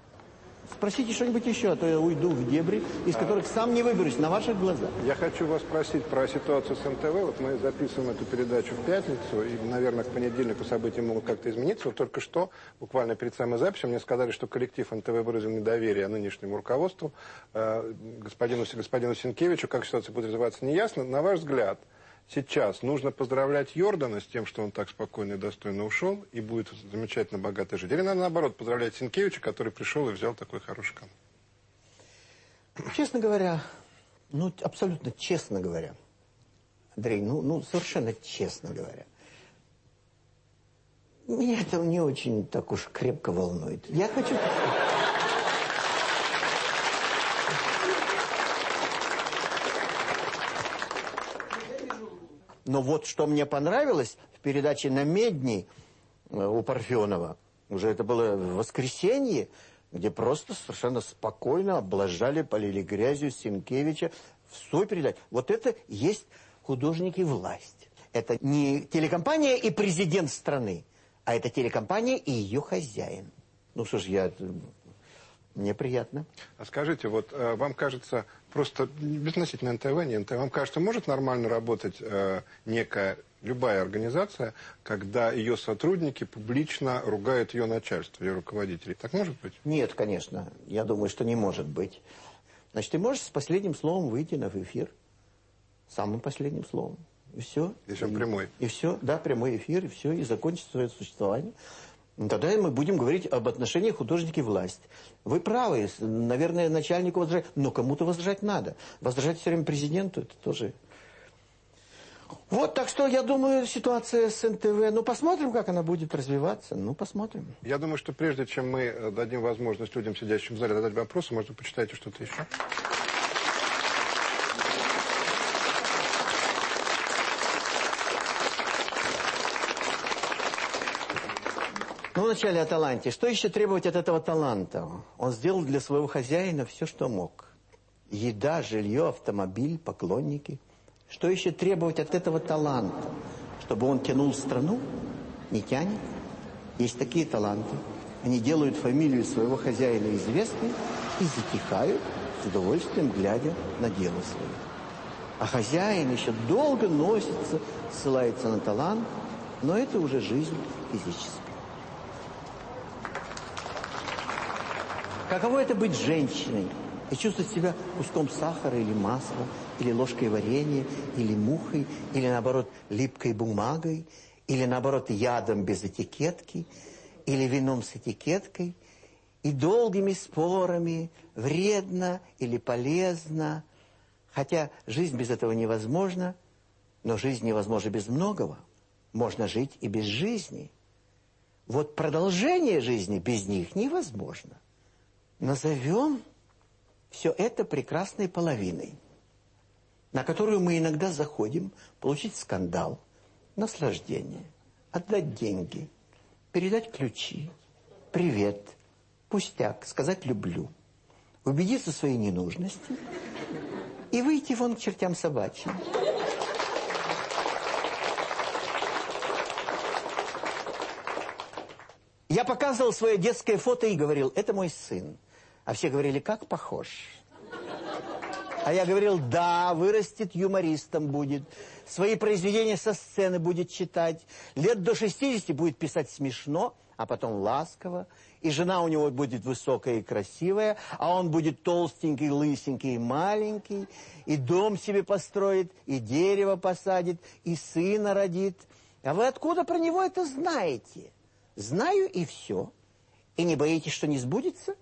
Спросите что-нибудь еще, а то я уйду в дебри, из которых сам не выберусь, на ваших глазах. Я хочу вас спросить про ситуацию с НТВ. Вот мы записываем эту передачу в пятницу, и, наверное, к понедельнику события могут как-то измениться. Вот только что, буквально перед самой записью, мне сказали, что коллектив НТВ выразил недоверие нынешнему руководству, э, господину, господину Сенкевичу. Как ситуация будет развиваться, неясно. На ваш взгляд, сейчас нужно поздравлять Йордана с тем, что он так спокойно и достойно ушел и будет замечательно богато жить? Или надо наоборот поздравлять Сенкевича, который пришел и взял такой хороший команд? Честно говоря, ну, абсолютно честно говоря, Андрей, ну, ну совершенно честно говоря, меня это не очень так уж крепко волнует. Я хочу... Но вот что мне понравилось в передаче «На медни» э, у Парфенова, уже это было в воскресенье, где просто совершенно спокойно облажали, полили грязью Сенкевича в свой передаче. Вот это есть художники власть. Это не телекомпания и президент страны, а это телекомпания и ее хозяин. Ну ж, я мне приятно. А скажите, вот э, вам кажется, просто безносительно НТВ, не НТВ, вам кажется, может нормально работать э, некая, любая организация, когда ее сотрудники публично ругают ее начальство, ее руководителей? Так может быть? Нет, конечно. Я думаю, что не может быть. Значит, ты можешь с последним словом выйти на эфир. Самым последним словом. И все. Если он прямой. И все, да, прямой эфир, и все, и закончить свое существование. Тогда мы будем говорить об отношении художники власть. Вы правы, наверное, начальнику возражать, но кому-то возражать надо. Возражать все время президенту, это тоже... Вот, так что, я думаю, ситуация с НТВ, ну, посмотрим, как она будет развиваться, ну, посмотрим. Я думаю, что прежде чем мы э, дадим возможность людям, сидящим в зале, задать вопросы, может, вы что-то еще? Ну, вначале о таланте. Что еще требовать от этого таланта? Он сделал для своего хозяина все, что мог. Еда, жилье, автомобиль, поклонники. Что еще требовать от этого таланта? Чтобы он тянул страну? Не тянет. Есть такие таланты. Они делают фамилию своего хозяина известной и затихают с удовольствием, глядя на дело свое. А хозяин еще долго носится, ссылается на талант, но это уже жизнь физическая. Каково это быть женщиной и чувствовать себя куском сахара или масла, или ложкой варенья, или мухой, или наоборот липкой бумагой, или наоборот ядом без этикетки, или вином с этикеткой, и долгими спорами, вредно или полезно. Хотя жизнь без этого невозможна, но жизнь невозможна без многого. Можно жить и без жизни. Вот продолжение жизни без них невозможно назовем все это прекрасной половиной, на которую мы иногда заходим получить скандал, наслаждение, отдать деньги, передать ключи, привет, пустяк, сказать «люблю», убедиться в своей ненужности и выйти вон к чертям собачьим. Я показывал свое детское фото и говорил, это мой сын. А все говорили, как похож. А я говорил, да, вырастет, юмористом будет. Свои произведения со сцены будет читать. Лет до 60 будет писать смешно, а потом ласково. И жена у него будет высокая и красивая, а он будет толстенький, лысенький и маленький. И дом себе построит, и дерево посадит, и сына родит. А вы откуда про него это знаете? Знаю и все. И не боитесь, что не сбудется?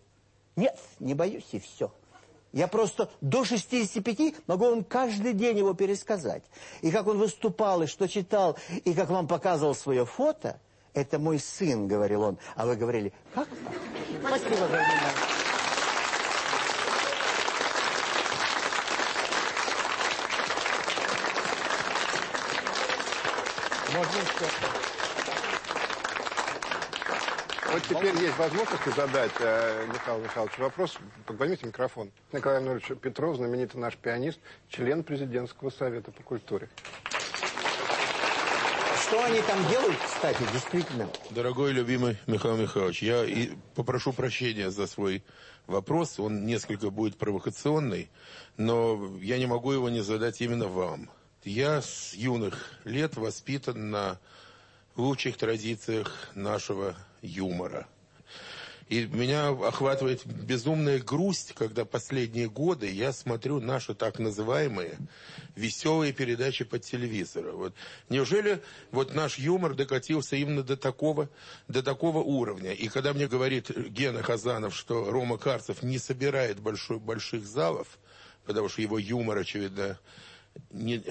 Нет, не боюсь, и все. Я просто до 65 могу вам каждый день его пересказать. И как он выступал, и что читал, и как вам показывал свое фото, Это мой сын, говорил он. А вы говорили, как? Спасибо за. Можно еще? Вот теперь есть возможность задать э, Михаилу Михайловичу вопрос. Поднимите микрофон. Николай Иванович Петров, знаменитый наш пианист, член президентского совета по культуре. Что они там делают, кстати, действительно? Дорогой, любимый Михаил Михайлович, я и попрошу прощения за свой вопрос. Он несколько будет провокационный, но я не могу его не задать именно вам. Я с юных лет воспитан на лучших традициях нашего юмора. И меня охватывает безумная грусть, когда последние годы я смотрю наши так называемые веселые передачи по телевизору. Вот. Неужели вот наш юмор докатился именно до такого, до такого уровня? И когда мне говорит Гена Хазанов, что Рома Карцев не собирает большой, больших залов, потому что его юмор, очевидно, не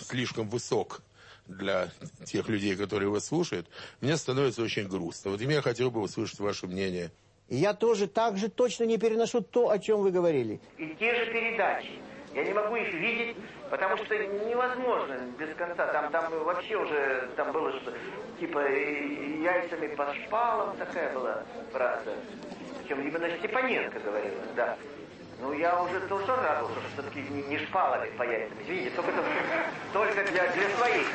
слишком высок для тех людей, которые вас слушают, мне становится очень грустно. Вот я хотел бы услышать ваше мнение. Я тоже так же точно не переношу то, о чем вы говорили. И те же передачи. Я не могу их видеть, потому что невозможно без конца. Там, там вообще уже там было что типа яйцами по шпалам такая была фраза. Причем именно Степаненко говорила, да. Ну, я уже тоже радовался, что все-таки не шпалами по яйцам. Извините, только, только для, для своих.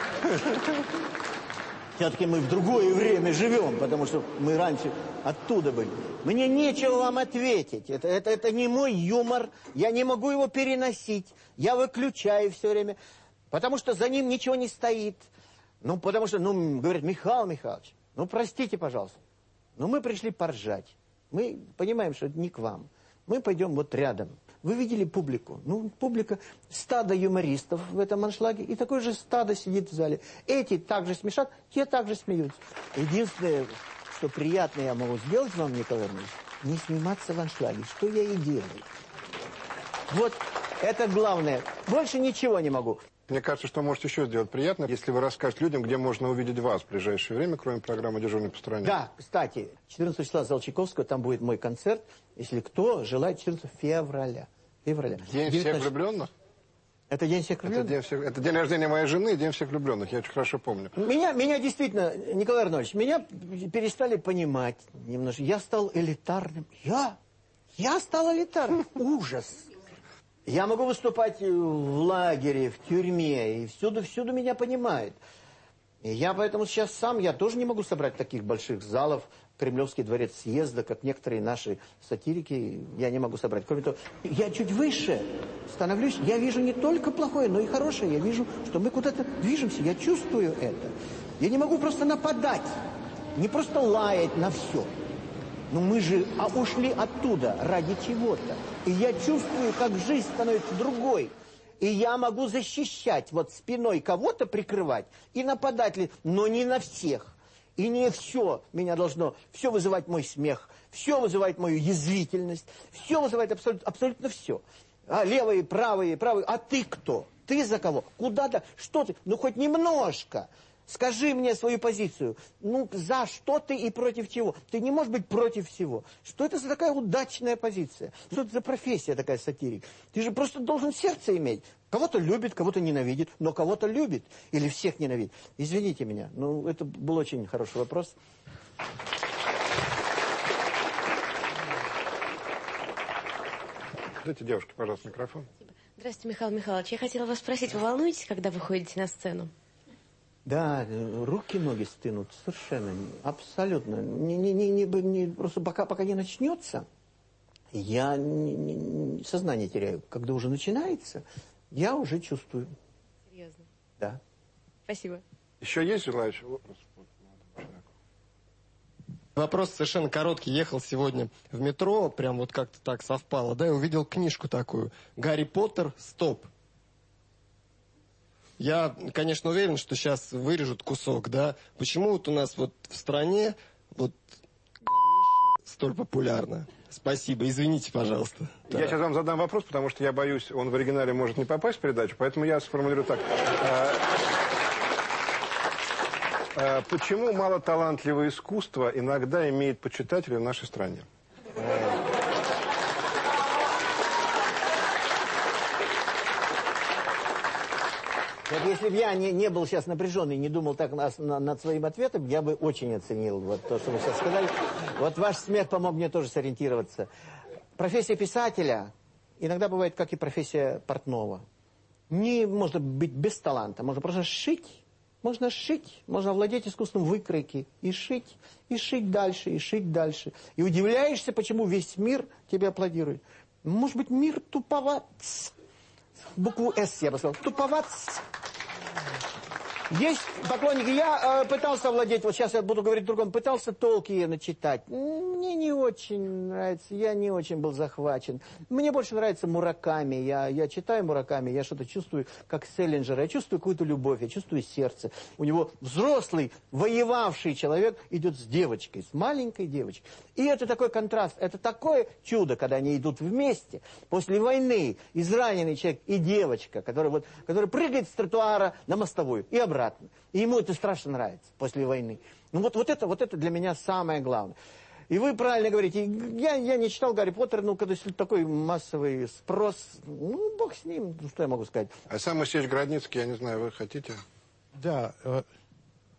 Все-таки мы в другое время живем, потому что мы раньше оттуда были. Мне нечего вам ответить. Это, это, это не мой юмор. Я не могу его переносить. Я выключаю все время. Потому что за ним ничего не стоит. Ну, потому что, ну, говорят, Михаил Михайлович, ну, простите, пожалуйста. Но мы пришли поржать. Мы понимаем, что это не к вам. Мы пойдем вот рядом. Вы видели публику? Ну, публика, стадо юмористов в этом аншлаге, и такое же стадо сидит в зале. Эти также смешат, те также смеются. Единственное, что приятно я могу сделать вам, Николай Иванович, не сниматься в аншлаге, что я и делаю. Вот это главное. Больше ничего не могу. Мне кажется, что можете еще сделать приятно, если вы расскажете людям, где можно увидеть вас в ближайшее время, кроме программы «Дежурный по стране». Да, кстати, 14 числа зал Чайковского, там будет мой концерт, если кто желает 14 февраля. февраля. День 19... всех влюбленных? Это день всех влюбленных? Это день, всех... это день рождения моей жены и день всех влюбленных, я очень хорошо помню. Меня, меня действительно, Николай Арнольевич, меня перестали понимать немножко. Я стал элитарным. Я? Я стал элитарным. Ужас. Я могу выступать в лагере, в тюрьме, и всюду-всюду меня понимают. И я поэтому сейчас сам, я тоже не могу собрать таких больших залов, Кремлевский дворец съезда, как некоторые наши сатирики, я не могу собрать. Кроме того, я чуть выше становлюсь, я вижу не только плохое, но и хорошее. Я вижу, что мы куда-то движемся, я чувствую это. Я не могу просто нападать, не просто лаять на все. Но мы же а ушли оттуда ради чего-то. И я чувствую, как жизнь становится другой. И я могу защищать, вот спиной кого-то прикрывать и нападать, ли, но не на всех. И не все меня должно, все вызывать мой смех, все вызывает мою язвительность, все вызывает абсолютно, абсолютно все. А левые, правые, правые. А ты кто? Ты за кого? Куда-то? Что ты? Ну, хоть немножко. Скажи мне свою позицию. Ну, за что ты и против чего? Ты не можешь быть против всего. Что это за такая удачная позиция? Что это за профессия такая сатирик? Ты же просто должен сердце иметь. Кого-то любит, кого-то ненавидит, но кого-то любит. Или всех ненавидит. Извините меня. Ну, это был очень хороший вопрос. Дайте девушке, пожалуйста, микрофон. Здравствуйте, Михаил Михайлович. Я хотела вас спросить, вы волнуетесь, когда вы ходите на сцену? Да, руки, ноги стынут совершенно, абсолютно. Не, не, не, не, не, просто пока, пока не начнется, я не, не, сознание теряю. Когда уже начинается, я уже чувствую. Серьезно? Да. Спасибо. Еще есть желающие? Вопрос совершенно короткий. Ехал сегодня в метро, прям вот как-то так совпало, да, и увидел книжку такую. «Гарри Поттер. Стоп». Я, конечно, уверен, что сейчас вырежут кусок, да. Почему вот у нас вот в стране вот столь популярно? Спасибо, извините, пожалуйста. Я да. сейчас вам задам вопрос, потому что я боюсь, он в оригинале может не попасть в передачу, поэтому я сформулирую так. А, почему малоталантливое искусство иногда имеет почитателей в нашей стране? Вот если бы я не, не был сейчас напряженный, не думал так на, на, над своим ответом, я бы очень оценил вот то, что вы сейчас сказали. Вот ваш смех помог мне тоже сориентироваться. Профессия писателя иногда бывает, как и профессия портного. Не можно быть без таланта, можно просто шить. Можно шить, можно владеть искусством выкройки и шить, и шить дальше, и шить дальше. И удивляешься, почему весь мир тебе аплодирует. Может быть, мир туповат beaucoup S, parce que tout pas Есть поклонники. Я э, пытался владеть, вот сейчас я буду говорить другом, пытался Толкиена читать. Мне не очень нравится, я не очень был захвачен. Мне больше нравится Мураками. Я, я читаю Мураками, я что-то чувствую, как Селлинджер. Я чувствую какую-то любовь, я чувствую сердце. У него взрослый, воевавший человек идет с девочкой, с маленькой девочкой. И это такой контраст, это такое чудо, когда они идут вместе. После войны израненный человек и девочка, которая, вот, которая прыгает с тротуара на мостовую и обратно обратно. И ему это страшно нравится после войны. Ну вот, вот, это, вот это для меня самое главное. И вы правильно говорите, я, я не читал Гарри Поттер, ну, когда такой массовый спрос, ну, бог с ним, ну, что я могу сказать. А сам Моисеевич Градницкий, я не знаю, вы хотите? Да, э,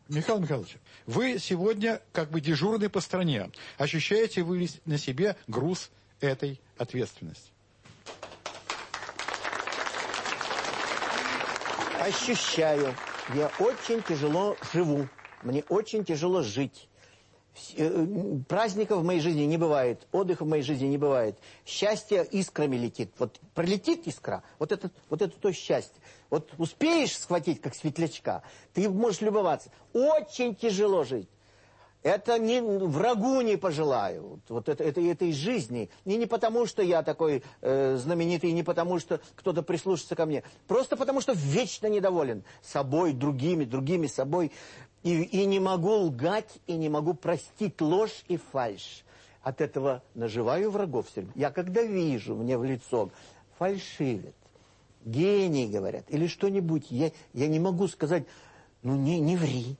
Михаил Михайлович, вы сегодня как бы дежурный по стране. Ощущаете вы на себе груз этой ответственности? Ощущаю я очень тяжело живу, мне очень тяжело жить. Э, праздников в моей жизни не бывает, отдыха в моей жизни не бывает. Счастье искрами летит. Вот пролетит искра, вот это, вот это то счастье. Вот успеешь схватить, как светлячка, ты можешь любоваться. Очень тяжело жить. Это не, врагу не пожелаю, вот это, это, этой жизни. И не потому, что я такой э, знаменитый, и не потому, что кто-то прислушается ко мне. Просто потому, что вечно недоволен собой, другими, другими собой. И, и не могу лгать, и не могу простить ложь и фальшь. От этого наживаю врагов все время. Я когда вижу мне в лицо, фальшивит, гений, говорят, или что-нибудь, я, я не могу сказать, ну не, не ври.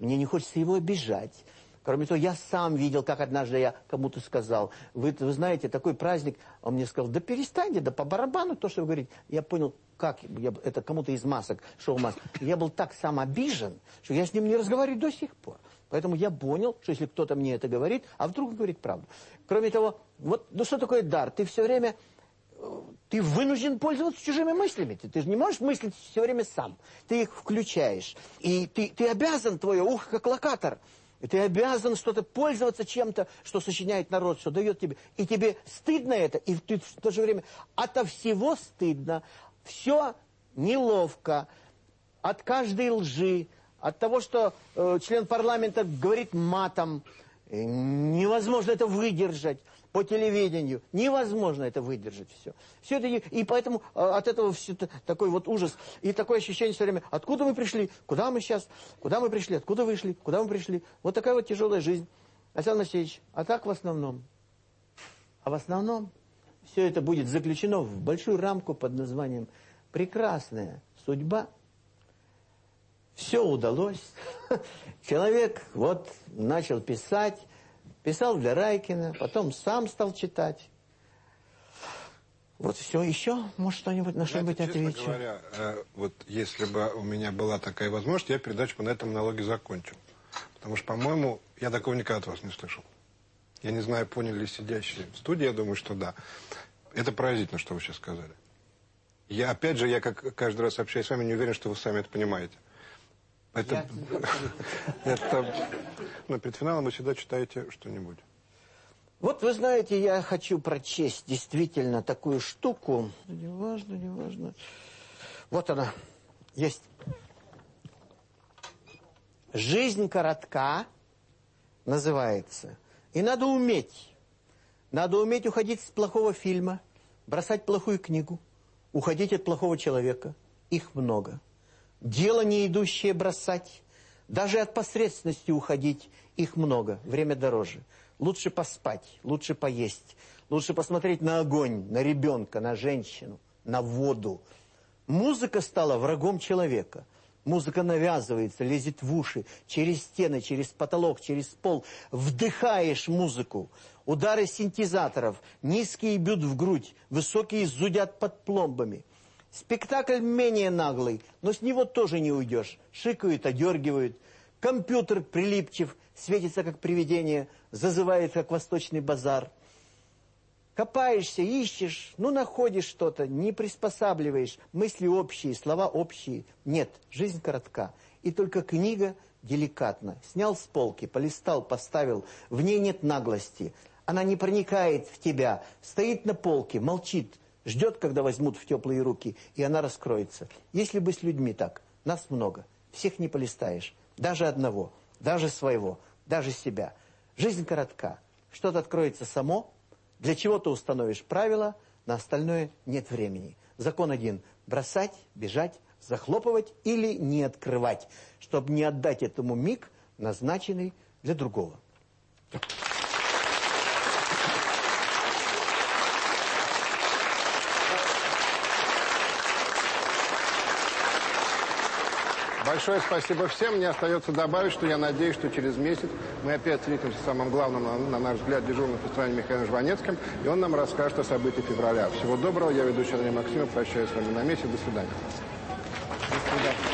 Мне не хочется его обижать. Кроме того, я сам видел, как однажды я кому-то сказал, вы, вы знаете, такой праздник, он мне сказал, да перестаньте, да по барабану то, что вы говорите. Я понял, как, я, это кому-то из масок, шоу-масок. Я был так сам обижен, что я с ним не разговариваю до сих пор. Поэтому я понял, что если кто-то мне это говорит, а вдруг говорит правду. Кроме того, вот, ну что такое дар? Ты все время, э, ты вынужден пользоваться чужими мыслями. Ты, ты же не можешь мыслить все время сам. Ты их включаешь. И ты, ты обязан, твое ухо как локатор – и ты обязан что-то пользоваться чем-то, что сочиняет народ, что дает тебе. И тебе стыдно это, и ты в то же время ото всего стыдно. Все неловко. От каждой лжи, от того, что э, член парламента говорит матом. Невозможно это выдержать по телевидению. Невозможно это выдержать все. все это, и поэтому а, от этого все такой вот ужас. И такое ощущение все время, откуда мы пришли, куда мы сейчас, куда мы пришли, откуда вышли, куда мы пришли. Вот такая вот тяжелая жизнь. Александр Алексеевич, а так в основном? А в основном все это будет заключено в большую рамку под названием «Прекрасная судьба». Все удалось. Человек вот начал писать, Писал для Райкина, потом сам стал читать. Вот все, еще, может, что-нибудь на что-нибудь отвечу. говоря, э, вот если бы у меня была такая возможность, я передачу бы на этом налоге закончил. Потому что, по-моему, я такого никогда от вас не слышал. Я не знаю, поняли ли сидящие в студии, я думаю, что да. Это поразительно, что вы сейчас сказали. Я, опять же, я как каждый раз общаюсь с вами, не уверен, что вы сами это понимаете. Это, это, ну, перед финалом вы всегда читаете что-нибудь. Вот вы знаете, я хочу прочесть действительно такую штуку. Не важно, не важно. Вот она. Есть. Жизнь коротка называется. И надо уметь. Надо уметь уходить с плохого фильма, бросать плохую книгу, уходить от плохого человека. Их много. Дело не идущее бросать. Даже от посредственности уходить их много. Время дороже. Лучше поспать, лучше поесть. Лучше посмотреть на огонь, на ребенка, на женщину, на воду. Музыка стала врагом человека. Музыка навязывается, лезет в уши, через стены, через потолок, через пол. Вдыхаешь музыку. Удары синтезаторов, низкие бьют в грудь, высокие зудят под пломбами. Спектакль менее наглый, но с него тоже не уйдешь. Шикают, одергивают. Компьютер прилипчив, светится как привидение, зазывает как восточный базар. Копаешься, ищешь, ну, находишь что-то, не приспосабливаешь. Мысли общие, слова общие. Нет, жизнь коротка. И только книга деликатно. Снял с полки, полистал, поставил. В ней нет наглости. Она не проникает в тебя. Стоит на полке, молчит. Ждет, когда возьмут в теплые руки, и она раскроется. Если бы с людьми так, нас много. Всех не полистаешь. Даже одного, даже своего, даже себя. Жизнь коротка. Что-то откроется само, для чего ты установишь правила, на остальное нет времени. Закон один – бросать, бежать, захлопывать или не открывать, чтобы не отдать этому миг, назначенный для другого. Большое спасибо всем. Мне остается добавить, что я надеюсь, что через месяц мы опять встретимся с самым главным, на, на наш взгляд, дежурным фестивалем Михаилом Жванецким, и он нам расскажет о событиях февраля. Всего доброго. Я ведущий Андрей Максимов. Прощаюсь с вами на месте. До свидания. До свидания.